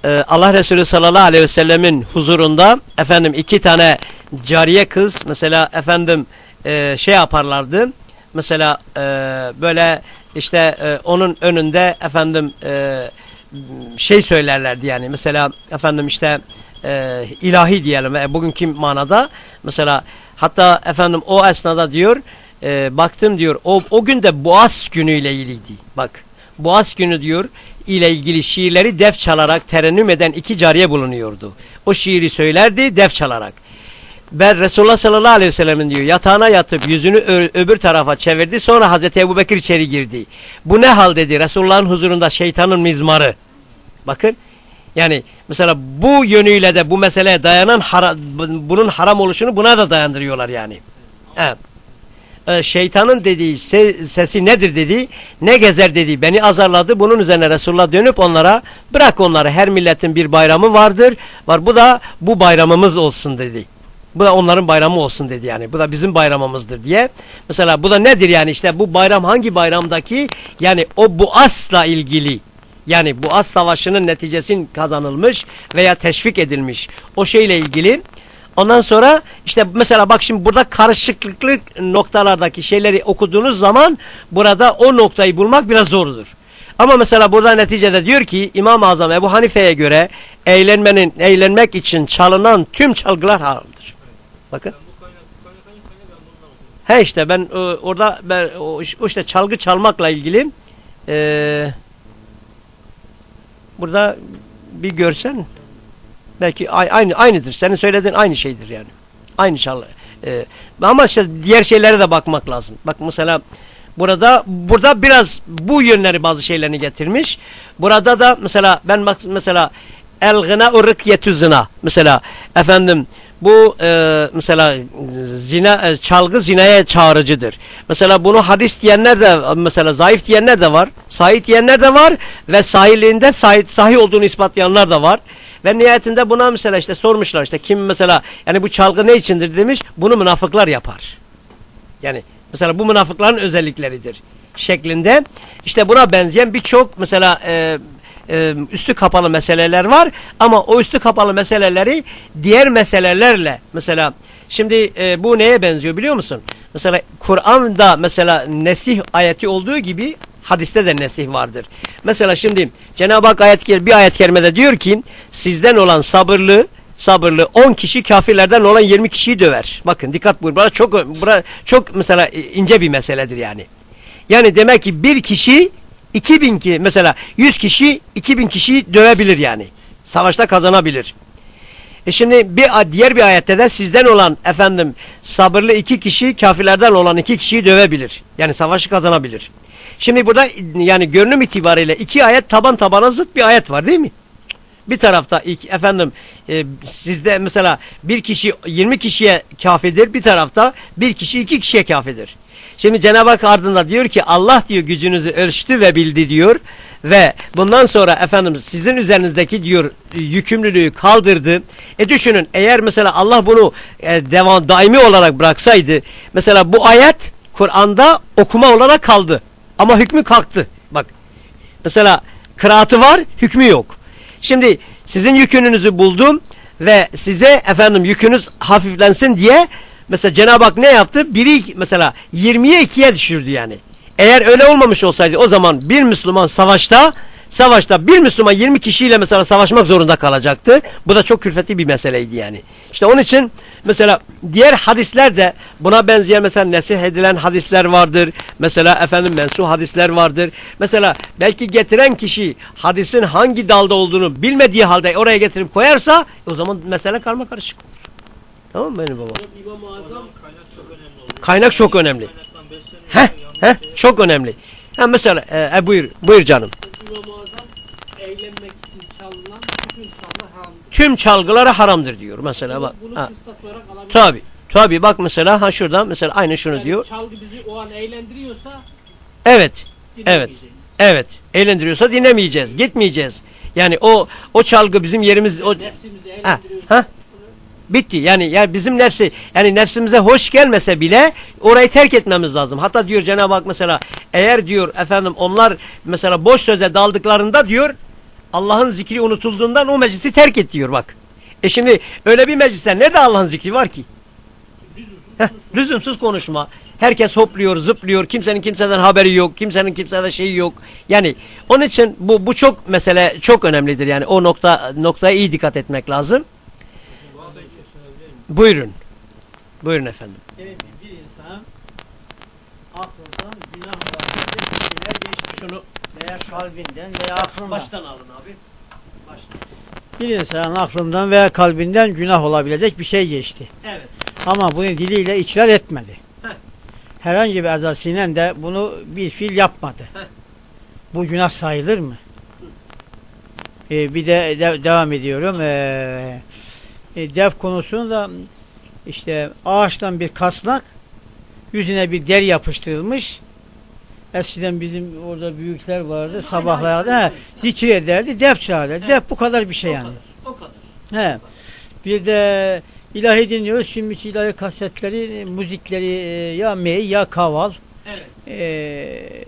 e, Allah Resulü sallallahu aleyhi ve sellemin huzurunda efendim iki tane cariye kız mesela efendim e, şey yaparlardı. Mesela e, böyle işte e, onun önünde efendim e, şey söylerlerdi yani mesela efendim işte e, ilahi diyelim e, bugünkü manada mesela hatta efendim o esnada diyor e, baktım diyor o, o gün de Boğaz günüyle ilgiliydi bak Boğaz günü diyor ile ilgili şiirleri def çalarak terennüm eden iki cariye bulunuyordu. O şiiri söylerdi def çalarak. Ben Resulullah sallallahu aleyhi ve sellemin diyor yatağına yatıp yüzünü öbür tarafa çevirdi sonra Hazreti Ebu Bekir içeri girdi. Bu ne hal dedi Resulullah'ın huzurunda şeytanın mizmarı. Bakın yani mesela bu yönüyle de bu meseleye dayanan hara- bunun haram oluşunu buna da dayandırıyorlar yani. Ee, şeytanın dediği se- sesi nedir dedi ne gezer dedi beni azarladı. Bunun üzerine Resulullah dönüp onlara bırak onları her milletin bir bayramı vardır. Var bu da bu bayramımız olsun dedi. Bu da onların bayramı olsun dedi yani. Bu da bizim bayramımızdır diye. Mesela bu da nedir yani? İşte bu bayram hangi bayramdaki? Yani o bu asla ilgili yani bu as savaşının neticesin kazanılmış veya teşvik edilmiş o şeyle ilgili Ondan sonra işte mesela bak şimdi burada karışıklık noktalardaki şeyleri okuduğunuz zaman burada o noktayı bulmak biraz zordur. Ama mesela burada neticede diyor ki İmam-ı Azam Ebu Hanife'ye göre eğlenmenin eğlenmek için çalınan tüm çalgılar haramdır. Bakın. He işte ben e, orada ben, o, işte çalgı çalmakla ilgili e, burada bir görsen belki ay- aynı aynıdır. Senin söylediğin aynı şeydir yani. Aynı çal. E, ama işte diğer şeylere de bakmak lazım. Bak mesela burada burada biraz bu yönleri bazı şeylerini getirmiş. Burada da mesela ben bak mesela el gına urrikiyetü zina. Mesela efendim bu e, mesela zina e, çalgı zinaya çağrıcıdır. Mesela bunu hadis diyenler de mesela zayıf diyenler de var. Sahih diyenler de var ve sahiliğinde sahih, sahih olduğunu ispatlayanlar da var. Ve nihayetinde buna mesela işte sormuşlar işte kim mesela yani bu çalgı ne içindir demiş. Bunu münafıklar yapar. Yani mesela bu münafıkların özellikleridir şeklinde. İşte buna benzeyen birçok mesela e, e, üstü kapalı meseleler var ama o üstü kapalı meseleleri diğer meselelerle mesela şimdi e, bu neye benziyor biliyor musun? Mesela Kur'an'da mesela nesih ayeti olduğu gibi hadiste de nesih vardır. Mesela şimdi Cenab-ı Hak ayet bir ayet kerimede diyor ki sizden olan sabırlı sabırlı 10 kişi kafirlerden olan 20 kişiyi döver. Bakın dikkat buyurun. Bura çok bura çok mesela ince bir meseledir yani. Yani demek ki bir kişi 2000 ki mesela 100 kişi 2000 kişiyi dövebilir yani. Savaşta kazanabilir. E şimdi bir diğer bir ayette de sizden olan efendim sabırlı iki kişi kafirlerden olan iki kişiyi dövebilir. Yani savaşı kazanabilir. Şimdi burada yani görünüm itibariyle iki ayet taban tabana zıt bir ayet var değil mi? Bir tarafta ilk, efendim e, sizde mesela bir kişi 20 kişiye kafidir bir tarafta bir kişi iki kişiye kafidir. Şimdi Cenab-ı Hak ardında diyor ki Allah diyor gücünüzü ölçtü ve bildi diyor ve bundan sonra efendim sizin üzerinizdeki diyor yükümlülüğü kaldırdı. E düşünün eğer mesela Allah bunu e, devam daimi olarak bıraksaydı mesela bu ayet Kur'an'da okuma olarak kaldı ama hükmü kalktı. Bak mesela kıraatı var hükmü yok. Şimdi sizin yükünüzü buldum ve size efendim yükünüz hafiflensin diye mesela Cenab-ı Hak ne yaptı? Biri mesela 20'ye 2'ye düşürdü yani. Eğer öyle olmamış olsaydı o zaman bir Müslüman savaşta savaşta bir Müslüman 20 kişiyle mesela savaşmak zorunda kalacaktı. Bu da çok külfetli bir meseleydi yani. İşte onun için mesela diğer hadisler de buna benzeyen mesela nesih edilen hadisler vardır. Mesela efendim mensuh hadisler vardır. Mesela belki getiren kişi hadisin hangi dalda olduğunu bilmediği halde oraya getirip koyarsa o zaman mesele karma karışık olur. Tamam mı benim baba? Kaynak çok önemli. Heh, heh, çok önemli. Ha mesela e, e, buyur, buyur canım. Tüm çalgıları haramdır diyor mesela bak. Bunu tabi tabi bak mesela ha şurada mesela aynı şunu Yani diyor. Çalgı bizi o an eğlendiriyorsa Evet dinlemeyeceğiz. evet eğlendiriyorsa dinlemeyeceğiz gitmeyeceğiz. Yani o o çalgı bizim yerimiz o ha, ha bitti yani yani bizim nefsi yani nefsimize hoş gelmese bile orayı terk etmemiz lazım. Hatta diyor Cenab-ı Hak mesela eğer diyor efendim onlar mesela boş söze daldıklarında diyor Allah'ın zikri unutulduğundan o meclisi terk et diyor bak. E şimdi öyle bir mecliste nerede Allah'ın zikri var ki? Heh, lüzumsuz konuşma. Herkes hopluyor, zıplıyor. Kimsenin kimseden haberi yok. Kimsenin kimseden şeyi yok. Yani onun için bu bu çok mesele çok önemlidir. Yani o nokta noktaya iyi dikkat etmek lazım. Buyurun. Buyurun efendim. Evet, bir insan aklından günah olabilecek şeyler geçti. Şunu Veya kalbinden veya aklından. baştan alın abi. Bir insanın aklından veya kalbinden günah olabilecek bir şey geçti. Evet. Ama bunu diliyle ikrar etmedi. Heh. Herhangi bir azasinen de bunu bir fiil yapmadı. Heh. Bu günah sayılır mı? Ee, bir de, de- devam ediyorum. Ee, e, dev konusunda işte ağaçtan bir kasnak yüzüne bir deri yapıştırılmış. Eskiden bizim orada büyükler vardı. Sabahlarda he, zikir ederdi. Def çağırırdı. Def bu kadar bir şey yani. O kadar. He. Bir de ilahi dinliyoruz. Şimdiki ilahi kasetleri, müzikleri e, ya mey ya kaval. Evet. E,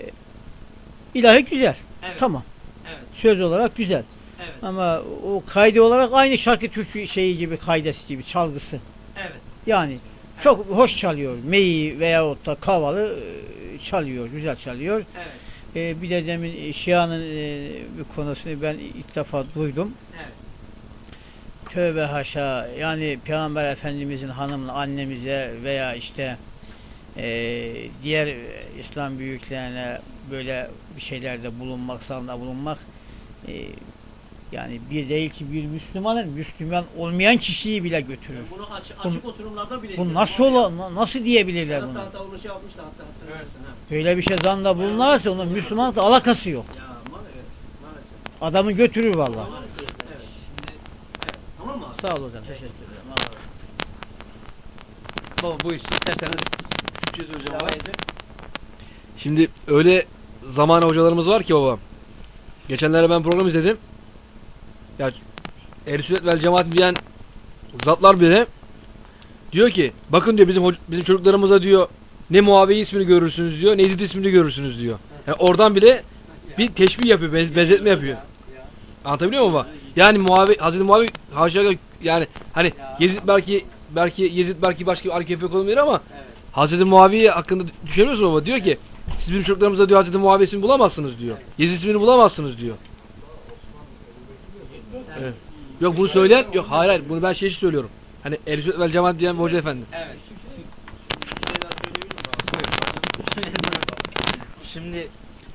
ilahi güzel. Evet. Tamam. Evet. Söz olarak güzel. Evet. Ama o kaydı olarak aynı şarkı türkü şeyi gibi kaydesi gibi çalgısı. Evet. Yani çok hoş çalıyor. Meyi veyahut da kavalı e, çalıyor. Güzel çalıyor. Evet. E, bir de demin Şia'nın e, bir konusunu ben ilk defa duydum. Evet. Tövbe haşa yani Peygamber Efendimizin hanımla annemize veya işte e, diğer İslam büyüklerine böyle bir şeylerde bulunmak, sağında bulunmak e, yani bir değil ki bir Müslümanın Müslüman olmayan kişiyi bile götürür. Bunu açık, açık oturumlarda bile Bu nasıl ola, na- nasıl diyebilirler bunu? Hatta onu şey yapmıştı hatta hatırlarsın ha. Böyle bir şey zanda bulunarsa onun Müslümanlıkla alakası yok. Ya maalesef. Maalesef. Adamı götürür vallahi. Maalesef. Evet. Şimdi, evet. Tamam mı abi? Sağ ol hocam. Teşekkür ederim. Allah razı olsun. Baba bu iş isterseniz Türkçe edin. Şimdi öyle zaman hocalarımız var ki baba. Geçenlerde ben program izledim. Ya Ehl-i vel Cemaat diyen zatlar bile diyor ki bakın diyor bizim bizim çocuklarımıza diyor ne Muaviye ismini görürsünüz diyor ne Yezid ismini görürsünüz diyor. Yani oradan bile bir teşbih yapıyor, benz- benzetme yapıyor. Anlatabiliyor muyum baba? Yani Muaviye, Hazreti Muaviye haşa yani hani Yezid belki belki Yezid belki başka bir Arkefe olabilir ama Hazreti Muaviye hakkında düşünüyorsun baba diyor ki siz bizim çocuklarımıza diyor Hazreti Muaviye ismini bulamazsınız diyor. Yezid ismini bulamazsınız diyor. Evet. Yok bunu söyleyen yok hayır hayır bunu ben şey için söylüyorum. Hani Ehl-i Sünnet vel Cemaat diyen bir hoca efendi. Evet. Şimdi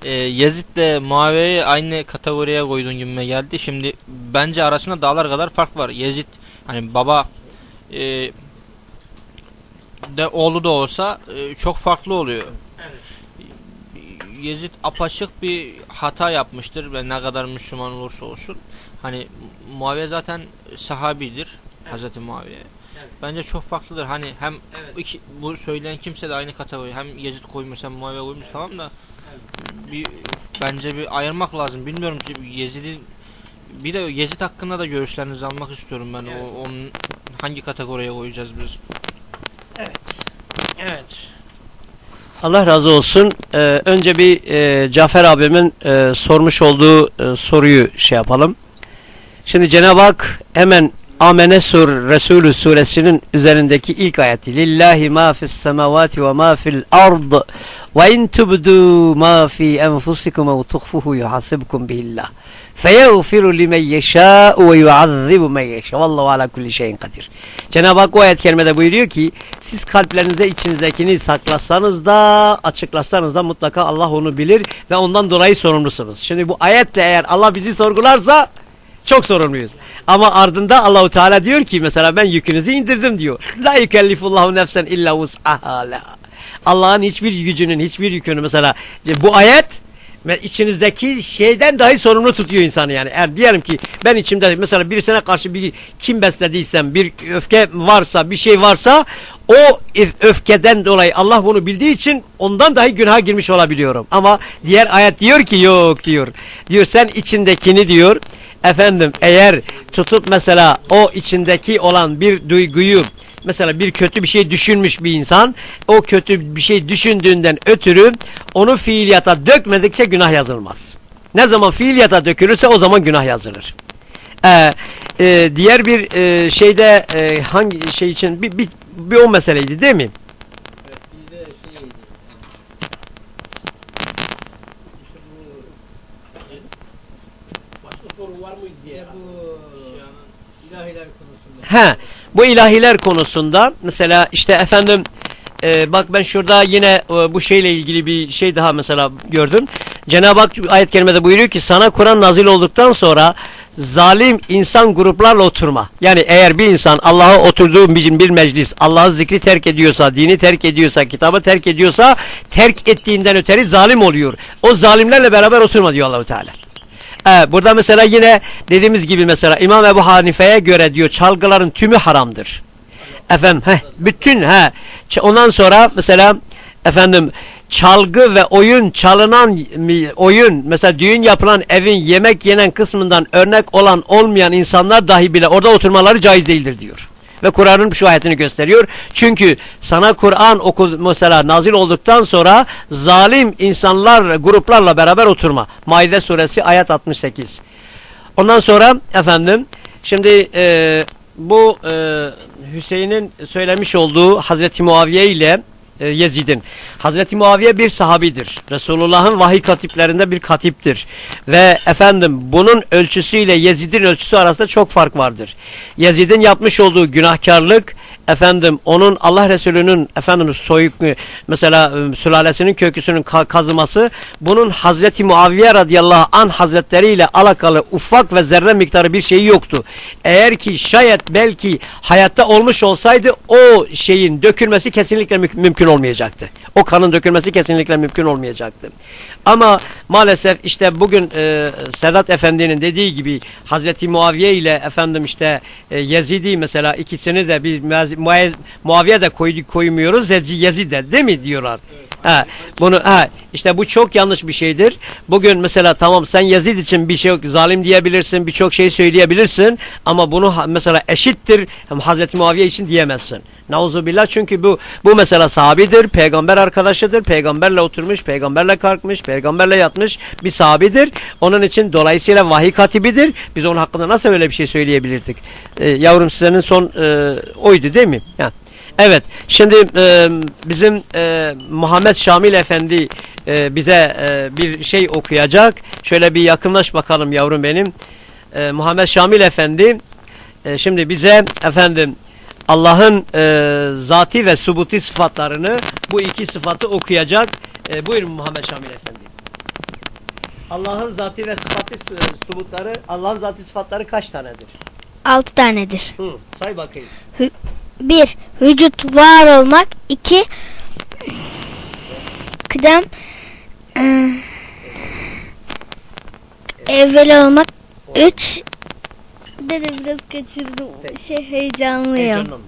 e, Yezid'le Muaviye'yi aynı kategoriye koyduğun gibime geldi. Şimdi bence arasında dağlar kadar fark var. Yezid hani baba e, de oğlu da olsa e, çok farklı oluyor. Yezid apaçık bir hata yapmıştır ve ne kadar Müslüman olursa olsun. Hani Muaviye zaten sahabidir. Hazreti Muaviye. Bence çok farklıdır. Hani hem iki, bu söyleyen kimse de aynı kategori. Hem Yezid koymuş hem Muaviye koymuş tamam da bir bence bir ayırmak lazım. Bilmiyorum ki Yezid'in bir de Yezid hakkında da görüşlerinizi almak istiyorum ben. O onun hangi kategoriye koyacağız biz? Evet. Allah razı olsun. Ee, önce bir e, Cafer abimin e, sormuş olduğu e, soruyu şey yapalım. Şimdi Cenab-ı Hak hemen Amene Sur Resulü suresinin üzerindeki ilk ayeti. Lillahi ma fis semavati ve ma fil ard ve in tubdu ma fi enfusikum ev tuhfuhu yuhasibkum bihillah. Feyeğfiru limen yeşâ'u ve yuazzibu men yeşâ. Vallahu ala kulli şeyin kadir. Cenab-ı Hak o ayet kerimede buyuruyor ki siz kalplerinize içinizdekini saklasanız da açıklasanız da mutlaka Allah onu bilir ve ondan dolayı sorumlusunuz. Şimdi bu ayetle eğer Allah bizi sorgularsa çok sorumluyuz. Ama ardında Allahu Teala diyor ki mesela ben yükünüzü indirdim diyor. La yükellifullahu nefsen illa vus'aha. Allah'ın hiçbir gücünün hiçbir yükünü mesela bu ayet içinizdeki şeyden dahi sorumlu tutuyor insanı yani. Eğer diyelim ki ben içimde mesela birisine karşı bir kim beslediysem, bir öfke varsa, bir şey varsa o öfkeden dolayı Allah bunu bildiği için ondan dahi günaha girmiş olabiliyorum. Ama diğer ayet diyor ki yok diyor. Diyor sen içindekini diyor. Efendim eğer tutup mesela o içindeki olan bir duyguyu mesela bir kötü bir şey düşünmüş bir insan o kötü bir şey düşündüğünden ötürü onu fiiliyata dökmedikçe günah yazılmaz. Ne zaman fiiliyata dökülürse o zaman günah yazılır. Ee, e, diğer bir e, şeyde e, hangi şey için bir, bir, bir o meseleydi değil mi? He, bu ilahiler konusunda mesela işte efendim e, bak ben şurada yine e, bu şeyle ilgili bir şey daha mesela gördüm. Cenab-ı Hak ayet kerimede buyuruyor ki sana Kur'an nazil olduktan sonra zalim insan gruplarla oturma. Yani eğer bir insan Allah'a oturduğu bir, bir meclis Allah'ı zikri terk ediyorsa, dini terk ediyorsa, kitabı terk ediyorsa terk ettiğinden öteri zalim oluyor. O zalimlerle beraber oturma diyor Allahu Teala. Ee, burada mesela yine dediğimiz gibi mesela İmam Ebu Hanife'ye göre diyor çalgıların tümü haramdır. Efendim heh, bütün he. Ondan sonra mesela efendim çalgı ve oyun çalınan oyun mesela düğün yapılan evin yemek yenen kısmından örnek olan olmayan insanlar dahi bile orada oturmaları caiz değildir diyor. Ve Kur'an'ın şu ayetini gösteriyor. Çünkü sana Kur'an oku mesela nazil olduktan sonra zalim insanlar gruplarla beraber oturma. Maide suresi ayet 68. Ondan sonra efendim şimdi e, bu e, Hüseyin'in söylemiş olduğu Hazreti Muaviye ile Yezid'in. Hazreti Muaviye bir sahabidir. Resulullah'ın vahiy katiplerinde bir katiptir. Ve efendim bunun ölçüsüyle Yezid'in ölçüsü arasında çok fark vardır. Yezid'in yapmış olduğu günahkarlık efendim onun Allah Resulü'nün efendim soyuk mesela ıı, sülalesinin köküsünün kazıması bunun Hazreti Muaviye radıyallahu an hazretleriyle alakalı ufak ve zerre miktarı bir şeyi yoktu. Eğer ki şayet belki hayatta olmuş olsaydı o şeyin dökülmesi kesinlikle mü mümkün olmayacaktı. O kanın dökülmesi kesinlikle mümkün olmayacaktı. Ama maalesef işte bugün e, Sedat Efendi'nin dediği gibi Hazreti Muaviye ile efendim işte e, Yezidi mesela ikisini de bir Muaviye de koy, koymuyoruz Yezid de değil mi diyorlar. Evet. Ha, bunu ha, işte bu çok yanlış bir şeydir. Bugün mesela tamam sen Yazid için bir şey zalim diyebilirsin, birçok şey söyleyebilirsin ama bunu mesela eşittir Hazreti Muaviye için diyemezsin. Nauzubillah çünkü bu bu mesela sahabidir, peygamber arkadaşıdır, peygamberle oturmuş, peygamberle kalkmış, peygamberle yatmış bir sahabidir. Onun için dolayısıyla vahiy katibidir. Biz onun hakkında nasıl öyle bir şey söyleyebilirdik? Ee, yavrum sizin son e, oydu değil mi? Yani. Evet, şimdi e, bizim e, Muhammed Şamil Efendi e, bize e, bir şey okuyacak. Şöyle bir yakınlaş bakalım yavrum benim. E, Muhammed Şamil Efendi e, şimdi bize efendim Allah'ın e, zati ve subuti sıfatlarını bu iki sıfatı okuyacak. E, buyurun Muhammed Şamil Efendi. Allah'ın zati ve sıfatı e, subutları, Allah'ın zati sıfatları kaç tanedir? Altı tanedir. Hı, say bakayım. Hı 1. Vücut var olmak 2. Kıdem e, evvel olmak 3. Dede biraz kaçırdım. Şey heyecanlıyım. Heyecanlanma.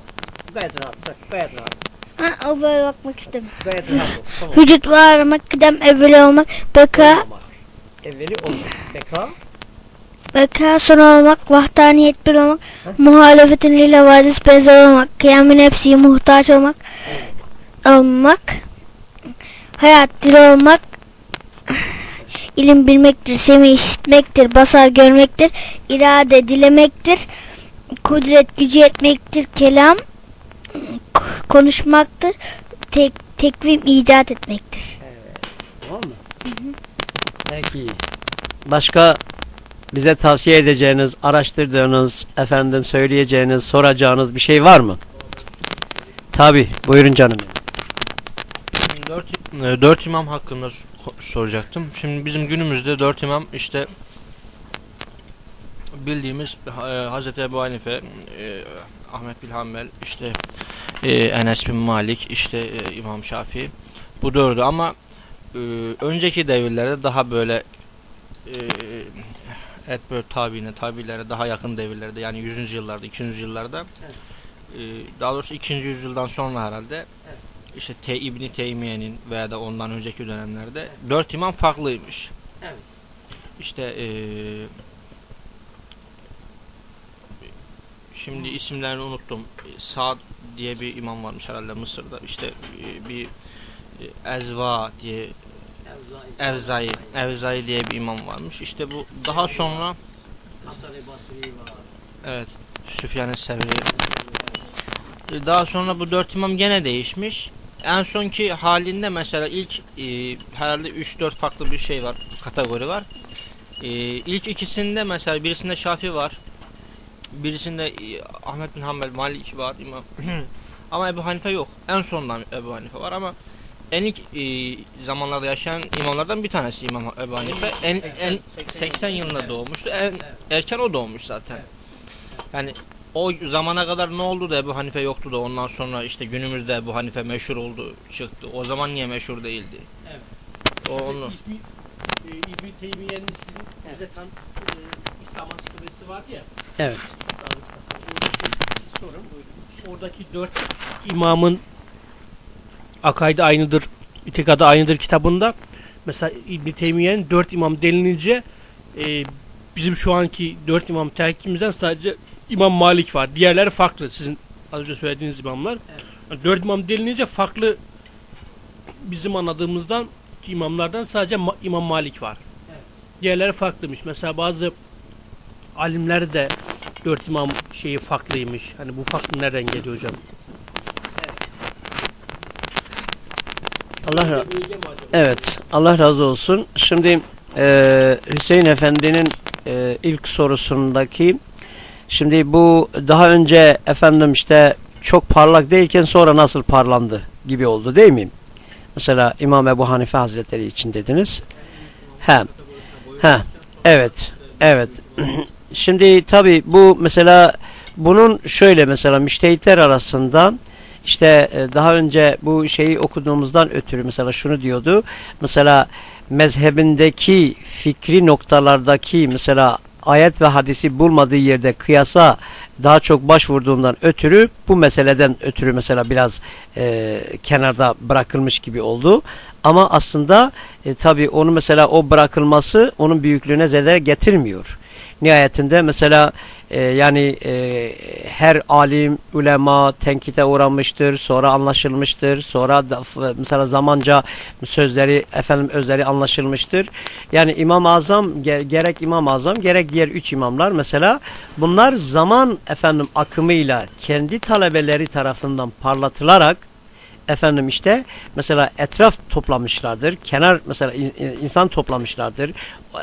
Gayet rahat. Gayet rahat. Ha, o böyle bakmak istem. Gayet rahat. Tamam. Vücut var olmak, kıdem evveli olmak, beka. Evveli olmak. Beka. Beka son olmak, vahdaniyet bir olmak, muhalefetin lile vadis benzer olmak, kıyamin hepsi muhtaç olmak, olmak, hayat dil olmak, ilim bilmektir, semi işitmektir, basar görmektir, irade dilemektir, kudret gücü etmektir, kelam konuşmaktır, tek, tekvim icat etmektir. Evet. Tamam mı? Hı hı. Peki. Başka bize tavsiye edeceğiniz, araştırdığınız, efendim söyleyeceğiniz, soracağınız bir şey var mı? Tabi. Buyurun canım. Dört, e, dört imam hakkında soracaktım. Şimdi bizim günümüzde dört imam işte bildiğimiz e, Hazreti Ebu Hanife, e, Ahmet bin Hanbel, işte e, Enes bin Malik, işte e, İmam Şafii bu dördü ama önceki devirlerde daha böyle Etbör tabiine, tabilere daha yakın devirlerde yani 100. yıllarda, 200. yıllarda e, daha doğrusu 2. yüzyıldan sonra herhalde işte Te İbni Teymiye'nin veya da ondan önceki dönemlerde dört imam farklıymış. Evet. İşte e, şimdi isimlerini unuttum. Saad diye bir imam varmış herhalde Mısır'da. İşte e, bir Ezva diye Evzai, Evzai diye bir imam varmış. İşte bu daha sonra evet Süfyan-ı Sevri. Daha sonra bu dört imam gene değişmiş. En sonki halinde mesela ilk e, herhalde 3-4 farklı bir şey var, kategori var. E, ilk ikisinde mesela birisinde Şafi var. Birisinde e, Ahmet bin Hanbel, Malik var imam. ama Ebu Hanife yok. En sondan Ebu Hanife var ama en ilk e, zamanlarda yaşayan imamlardan bir tanesi İmam Ebu Hanife. En, en 80 yılında doğmuştu. En erken o doğmuş zaten. Yani o zamana kadar ne oldu da Ebu Hanife yoktu da ondan sonra işte günümüzde Ebu Hanife meşhur oldu çıktı. O zaman niye meşhur değildi? Evet. O onu. İbni, e, İbni Teymiye'nin sizin bize tan e, İslam Ansiklopedisi vardı ya. Evet. Oradaki, buyurun. Oradaki dört imamın akaidi aynıdır, itikadı aynıdır kitabında mesela İbni Teymiye'nin dört imam denilince e, bizim şu anki dört imam terkimizden sadece İmam Malik var. Diğerleri farklı. Sizin az önce söylediğiniz imamlar. Yani dört imam denilince farklı bizim anladığımızdan ki imamlardan sadece Ma- İmam Malik var. Diğerleri farklıymış. Mesela bazı alimler de dört imam şeyi farklıymış. Hani bu farklı nereden geliyor hocam? Allah Evet. Allah razı olsun. Şimdi e, Hüseyin Efendi'nin e, ilk sorusundaki şimdi bu daha önce efendim işte çok parlak değilken sonra nasıl parlandı gibi oldu değil mi? Mesela İmam Ebu Hanife Hazretleri için dediniz. He. He. Evet. Evet. Şimdi tabi bu mesela bunun şöyle mesela müştehitler arasında işte e, daha önce bu şeyi okuduğumuzdan ötürü mesela şunu diyordu. Mesela mezhebindeki fikri noktalardaki mesela ayet ve hadisi bulmadığı yerde kıyasa daha çok başvurduğundan ötürü bu meseleden ötürü mesela biraz e, kenarda bırakılmış gibi oldu. Ama aslında e, tabi onu mesela o bırakılması onun büyüklüğüne zeder getirmiyor. Nihayetinde mesela e, yani e, her alim, ulema tenkite uğramıştır, sonra anlaşılmıştır, sonra da, mesela zamanca sözleri, efendim özleri anlaşılmıştır. Yani İmam-ı Azam, ge- gerek İmam-ı Azam, gerek diğer üç imamlar mesela bunlar zaman efendim akımıyla kendi talebeleri tarafından parlatılarak efendim işte mesela etraf toplamışlardır. Kenar mesela in- insan toplamışlardır.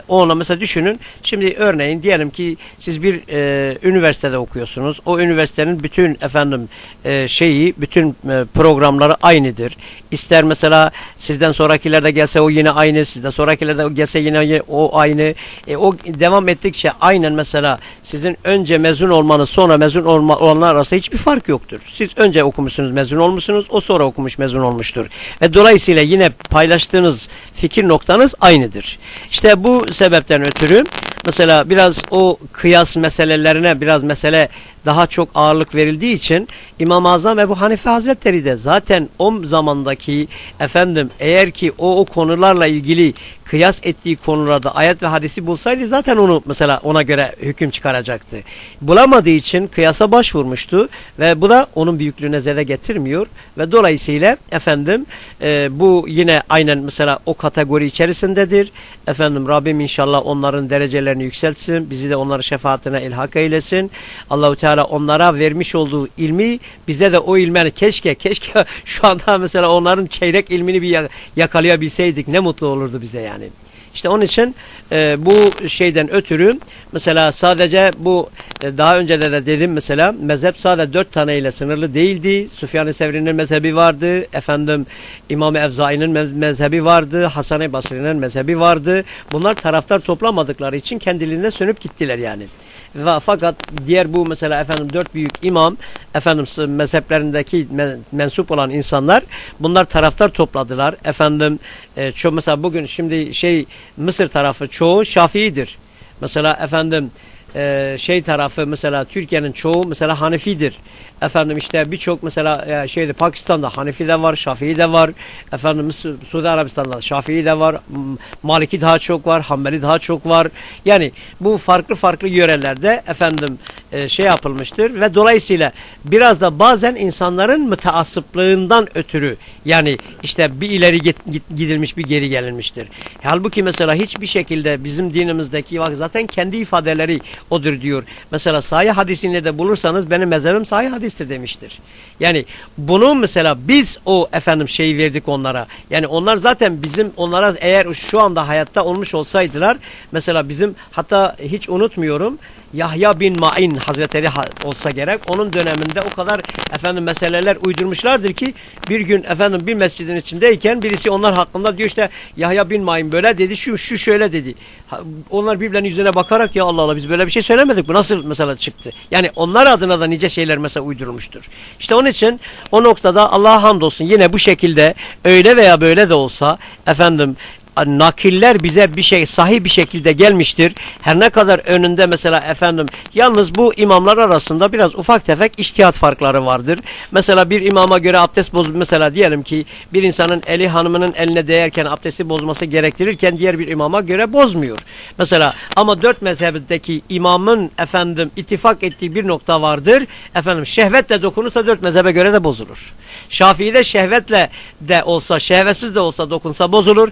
Ona mesela düşünün. Şimdi örneğin diyelim ki siz bir e, üniversitede okuyorsunuz. O üniversitenin bütün efendim e, şeyi, bütün e, programları aynıdır. İster mesela sizden sonrakilerde gelse o yine aynı, sizden sonrakilerde gelse yine o aynı. E, o devam ettikçe aynen mesela sizin önce mezun olmanız sonra mezun olma, olanlar arasında hiçbir fark yoktur. Siz önce okumuşsunuz, mezun olmuşsunuz, o sonra okumuş, mezun olmuştur. Ve dolayısıyla yine paylaştığınız fikir noktanız aynıdır. İşte bu sebepten ötürü mesela biraz o kıyas meselelerine biraz mesele daha çok ağırlık verildiği için İmam-ı Azam Ebu Hanife Hazretleri de zaten o zamandaki efendim eğer ki o, o konularla ilgili kıyas ettiği konularda ayet ve hadisi bulsaydı zaten onu mesela ona göre hüküm çıkaracaktı. Bulamadığı için kıyasa başvurmuştu ve bu da onun büyüklüğüne zede getirmiyor ve dolayısıyla efendim e, bu yine aynen mesela o kategori içerisindedir. Efendim Rabbim inşallah onların derecelerini yükseltsin. Bizi de onların şefaatine ilhak eylesin. Allahu Teala onlara vermiş olduğu ilmi bize de o ilmen keşke keşke şu anda mesela onların çeyrek ilmini bir ya- yakalayabilseydik ne mutlu olurdu bize yani. İşte onun için e, bu şeyden ötürü mesela sadece bu e, daha önce de, de dedim mesela mezhep sadece dört taneyle sınırlı değildi. Süfyan-ı Sevri'nin mezhebi vardı. Efendim İmam-ı Evzai'nin mez- mezhebi vardı. Hasan-ı Basri'nin mezhebi vardı. Bunlar taraftar toplamadıkları için kendiliğinden sönüp gittiler yani. Ve fakat diğer bu mesela efendim dört büyük imam efendim mezheplerindeki me- mensup olan insanlar bunlar taraftar topladılar. Efendim e, mesela bugün şimdi şey Mısır tarafı çoğu Şafii'dir. Mesela efendim e, şey tarafı mesela Türkiye'nin çoğu mesela Hanefidir. Efendim işte birçok mesela e, şeyde Pakistan'da Hanefi de var, Şafii de var. Efendim Suudi Arabistan'da Şafii de var. Maliki daha çok var, Hanbeli daha çok var. Yani bu farklı farklı yörelerde efendim e, şey yapılmıştır ve dolayısıyla biraz da bazen insanların müteassıplığından ötürü yani işte bir ileri git, git- gidilmiş bir geri gelinmiştir. Halbuki mesela hiçbir şekilde bizim dinimizdeki bak zaten kendi ifadeleri odur diyor. Mesela sahih hadisinde de bulursanız benim mezhebim sahih hadistir demiştir. Yani bunu mesela biz o efendim şeyi verdik onlara. Yani onlar zaten bizim onlara eğer şu anda hayatta olmuş olsaydılar mesela bizim hatta hiç unutmuyorum Yahya bin Ma'in Hazretleri ha- olsa gerek onun döneminde o kadar efendim meseleler uydurmuşlardır ki bir gün efendim bir mescidin içindeyken birisi onlar hakkında diyor işte Yahya bin Ma'in böyle dedi şu şu şöyle dedi. Onlar birbirlerinin yüzüne bakarak ya Allah Allah biz böyle bir şey söylemedik bu nasıl mesela çıktı. Yani onlar adına da nice şeyler mesela uydurulmuştur. İşte onun için o noktada Allah'a hamdolsun yine bu şekilde öyle veya böyle de olsa efendim nakiller bize bir şey sahih bir şekilde gelmiştir. Her ne kadar önünde mesela efendim yalnız bu imamlar arasında biraz ufak tefek iştihat farkları vardır. Mesela bir imama göre abdest boz mesela diyelim ki bir insanın eli hanımının eline değerken abdesti bozması gerektirirken diğer bir imama göre bozmuyor. Mesela ama dört mezhebindeki imamın efendim ittifak ettiği bir nokta vardır. Efendim şehvetle dokunursa dört mezhebe göre de bozulur. Şafii'de şehvetle de olsa şehvetsiz de olsa dokunsa bozulur.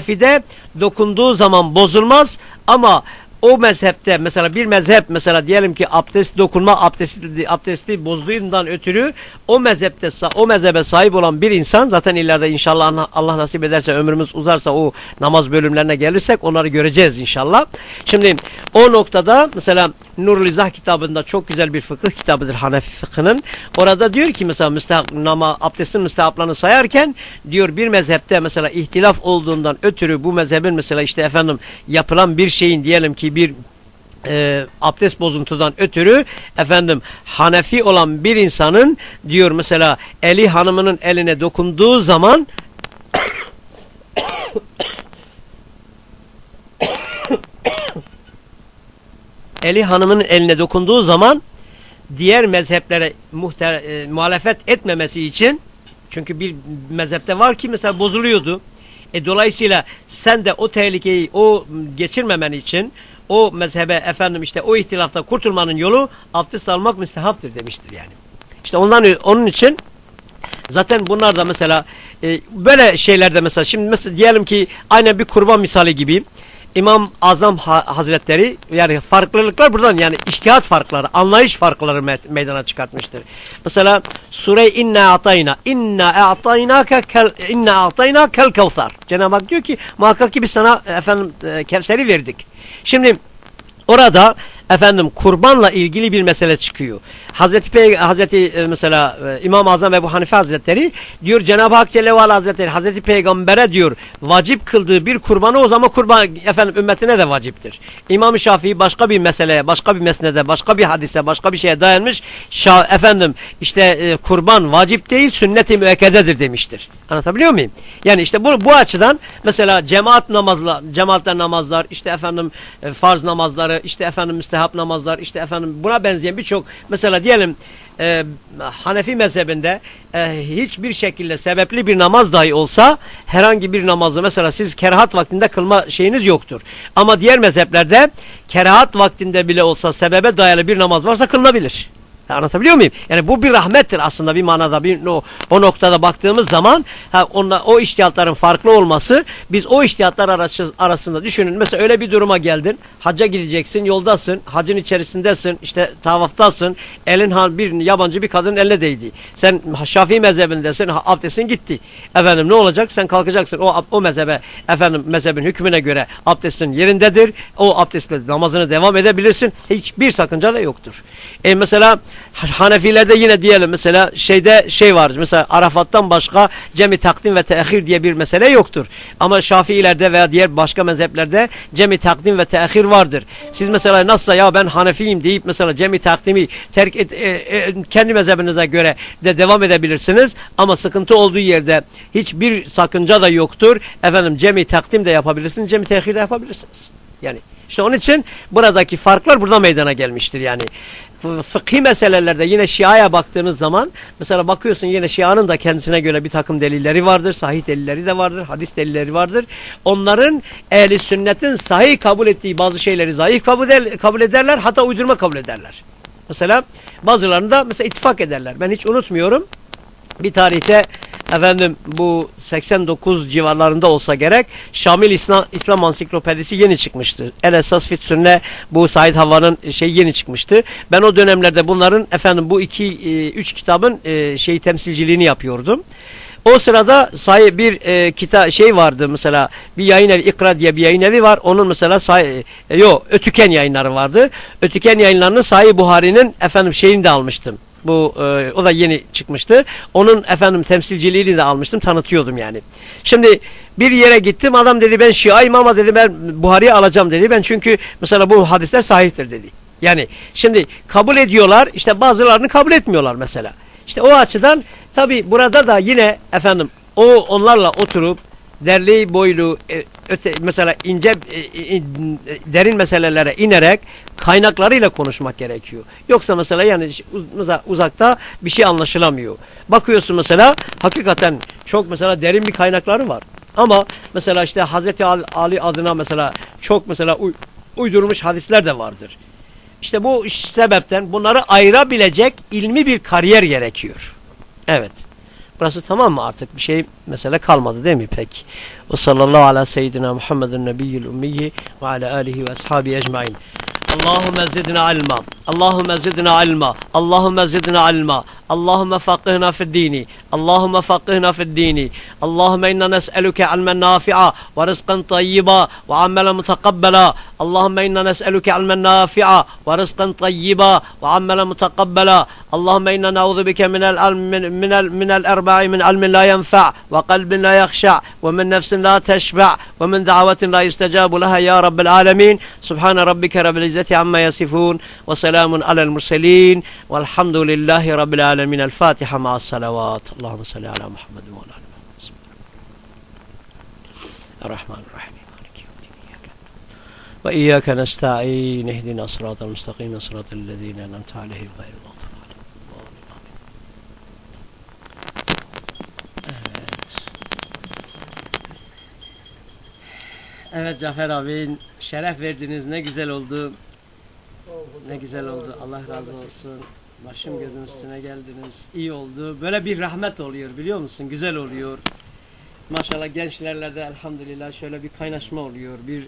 Hanefi'de dokunduğu zaman bozulmaz ama o mezhepte mesela bir mezhep mesela diyelim ki abdest dokunma abdesti, abdesti bozduğundan ötürü o mezhepte o mezhebe sahip olan bir insan zaten ileride inşallah Allah- Allah nasip ederse ömrümüz uzarsa o namaz bölümlerine gelirsek onları göreceğiz inşallah. Şimdi o noktada mesela Nurul İzah kitabında çok güzel bir fıkıh kitabıdır Hanefi fıkhının. Orada diyor ki mesela müstehap, nama, abdestin müstehaplarını sayarken diyor bir mezhepte mesela ihtilaf olduğundan ötürü bu mezhebin mesela işte efendim yapılan bir şeyin diyelim ki bir e, abdest bozuntudan ötürü efendim Hanefi olan bir insanın diyor mesela eli hanımının eline dokunduğu zaman eli hanımının eline dokunduğu zaman diğer mezheplere e, muhalefet etmemesi için çünkü bir mezhepte var ki mesela bozuluyordu. E, dolayısıyla sen de o tehlikeyi o geçirmemen için o mezhebe efendim işte o ihtilafta kurtulmanın yolu abdest almak müstehaptır demiştir yani. İşte ondan onun için Zaten bunlar da mesela e, böyle şeylerde mesela şimdi mesela diyelim ki aynen bir kurban misali gibi İmam Azam ha Hazretleri yani farklılıklar buradan yani iştihat farkları, anlayış farkları me meydana çıkartmıştır. Mesela sure inna atayna inna a'taynaka kel inna a'tayna kel kevser. Cenab-ı Hak diyor ki muhakkak ki biz sana efendim e, Kevser'i verdik. Şimdi Orada efendim kurbanla ilgili bir mesele çıkıyor. Hazreti Pey Hazreti e, mesela e, İmam-ı Azam Ebu Hanife Hazretleri diyor Cenab-ı Hak Celle ve Hazretleri Hazreti Peygamber'e diyor vacip kıldığı bir kurbanı o zaman kurban efendim ümmetine de vaciptir. İmam-ı Şafii başka bir meseleye, başka bir mesnede, başka bir hadise, başka bir şeye dayanmış. Şa efendim işte e, kurban vacip değil sünnet-i müekkededir demiştir. Anlatabiliyor muyum? Yani işte bu bu açıdan mesela cemaat namazlar, cemaatle namazlar, işte efendim e, farz namazları, işte efendim müstehap namazlar, işte efendim buna benzeyen birçok mesela diyelim e, Hanefi mezhebinde e, hiçbir şekilde sebepli bir namaz dahi olsa herhangi bir namazı mesela siz kerahat vaktinde kılma şeyiniz yoktur. Ama diğer mezheplerde kerahat vaktinde bile olsa sebebe dayalı bir namaz varsa kılınabilir. Anlatabiliyor muyum? Yani bu bir rahmettir aslında bir manada bir o, o noktada baktığımız zaman ha, onla, o iştihatların farklı olması biz o iştihatlar arası, arasında düşünün. Mesela öyle bir duruma geldin. Hacca gideceksin, yoldasın, hacın içerisindesin, işte tavaftasın. Elin bir yabancı bir kadının eline değdi. Sen Şafii mezhebindesin, abdestin gitti. Efendim ne olacak? Sen kalkacaksın. O o mezhebe efendim mezhebin hükmüne göre abdestin yerindedir. O abdestle namazını devam edebilirsin. Hiçbir sakınca da yoktur. E mesela Hanefilerde yine diyelim mesela şeyde şey var. Mesela Arafat'tan başka cemi takdim ve tehir diye bir mesele yoktur. Ama Şafiilerde veya diğer başka mezheplerde cemi takdim ve tehir vardır. Siz mesela nasılsa ya ben Hanefiyim deyip mesela cemi takdimi terk et, e, e, kendi mezhebinize göre de devam edebilirsiniz. Ama sıkıntı olduğu yerde hiçbir sakınca da yoktur. Efendim cemi takdim de yapabilirsiniz, cemi tehir de yapabilirsiniz. Yani işte onun için buradaki farklar burada meydana gelmiştir yani. Fı- Fıkhi meselelerde yine Şia'ya baktığınız zaman mesela bakıyorsun yine Şia'nın da kendisine göre bir takım delilleri vardır. Sahih delilleri de vardır. Hadis delilleri vardır. Onların ehli sünnetin sahih kabul ettiği bazı şeyleri zayıf kabul, eder- kabul ederler. Hatta uydurma kabul ederler. Mesela bazılarında mesela ittifak ederler. Ben hiç unutmuyorum. Bir tarihte efendim bu 89 civarlarında olsa gerek Şamil İslam, İslam Ansiklopedisi yeni çıkmıştı. El Esas Fit bu Said Havva'nın şey yeni çıkmıştı. Ben o dönemlerde bunların efendim bu iki e, üç kitabın şey temsilciliğini yapıyordum. O sırada sahi bir e, kita şey vardı mesela bir yayın evi İkra diye bir yayın evi var. Onun mesela sahi, e, yo Ötüken yayınları vardı. Ötüken yayınlarının Sahih Buhari'nin efendim şeyini de almıştım. Bu e, o da yeni çıkmıştı. Onun efendim temsilciliğini de almıştım, tanıtıyordum yani. Şimdi bir yere gittim adam dedi ben Şia'yım ama dedi ben Buhari'yi alacağım dedi. Ben çünkü mesela bu hadisler sahihtir dedi. Yani şimdi kabul ediyorlar işte bazılarını kabul etmiyorlar mesela. İşte o açıdan tabi burada da yine efendim o onlarla oturup derli boylu e, öte, mesela ince e, e, derin meselelere inerek kaynaklarıyla konuşmak gerekiyor. Yoksa mesela yani uzakta bir şey anlaşılamıyor. Bakıyorsun mesela hakikaten çok mesela derin bir kaynakları var. Ama mesela işte Hazreti Ali- adına mesela çok mesela uy- uydurmuş hadisler de vardır. İşte bu sebepten bunları ayırabilecek ilmi bir kariyer gerekiyor. Evet. Burası tamam mı artık? Bir şey mesele kalmadı değil mi peki? Ve sallallahu ala seyyidina Muhammedin nebiyyil ummiyi ve ala alihi ve ashabi ecmain. Allahümme zidna ilma. Allahümme zidna ilma. Allahümme zidna ilma. Allahümme fakihna fid dini. Allahümme fakihna fid dini. Allahümme inna nes'eluke ilmen nafi'a ve rızkın tayyiba ve amelen mutakabbela. Allahümme inna nes'eluke ilmen nafi'a ve rızkın tayyiba ve amelen mutakabbela. Allahümme inna na'udhu bike minel min minel minel erba'i min ilmin la yenfa' ve kalbin la yakhsha' ve min nefsin la teşba' ve min da'vetin la yustecabu laha ya Rabbil alemin. Subhane rabbike rabbil izzeti amma yasifun ve selamun alel murselin velhamdülillahi rabbil alemin. El Fatiha ma'as salavat. Allahümme salli ala Muhammed ve ala ali Muhammed. Bismillahirrahmanirrahim. Maliki yevmiddin. İyyake وإياك نستعين اهدنا الصراط المستقيم صراط الذين أنعمت عليهم غير المغضوب عليهم ولا الضالين. Evet Cafer abi şeref verdiniz ne güzel oldu. Ne güzel oldu Allah razı olsun. Başım gözüm üstüne geldiniz. İyi oldu. Böyle bir rahmet oluyor biliyor musun? Güzel oluyor. Maşallah gençlerle de elhamdülillah şöyle bir kaynaşma oluyor. Bir